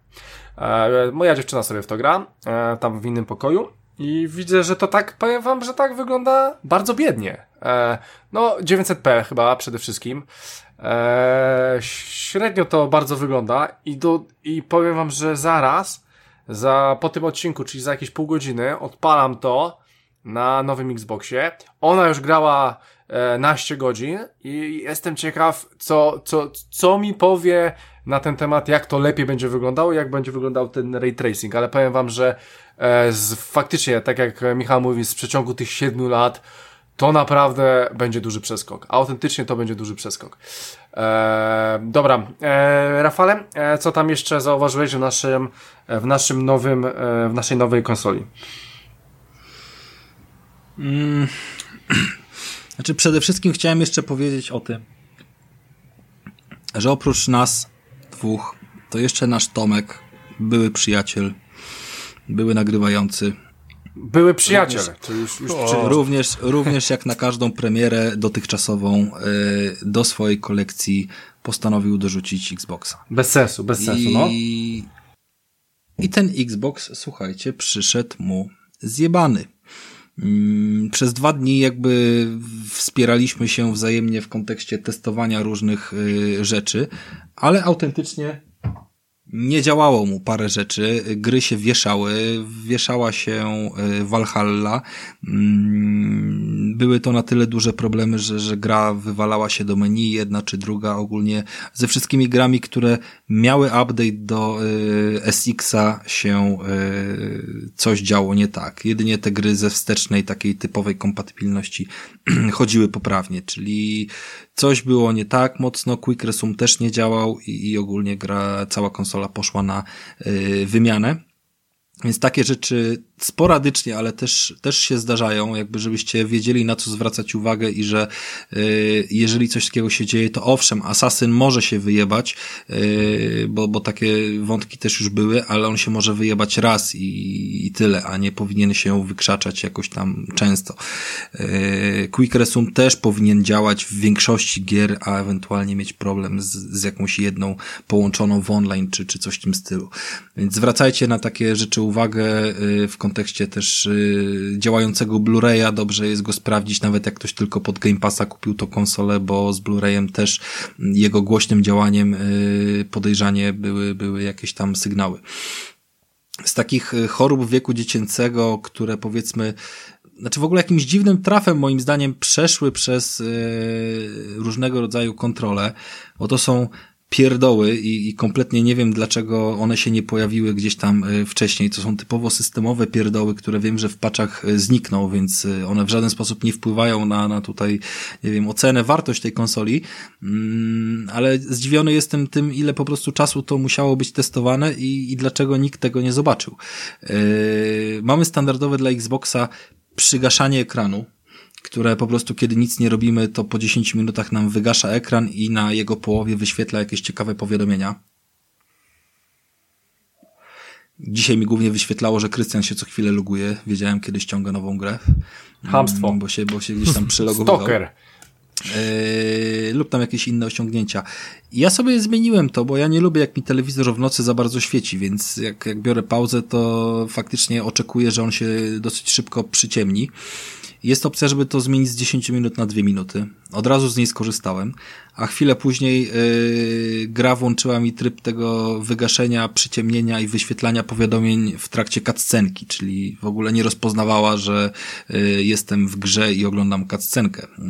Moja dziewczyna sobie w to gra, tam w innym pokoju. I widzę, że to tak, powiem wam, że tak wygląda bardzo biednie. No, 900p chyba przede wszystkim. Średnio to bardzo wygląda i, do, i powiem wam, że zaraz, za, po tym odcinku, czyli za jakieś pół godziny, odpalam to na nowym Xboxie. Ona już grała e, naście godzin i jestem ciekaw, co, co, co mi powie na ten temat, jak to lepiej będzie wyglądało, jak będzie wyglądał ten ray tracing, ale powiem wam, że e, z, faktycznie, tak jak Michał mówi, z przeciągu tych siedmiu lat to naprawdę będzie duży przeskok. Autentycznie to będzie duży przeskok. E, dobra, e, Rafale, e, co tam jeszcze zauważyłeś w naszym, w naszym nowym, e, w naszej nowej konsoli? Znaczy, przede wszystkim chciałem jeszcze powiedzieć o tym, że oprócz nas dwóch, to jeszcze nasz Tomek, były przyjaciel, były nagrywający. Były przyjaciele, czyli już, już również, również jak na każdą premierę dotychczasową y, do swojej kolekcji postanowił dorzucić Xboxa. Bez sensu, bez sensu, no. I, I ten Xbox, słuchajcie, przyszedł mu zjebany. Mm, Przez dwa dni jakby wspieraliśmy się wzajemnie w kontekście testowania różnych y, rzeczy, ale autentycznie nie działało mu parę rzeczy. Gry się wieszały, wieszała się y, Valhalla. Mm, Były to na tyle duże problemy, że, że gra wywalała się do menu, jedna czy druga ogólnie. Ze wszystkimi grami, które miały update do y, SX-a się y, coś działo nie tak. Jedynie te gry ze wstecznej, takiej typowej kompatybilności chodziły poprawnie, czyli coś było nie tak mocno, Quick Resume też nie działał i, i ogólnie gra, cała konsola poszła na y, wymianę. Więc takie rzeczy sporadycznie, ale też, też się zdarzają, jakby żebyście wiedzieli na co zwracać uwagę i że y, jeżeli coś takiego się dzieje, to owszem, asasyn może się wyjebać, y, bo, bo takie wątki też już były, ale on się może wyjebać raz i, i tyle, a nie powinien się wykrzaczać jakoś tam często. Y, Quick Resume też powinien działać w większości gier, a ewentualnie mieć problem z, z jakąś jedną połączoną w online, czy, czy coś w tym stylu. Więc zwracajcie na takie rzeczy uwagę w kontekście też y, działającego Blu-raya. Dobrze jest go sprawdzić, nawet jak ktoś tylko pod Game Passa kupił to konsolę, bo z Blu-rayem też jego głośnym działaniem y, podejrzanie były, były jakieś tam sygnały. Z takich chorób wieku dziecięcego, które powiedzmy znaczy w ogóle jakimś dziwnym trafem moim zdaniem przeszły przez różnego rodzaju kontrole, bo to są pierdoły i, i kompletnie nie wiem, dlaczego one się nie pojawiły gdzieś tam e, wcześniej. To są typowo systemowe pierdoły, które wiem, że w paczach e, znikną, więc e, one w żaden sposób nie wpływają na, na tutaj, nie wiem, ocenę, wartość tej konsoli, mm, ale zdziwiony jestem tym, ile po prostu czasu to musiało być testowane i, i dlaczego nikt tego nie zobaczył. Mamy standardowe dla Xboxa przygaszanie ekranu, które po prostu kiedy nic nie robimy, to po 10 minutach nam wygasza ekran i na jego połowie wyświetla jakieś ciekawe powiadomienia. Dzisiaj mi głównie wyświetlało, że Krystian się co chwilę loguje. Wiedziałem, kiedy ściąga nową grę. Hamstwo. Mm, bo się, bo się gdzieś tam przylogował. Stalker. Yy, lub tam jakieś inne osiągnięcia. Ja sobie zmieniłem to, bo ja nie lubię jak mi telewizor w nocy za bardzo świeci, więc jak, jak biorę pauzę, to faktycznie oczekuję, że on się dosyć szybko przyciemni. Jest opcja, żeby to zmienić z 10 minut na 2 minuty. Od razu z niej skorzystałem, a chwilę później yy, gra włączyła mi tryb tego wygaszenia, przyciemnienia i wyświetlania powiadomień w trakcie cutscenki, czyli w ogóle nie rozpoznawała, że yy, jestem w grze i oglądam cutscenkę. Yy,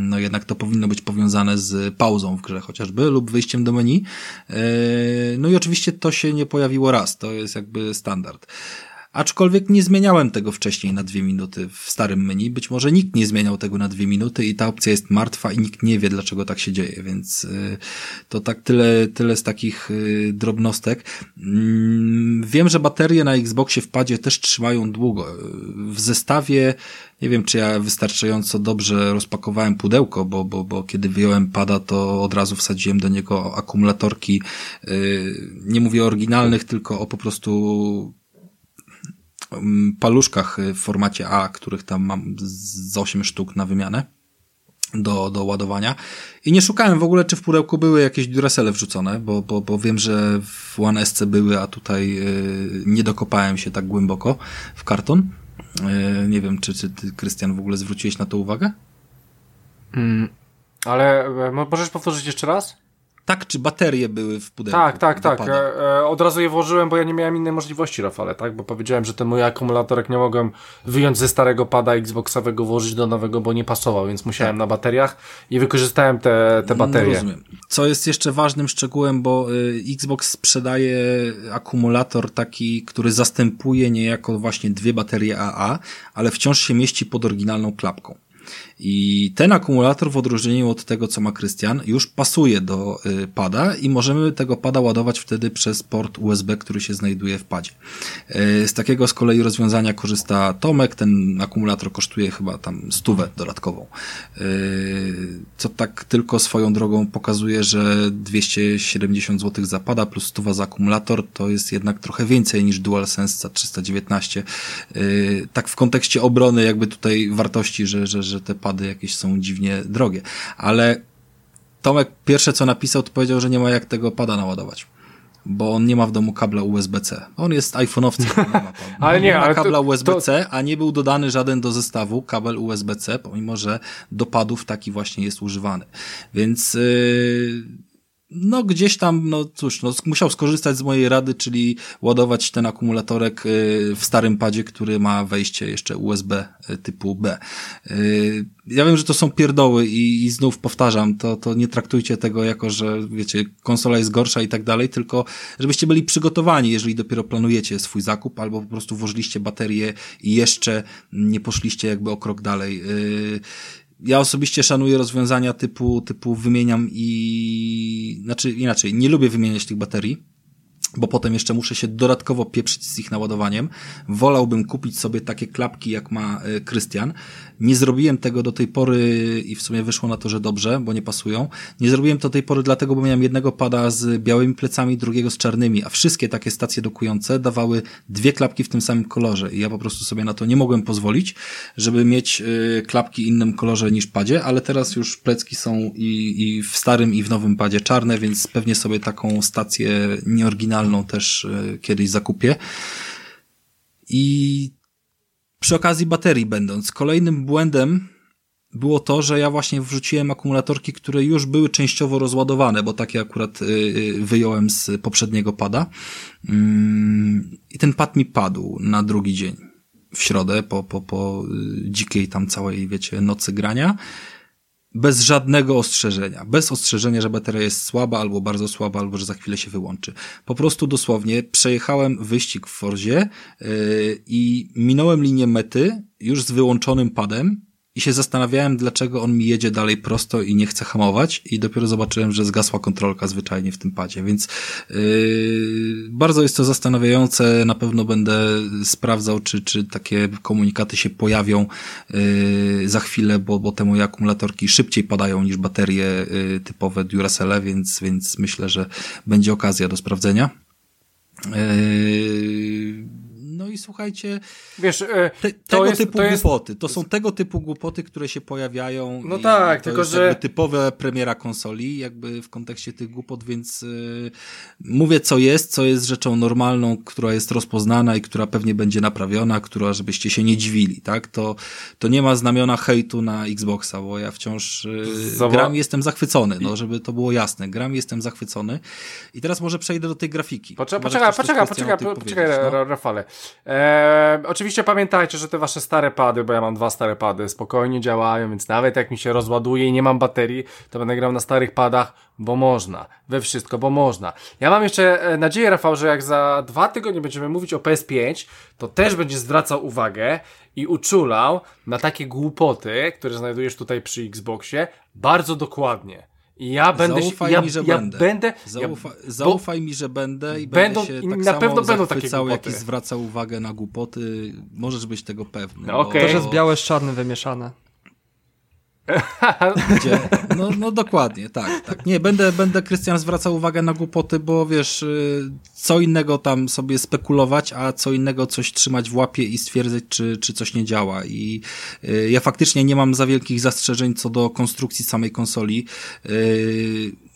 no jednak to powinno być powiązane z pauzą w grze chociażby lub wyjściem do menu. Yy, no i oczywiście to się nie pojawiło raz, to jest jakby standard. Aczkolwiek nie zmieniałem tego wcześniej na dwie minuty w starym menu. Być może nikt nie zmieniał tego na dwie minuty i ta opcja jest martwa i nikt nie wie, dlaczego tak się dzieje, więc y, to tak tyle, tyle z takich y, drobnostek. Mm, wiem, że baterie na Xboxie w padzie też trzymają długo. W zestawie nie wiem, czy ja wystarczająco dobrze rozpakowałem pudełko, bo, bo, bo kiedy wyjąłem pada, to od razu wsadziłem do niego akumulatorki, y, nie mówię oryginalnych, tylko o po prostu paluszkach w formacie A, których tam mam z 8 sztuk na wymianę do, do ładowania. I nie szukałem w ogóle, czy w pudełku były jakieś Duracelle wrzucone, bo, bo, bo wiem, że w One SC były, a tutaj yy, nie dokopałem się tak głęboko w karton. Yy, nie wiem, czy, czy ty, Krystian, w ogóle zwróciłeś na to uwagę? Mm, ale e, możesz powtórzyć jeszcze raz? Tak, czy baterie były w pudełku? Tak, tak, tak. E, e, od razu je włożyłem, bo ja nie miałem innej możliwości, Rafale, tak? Bo powiedziałem, że ten mój akumulatorek nie mogłem wyjąć ze starego pada Xboxowego, włożyć do nowego, bo nie pasował, więc musiałem tak. na bateriach i wykorzystałem te, te baterie. Rozumiem. Co jest jeszcze ważnym szczegółem, bo y, Xbox sprzedaje akumulator taki, który zastępuje niejako właśnie dwie baterie AA, ale wciąż się mieści pod oryginalną klapką. I ten akumulator w odróżnieniu od tego, co ma Krystian, już pasuje do y, pada i możemy tego pada ładować wtedy przez port USB, który się znajduje w padzie. Y, z takiego z kolei rozwiązania korzysta Tomek, ten akumulator kosztuje chyba tam stówę dodatkową. Y, co tak tylko swoją drogą pokazuje, że 270 zł za pada plus stuwa za akumulator to jest jednak trochę więcej niż DualSense za 319. Tak w kontekście obrony jakby tutaj wartości, że, że, że te pady jakieś są dziwnie drogie. Ale Tomek pierwsze co napisał, to powiedział, że nie ma jak tego pada naładować. Bo on nie ma w domu kabla USB-C. On jest iPhone'owcem. ale nie, nie ma ale kabla USB-C, to... a nie był dodany żaden do zestawu kabel USB-C, pomimo że do padów taki właśnie jest używany. Więc yy, no gdzieś tam, no cóż, no, musiał skorzystać z mojej rady, czyli ładować ten akumulatorek y, w starym padzie, który ma wejście jeszcze USB y, typu B. Y, ja wiem, że to są pierdoły i, i znów powtarzam, to, to nie traktujcie tego jako, że wiecie, konsola jest gorsza i tak dalej, tylko żebyście byli przygotowani, jeżeli dopiero planujecie swój zakup, albo po prostu włożyliście baterię i jeszcze nie poszliście jakby o krok dalej ja osobiście szanuję rozwiązania typu, typu wymieniam i, znaczy inaczej, nie lubię wymieniać tych baterii, bo potem jeszcze muszę się dodatkowo pieprzyć z ich naładowaniem. Wolałbym kupić sobie takie klapki, jak ma e, Krystian. Nie zrobiłem tego do tej pory i w sumie wyszło na to, że dobrze, bo nie pasują. Nie zrobiłem to do tej pory dlatego, bo miałem jednego pada z białymi plecami, drugiego z czarnymi, a wszystkie takie stacje dokujące dawały dwie klapki w tym samym kolorze i ja po prostu sobie na to nie mogłem pozwolić, żeby mieć y, klapki innym kolorze niż padzie, ale teraz już plecki są i, i w starym i w nowym padzie czarne, więc pewnie sobie taką stację nieoryginalną też y, kiedyś zakupię. I przy okazji baterii będąc, kolejnym błędem było to, że ja właśnie wrzuciłem akumulatorki, które już były częściowo rozładowane, bo takie akurat wyjąłem z poprzedniego pada. Mm, I ten pad mi padł na drugi dzień. W środę, po, po, po dzikiej tam całej, wiecie, nocy grania bez żadnego ostrzeżenia. Bez ostrzeżenia, że bateria jest słaba, albo bardzo słaba, albo że za chwilę się wyłączy. Po prostu dosłownie przejechałem wyścig w Forzie yy, i minąłem linię mety już z wyłączonym padem i się zastanawiałem, dlaczego on mi jedzie dalej prosto i nie chce hamować i dopiero zobaczyłem, że zgasła kontrolka zwyczajnie w tym padzie, więc yy, bardzo jest to zastanawiające, na pewno będę sprawdzał, czy, czy takie komunikaty się pojawią yy, za chwilę, bo, bo te moje akumulatorki szybciej padają niż baterie yy, typowe Duracell, więc, więc myślę, że będzie okazja do sprawdzenia. Yy, i słuchajcie, wiesz, e, te, tego jest, typu to jest... głupoty. To są tego typu głupoty, które się pojawiają. No tak, tylko że. typowe premiera konsoli, jakby w kontekście tych głupot, więc yy, mówię, co jest, co jest rzeczą normalną, która jest rozpoznana i która pewnie będzie naprawiona, która, żebyście się nie dziwili, tak? To, to nie ma znamiona hejtu na Xboxa, bo ja wciąż yy, gram i jestem zachwycony, no, żeby to było jasne. Gram i jestem zachwycony. I teraz może przejdę do tej grafiki. Poczekaj, poczekaj, poczekaj, poczekaj, poczekaj, no? Rafale. Eee, oczywiście pamiętajcie, że te wasze stare pady, bo ja mam dwa stare pady, spokojnie działają, więc nawet jak mi się rozładuje i nie mam baterii, to będę grał na starych padach, bo można. We wszystko, bo można. Ja mam jeszcze e, nadzieję, Rafał, że jak za dwa tygodnie będziemy mówić o PS5, to też będzie zwracał uwagę i uczulał na takie głupoty, które znajdujesz tutaj przy Xboxie, bardzo dokładnie. Ja będę zaufaj ja, mi, że ja będę. będę Zaufa, ja, zaufaj mi, że będę i będą, będę się tak na pewno będą takie głupoty. jak i zwracał uwagę na głupoty. Możesz być tego pewny. No, okay. To, że jest białe z czarnym wymieszane. Gdzie? No, no dokładnie, tak, tak. Nie, będę, będę Krystian zwracał uwagę na głupoty, bo wiesz, y, co innego tam sobie spekulować, a co innego coś trzymać w łapie i stwierdzać, czy, czy coś nie działa. I y, ja faktycznie nie mam za wielkich zastrzeżeń co do konstrukcji samej konsoli.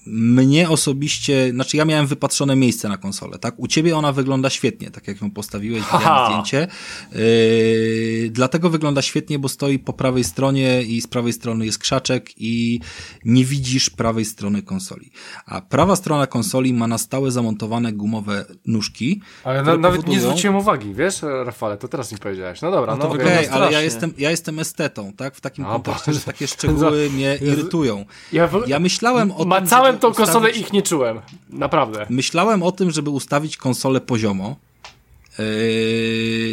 Mnie osobiście, znaczy ja miałem wypatrzone miejsce na konsolę, tak? U ciebie ona wygląda świetnie, tak jak ją postawiłeś, widziałem zdjęcie. Yy, dlatego wygląda świetnie, bo stoi po prawej stronie i z prawej strony jest krzaczek i nie widzisz prawej strony konsoli. A prawa strona konsoli ma na stałe zamontowane gumowe nóżki. Ale na, nawet powodują... nie zwróciłem uwagi, wiesz, Rafale, to teraz mi powiedziałeś. No dobra, no, no okej, okay, ale ja jestem, ja jestem estetą, tak? W takim kontekście, że takie szczegóły mnie irytują. Ja, w... ja myślałem o Ma tym, całym tą ustawić... konsolę ich nie czułem. Naprawdę. Myślałem o tym, żeby ustawić konsolę poziomo. Yy,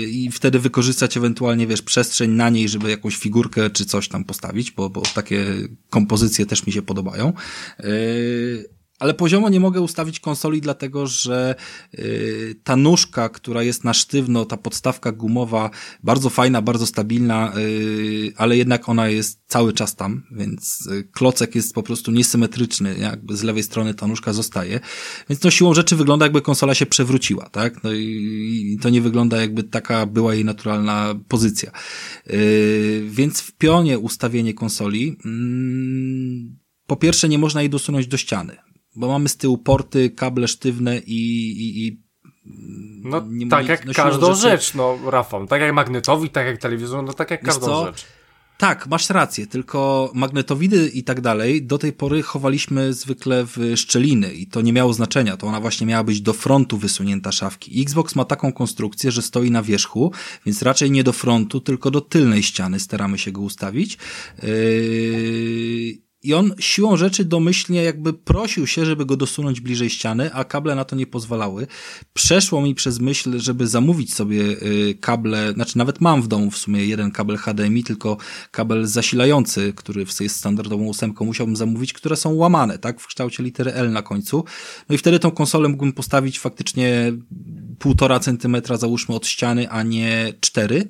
I wtedy wykorzystać ewentualnie, wiesz, przestrzeń na niej, żeby jakąś figurkę czy coś tam postawić, bo, bo takie kompozycje też mi się podobają. Yy, ale poziomo nie mogę ustawić konsoli, dlatego że yy, ta nóżka, która jest na sztywno, ta podstawka gumowa, bardzo fajna, bardzo stabilna, yy, ale jednak ona jest cały czas tam, więc yy, klocek jest po prostu niesymetryczny, jakby z lewej strony ta nóżka zostaje, więc no siłą rzeczy wygląda jakby konsola się przewróciła, tak? No i, i to nie wygląda jakby taka była jej naturalna pozycja. Yy, więc w pionie ustawienie konsoli, mm, po pierwsze nie można jej dosunąć do ściany, bo mamy z tyłu porty, kable sztywne i, i, i no nie tak jak no, każdą rzeczy... rzecz, no Rafał, tak jak magnetowi, tak jak telewizor, no tak jak każdą co? rzecz. Tak, masz rację, tylko magnetowidy i tak dalej do tej pory chowaliśmy zwykle w szczeliny i to nie miało znaczenia, to ona właśnie miała być do frontu wysunięta szafki. Xbox ma taką konstrukcję, że stoi na wierzchu, więc raczej nie do frontu, tylko do tylnej ściany staramy się go ustawić. Yy i on siłą rzeczy domyślnie jakby prosił się, żeby go dosunąć bliżej ściany, a kable na to nie pozwalały. Przeszło mi przez myśl, żeby zamówić sobie y, kable, znaczy nawet mam w domu w sumie jeden kabel HDMI, tylko kabel zasilający, który jest standardową ósemką, musiałbym zamówić, które są łamane, tak, w kształcie litery L na końcu. No i wtedy tą konsolę mógłbym postawić faktycznie półtora centymetra załóżmy od ściany, a nie cztery.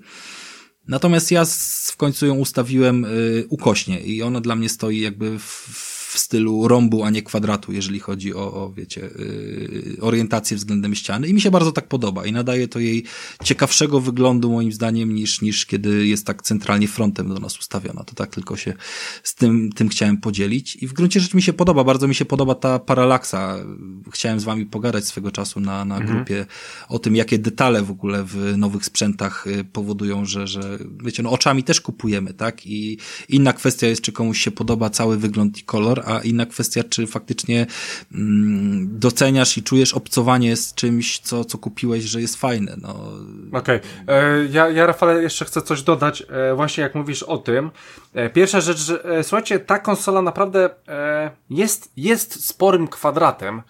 Natomiast ja w końcu ją ustawiłem y, ukośnie i ona dla mnie stoi jakby w, w stylu rąbu, a nie kwadratu, jeżeli chodzi o, o wiecie, yy, orientację względem ściany i mi się bardzo tak podoba i nadaje to jej ciekawszego wyglądu moim zdaniem niż, niż kiedy jest tak centralnie frontem do nas ustawiona. To tak tylko się z tym, tym chciałem podzielić i w gruncie rzeczy mi się podoba, bardzo mi się podoba ta paralaksa. Chciałem z wami pogadać swego czasu na, na mhm. grupie o tym, jakie detale w ogóle w nowych sprzętach y, powodują, że, że wiecie, no oczami też kupujemy, tak? I inna kwestia jest, czy komuś się podoba cały wygląd i kolor, a inna kwestia, czy faktycznie mm, doceniasz i czujesz obcowanie z czymś, co, co kupiłeś, że jest fajne. No. Okej. Okay. E, ja, ja, Rafale, jeszcze chcę coś dodać, e, właśnie jak mówisz o tym. E, pierwsza rzecz, że słuchajcie, ta konsola naprawdę jest, jest sporym kwadratem,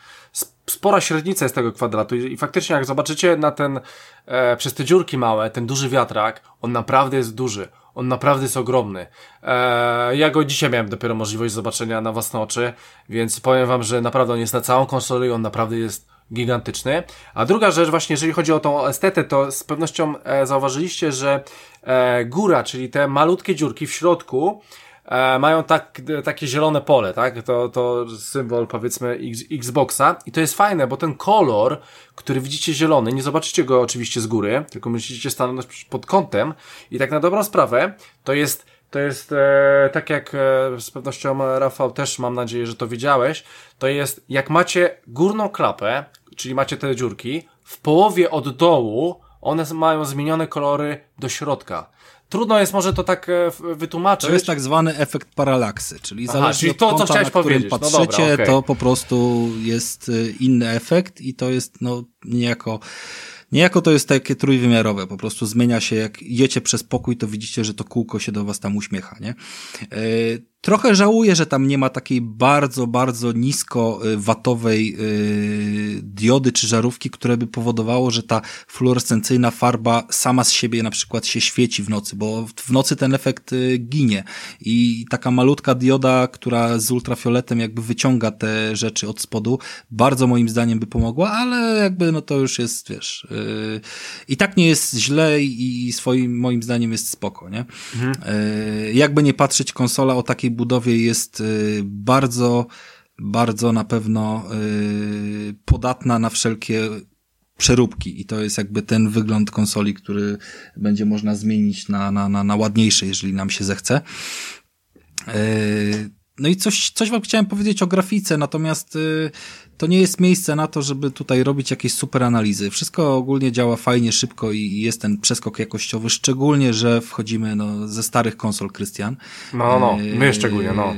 spora średnica jest tego kwadratu i, faktycznie jak zobaczycie na ten, e, przez te dziurki małe, ten duży wiatrak, on naprawdę jest duży. On naprawdę jest ogromny. Eee, ja go dzisiaj miałem dopiero możliwość zobaczenia na własne oczy, więc powiem wam, że naprawdę on jest na całą konsolę i on naprawdę jest gigantyczny. A druga rzecz, właśnie jeżeli chodzi o tą estetę, to z pewnością e, zauważyliście, że e, góra, czyli te malutkie dziurki w środku, e, mają tak, takie zielone pole, tak? To, to symbol powiedzmy X, Xboxa i to jest fajne, bo ten kolor, który widzicie zielony, nie zobaczycie go oczywiście z góry, tylko musicie stanąć pod kątem i tak na dobrą sprawę, to jest to jest e, tak jak e, z pewnością Rafał też mam nadzieję, że to widziałeś. To jest jak macie górną klapę, czyli macie te dziurki, w połowie od dołu one mają zmienione kolory do środka. Trudno jest może to tak e, wytłumaczyć. To jest tak zwany efekt paralaksy, czyli Aha, zależnie czyli to, od kąta, co chciałeś na którym powiedzieć. patrzycie, no dobra, okay. to po prostu jest e, inny efekt i to jest no niejako Niejako to jest takie trójwymiarowe, po prostu zmienia się, jak jecie przez pokój, to widzicie, że to kółko się do was tam uśmiecha, nie? E, Trochę żałuję, że tam nie ma takiej bardzo, bardzo nisko y, watowej yy, diody czy żarówki, które by powodowało, że ta fluorescencyjna farba sama z siebie na przykład się świeci w nocy, bo w nocy ten efekt yy, ginie i taka malutka dioda, która z ultrafioletem jakby wyciąga te rzeczy od spodu, bardzo moim zdaniem by pomogła, ale jakby no to już jest, wiesz, yy, i tak nie jest źle i swoim moim zdaniem jest spoko, nie? Mhm. Yy, jakby nie patrzeć, konsola o takiej budowie jest y, bardzo, bardzo na pewno y, podatna na wszelkie przeróbki i to jest jakby ten wygląd konsoli, który będzie można zmienić na, na, na, na jeżeli nam się zechce. Y, no i coś, coś wam chciałem powiedzieć o grafice, natomiast to nie jest miejsce na to, żeby tutaj robić jakieś super analizy. Wszystko ogólnie działa fajnie, szybko i jest ten przeskok jakościowy, szczególnie, że wchodzimy no, ze starych konsol, Krystian. No, no, my szczególnie, no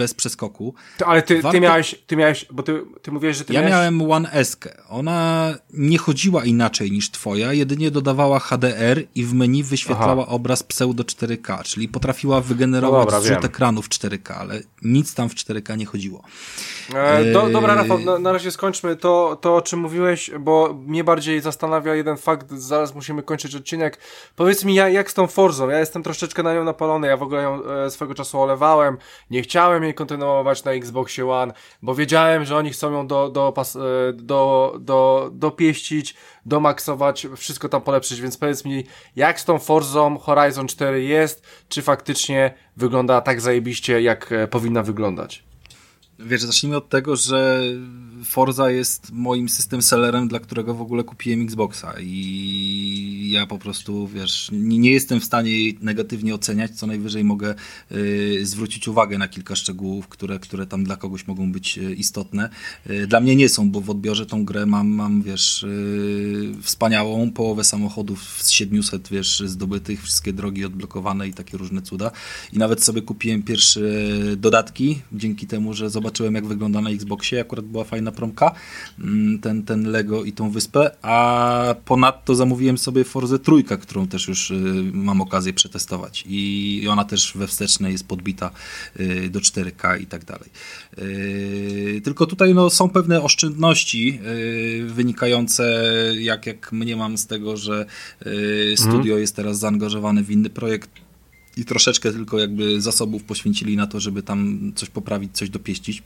bez przeskoku. To, ale ty, Warto... ty miałeś, ty miałeś, bo ty, ty mówiłeś, że ty ja miałeś... miałem One S. Ona nie chodziła inaczej niż twoja, jedynie dodawała HDR i w menu wyświetlała Aha. obraz pseudo 4K, czyli potrafiła wygenerować no zrzut ekranu w 4K, ale nic tam w 4K nie chodziło. E, do, dobra, Rafał, na, na, razie skończmy to, to, o czym mówiłeś, bo mnie bardziej zastanawia jeden fakt, zaraz musimy kończyć odcinek. Powiedz mi, jak z tą Forzą? Ja jestem troszeczkę na nią napalony, ja w ogóle ją e, swego czasu olewałem, nie chciałem jej kontynuować na Xboxie One, bo wiedziałem, że oni chcą ją do, do, pas, e, do, do, dopieścić, domaksować, wszystko tam polepszyć, więc powiedz mi, jak z tą Forzą Horizon 4 jest, czy faktycznie wygląda tak zajebiście, jak e, powinna wyglądać? Wiesz, zacznijmy od tego, że Forza jest moim system sellerem, dla którego w ogóle kupiłem Xboxa i ja po prostu, wiesz, nie, jestem w stanie jej negatywnie oceniać, co najwyżej mogę y, zwrócić uwagę na kilka szczegółów, które, które tam dla kogoś mogą być y, istotne. Y, dla mnie nie są, bo w odbiorze tą grę mam, mam wiesz, y, wspaniałą, połowę samochodów z 700, wiesz, zdobytych, wszystkie drogi odblokowane i takie różne cuda. I nawet sobie kupiłem pierwsze dodatki, dzięki temu, że zobaczyłem zobaczyłem jak wygląda na Xboxie, akurat była fajna promka, mm, ten, ten Lego i tą wyspę, a ponadto zamówiłem sobie Forza trójkę, którą też już y, mam okazję przetestować i ona też we wstecznej jest podbita y, do 4K i tak dalej. Y, tylko tutaj no, są pewne oszczędności wynikające, jak, jak mnie mam z tego, że studio mhm. jest teraz zaangażowane w inny projekt, i troszeczkę tylko jakby zasobów poświęcili na to, żeby tam coś poprawić, coś dopieścić.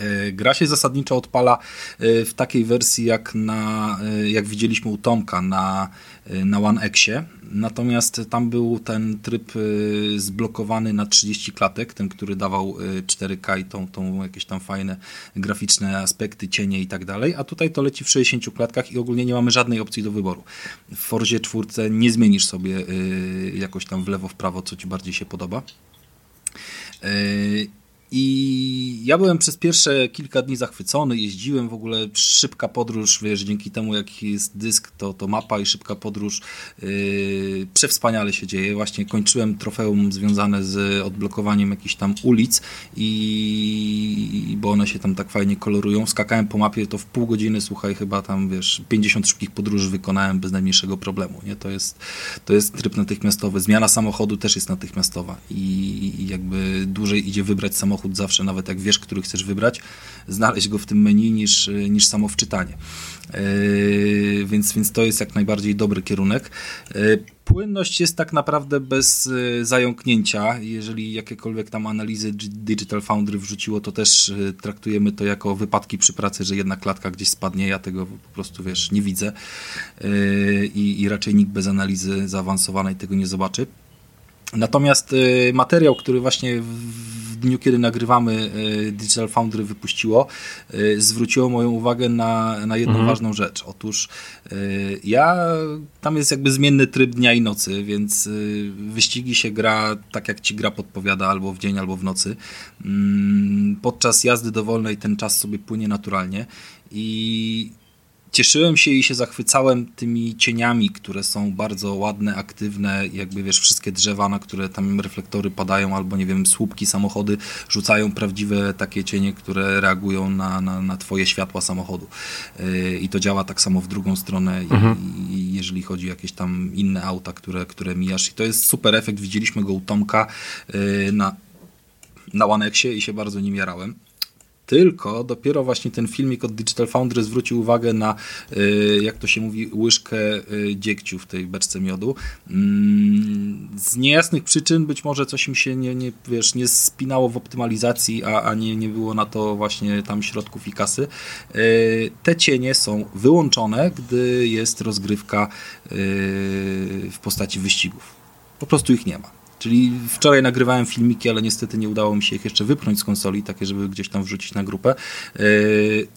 E, gra się zasadniczo odpala e, w takiej wersji jak, na, e, jak widzieliśmy u Tomka na, na One Xie. Natomiast tam był ten tryb zblokowany na 30 klatek, ten, który dawał 4K i tą, tą jakieś tam fajne graficzne aspekty, cienie i tak dalej. A tutaj to leci w 60 klatkach i ogólnie nie mamy żadnej opcji do wyboru. W Forzie 4 nie zmienisz sobie jakoś tam w lewo, w prawo, co ci bardziej się podoba. I ja byłem przez pierwsze kilka dni zachwycony, jeździłem w ogóle, szybka podróż, wiesz, dzięki temu jak jest dysk, to, to mapa i szybka podróż yy, przewspaniale się dzieje. Właśnie kończyłem trofeum związane z odblokowaniem jakichś tam ulic i bo one się tam tak fajnie kolorują. Skakałem po mapie, to w pół godziny, słuchaj, chyba tam, wiesz, 50 szybkich podróży wykonałem bez najmniejszego problemu, nie? To jest, to jest tryb natychmiastowy. Zmiana samochodu też jest natychmiastowa i, i jakby dłużej idzie wybrać samochód samochód zawsze, nawet jak wiesz, który chcesz wybrać, znaleźć go w tym menu niż, niż samo wczytanie. Yy, więc, więc to jest jak najbardziej dobry kierunek. Yy, płynność jest tak naprawdę bez yy, zająknięcia. Jeżeli jakiekolwiek tam analizy Digital Foundry wrzuciło, to też traktujemy to jako wypadki przy pracy, że jedna klatka gdzieś spadnie. Ja tego po prostu wiesz, nie widzę i, i raczej nikt bez analizy zaawansowanej tego nie zobaczy. Natomiast materiał, który właśnie w dniu, kiedy nagrywamy, e, Digital Foundry wypuściło, e, zwróciło moją uwagę na, na jedną mhm. ważną rzecz. Otóż ja, tam jest jakby zmienny tryb dnia i nocy, więc wyścigi się gra tak, jak ci gra podpowiada, albo w dzień, albo w nocy. Mm, podczas jazdy dowolnej ten czas sobie płynie naturalnie i cieszyłem się i się zachwycałem tymi cieniami, które są bardzo ładne, aktywne, jakby wiesz, wszystkie drzewa, na które tam reflektory padają, albo nie wiem, słupki, samochody rzucają prawdziwe takie cienie, które reagują na, na, na twoje światła samochodu. Yy, I to działa tak samo w drugą stronę, mhm. i, i, jeżeli chodzi o jakieś tam inne auta, które, które mijasz. I to jest super efekt, widzieliśmy go u Tomka yy, na, na Onexie i się bardzo nim jarałem. Tylko dopiero właśnie ten filmik od Digital Foundry zwrócił uwagę na, y, jak to się mówi, łyżkę y, dziegciu w tej beczce miodu. Mm, z niejasnych przyczyn być może coś im się nie, nie, wiesz, nie spinało w optymalizacji, a, a nie, nie było na to właśnie tam środków i kasy. Y, te cienie są wyłączone, gdy jest rozgrywka w postaci wyścigów. Po prostu ich nie ma. Czyli wczoraj nagrywałem filmiki, ale niestety nie udało mi się ich jeszcze wypchnąć z konsoli, takie, żeby gdzieś tam wrzucić na grupę. E,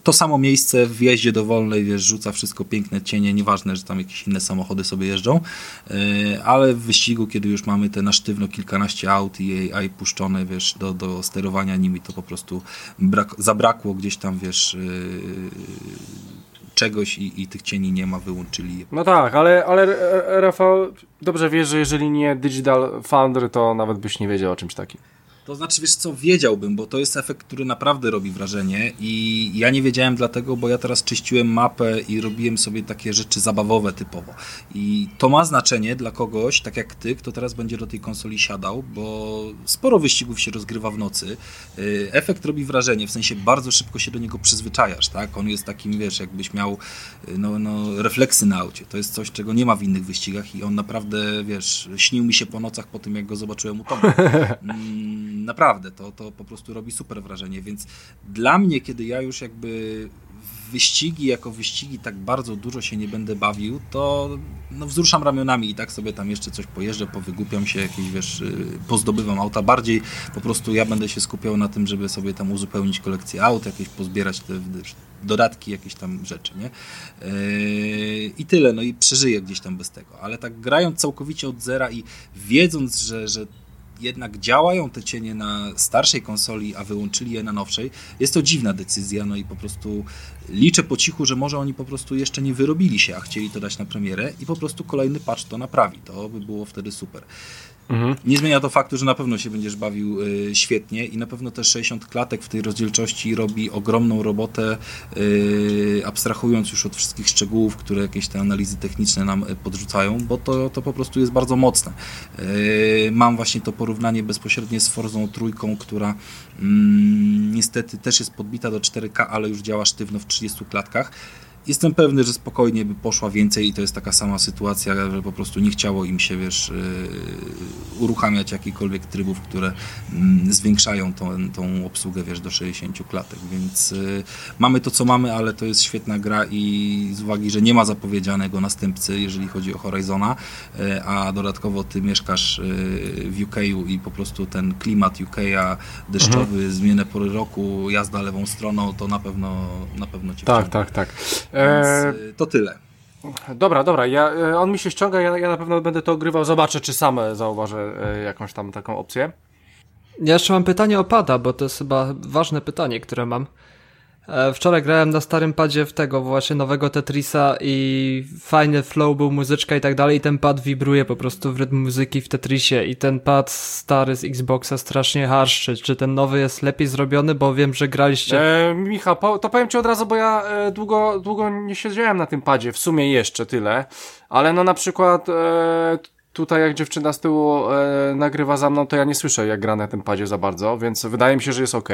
to samo miejsce w jeździe dowolnej, wiesz, rzuca wszystko piękne cienie, nieważne, że tam jakieś inne samochody sobie jeżdżą, e, ale w wyścigu, kiedy już mamy te na sztywno kilkanaście aut i AI puszczone, wiesz, do, do sterowania nimi, to po prostu brak, zabrakło gdzieś tam, wiesz, e, czegoś i, i tych cieni nie ma, wyłączyli. No tak, ale, ale Rafał dobrze wiesz, że jeżeli nie Digital Foundry, to nawet byś nie wiedział o czymś takim. To znaczy, wiesz co, wiedziałbym, bo to jest efekt, który naprawdę robi wrażenie i ja nie wiedziałem dlatego, bo ja teraz czyściłem mapę i robiłem sobie takie rzeczy zabawowe typowo. I to ma znaczenie dla kogoś, tak jak ty, kto teraz będzie do tej konsoli siadał, bo sporo wyścigów się rozgrywa w nocy. Y, efekt robi wrażenie, w sensie bardzo szybko się do niego przyzwyczajasz, tak? On jest takim, wiesz, jakbyś miał y, no, no, refleksy na aucie. To jest coś, czego nie ma w innych wyścigach i on naprawdę, wiesz, śnił mi się po nocach po tym, jak go zobaczyłem u Tomu. Mm, naprawdę, to, to po prostu robi super wrażenie, więc dla mnie, kiedy ja już jakby wyścigi jako wyścigi tak bardzo dużo się nie będę bawił, to no, wzruszam ramionami i tak sobie tam jeszcze coś pojeżdżę, powygłupiam się, jakieś wiesz, y, pozdobywam auta. Bardziej po prostu ja będę się skupiał na tym, żeby sobie tam uzupełnić kolekcję aut, jakieś pozbierać te dodatki, jakieś tam rzeczy, nie? Yy, I tyle, no i przeżyję gdzieś tam bez tego. Ale tak grając całkowicie od zera i wiedząc, że, że jednak działają te cienie na starszej konsoli, a wyłączyli je na nowszej, jest to dziwna decyzja, no i po prostu liczę po cichu, że może oni po prostu jeszcze nie wyrobili się, a chcieli to dać na premierę i po prostu kolejny patch to naprawi. To by było wtedy super. Mhm. Nie zmienia to faktu, że na pewno się będziesz bawił y, świetnie i na pewno też 60 klatek w tej rozdzielczości robi ogromną robotę, y, abstrahując już od wszystkich szczegółów, które jakieś te analizy techniczne nam y, podrzucają, bo to, to po prostu jest bardzo mocne. Y, mam właśnie to porównanie bezpośrednie z Forzą trójką, która mm, niestety też jest podbita do 4K, ale już działa sztywno w 30 klatkach jestem pewny, że spokojnie by poszła więcej i to jest taka sama sytuacja, że po prostu nie chciało im się, wiesz, yy, uruchamiać jakichkolwiek trybów, które yy, zwiększają tą, tą obsługę, wiesz, do 60 klatek, więc yy, mamy to, co mamy, ale to jest świetna gra i z uwagi, że nie ma zapowiedzianego następcy, jeżeli chodzi o Horizona, a dodatkowo ty mieszkasz w UK i po prostu ten klimat UK-a deszczowy, mhm. zmienne pory roku, jazda lewą stroną, to na pewno, na pewno cię Tak, tak, tak. E, to tyle. Dobra, dobra, ja, e, on mi się ściąga, ja, ja na pewno będę to ogrywał, zobaczę, czy sam zauważę e, jakąś tam taką opcję. Ja jeszcze mam pytanie o pada, bo to jest chyba ważne pytanie, które mam. E, wczoraj grałem na starym padzie w tego właśnie nowego Tetrisa i fajny flow był, muzyczka i tak dalej i ten pad wibruje po prostu w rytm muzyki w Tetrisie. I ten pad stary z Xboxa strasznie harszczy. Czy ten nowy jest lepiej zrobiony, bo wiem, że graliście... E, Michał, to powiem ci od razu, bo ja e, długo, długo nie siedziałem na tym padzie, w sumie jeszcze tyle, ale no na przykład... E, tutaj jak dziewczyna z tyłu e, nagrywa za mną, to ja nie słyszę jak gra na tym padzie za bardzo, więc wydaje mi się, że jest ok.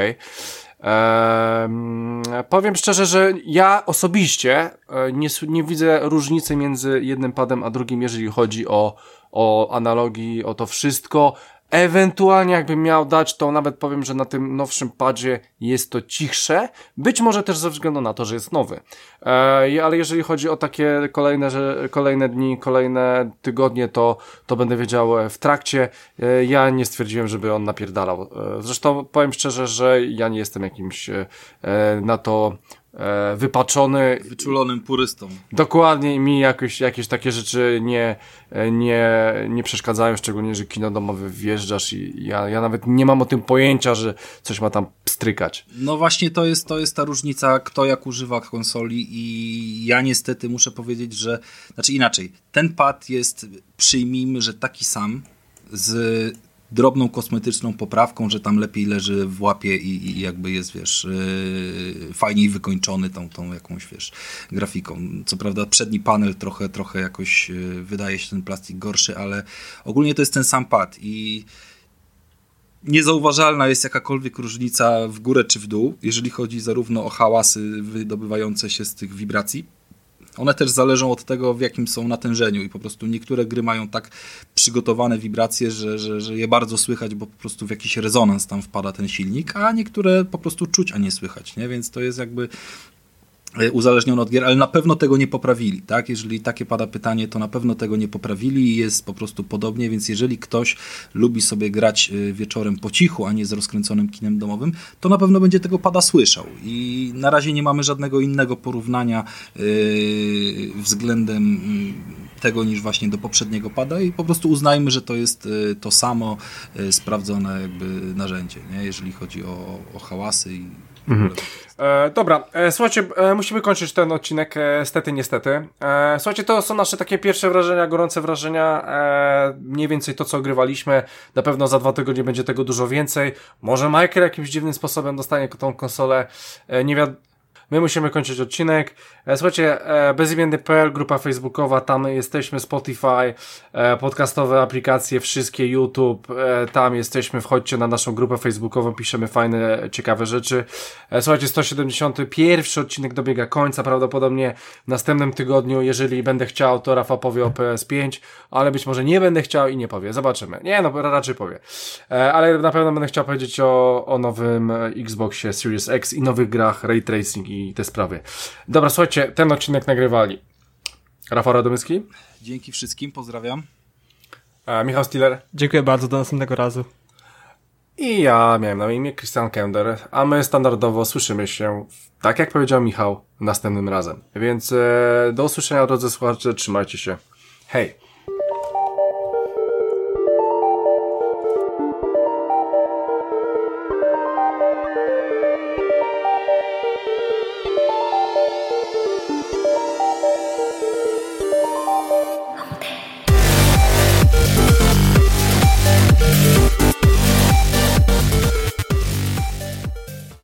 powiem szczerze, że ja osobiście e, nie, nie widzę różnicy między jednym padem a drugim, jeżeli chodzi o, o analogii, o to wszystko. Ewentualnie jakbym miał dać, to nawet powiem, że na tym nowszym padzie jest to cichsze. Być może też ze względu na to, że jest nowy. E, ale jeżeli chodzi o takie kolejne, że, kolejne dni, kolejne tygodnie, to, to będę wiedział w trakcie. E, ja nie stwierdziłem, żeby on napierdalał. E, zresztą powiem szczerze, że ja nie jestem jakimś e, na to e, wypaczony. Wyczulonym purystą. Dokładnie mi jakoś, jakieś takie rzeczy nie, e, nie, nie przeszkadzają, szczególnie, że kino domowe wjeżdżasz i ja, ja nawet nie mam o tym pojęcia, że coś ma tam strykać. No właśnie to jest, to jest ta różnica, kto jak używa konsoli i ja niestety muszę powiedzieć, że, znaczy inaczej, ten pad jest, przyjmijmy, że taki sam z drobną kosmetyczną poprawką, że tam lepiej leży w łapie i, i jakby jest, wiesz, yy, fajniej wykończony tą, tą jakąś, wiesz, grafiką. Co prawda przedni panel trochę, trochę jakoś yy, wydaje się ten plastik gorszy, ale ogólnie to jest ten sam pad i niezauważalna jest jakakolwiek różnica w górę czy w dół, jeżeli chodzi zarówno o hałasy wydobywające się z tych wibracji, one też zależą od tego, w jakim są natężeniu i po prostu niektóre gry mają tak przygotowane wibracje, że, że, że je bardzo słychać, bo po prostu w jakiś rezonans tam wpada ten silnik, a niektóre po prostu czuć, a nie słychać, nie? Więc to jest jakby uzależnione od gier, ale na pewno tego nie poprawili, tak? Jeżeli takie pada pytanie, to na pewno tego nie poprawili i jest po prostu podobnie, więc jeżeli ktoś lubi sobie grać e, wieczorem po cichu, a nie z rozkręconym kinem domowym, to na pewno będzie tego pada słyszał i na razie nie mamy żadnego innego porównania yy, względem mm, tego niż właśnie do poprzedniego pada i po prostu uznajmy, że to jest to samo sprawdzone jakby narzędzie, nie? jeżeli chodzi o, o hałasy i Mhm. E, dobra, e, słuchajcie, e, musimy kończyć ten odcinek, e, stety, niestety. E, słuchajcie, to są nasze takie pierwsze wrażenia, gorące wrażenia, e, mniej więcej to, co ogrywaliśmy. Na pewno za dwa tygodnie będzie tego dużo więcej. Może Michael jakimś dziwnym sposobem dostanie tą konsolę. nie wiadomo My musimy kończyć odcinek. E, słuchajcie, e, bezimienny.pl, grupa facebookowa, tam jesteśmy, Spotify, e, podcastowe aplikacje, wszystkie, YouTube, tam jesteśmy, wchodźcie na naszą grupę facebookową, piszemy fajne, ciekawe rzeczy. Słuchajcie, 171 odcinek dobiega końca, prawdopodobnie w następnym tygodniu, jeżeli będę chciał, to Rafa powie o PS5, ale być może nie będę chciał i nie powie, zobaczymy. Nie, no raczej powie. Ale na pewno będę chciał powiedzieć o, o nowym Xboxie Series X i nowych grach, Ray Tracing i te sprawy. Dobra, słuchajcie, ten odcinek nagrywali Rafał Radomyski. Dzięki wszystkim, pozdrawiam. E, Michał Stiller. Dziękuję bardzo, do następnego razu. I ja miałem na imię Christian Kender, a my standardowo słyszymy się, tak jak powiedział Michał, następnym razem. Więc e, do usłyszenia drodzy słuchacze, trzymajcie się. Hej!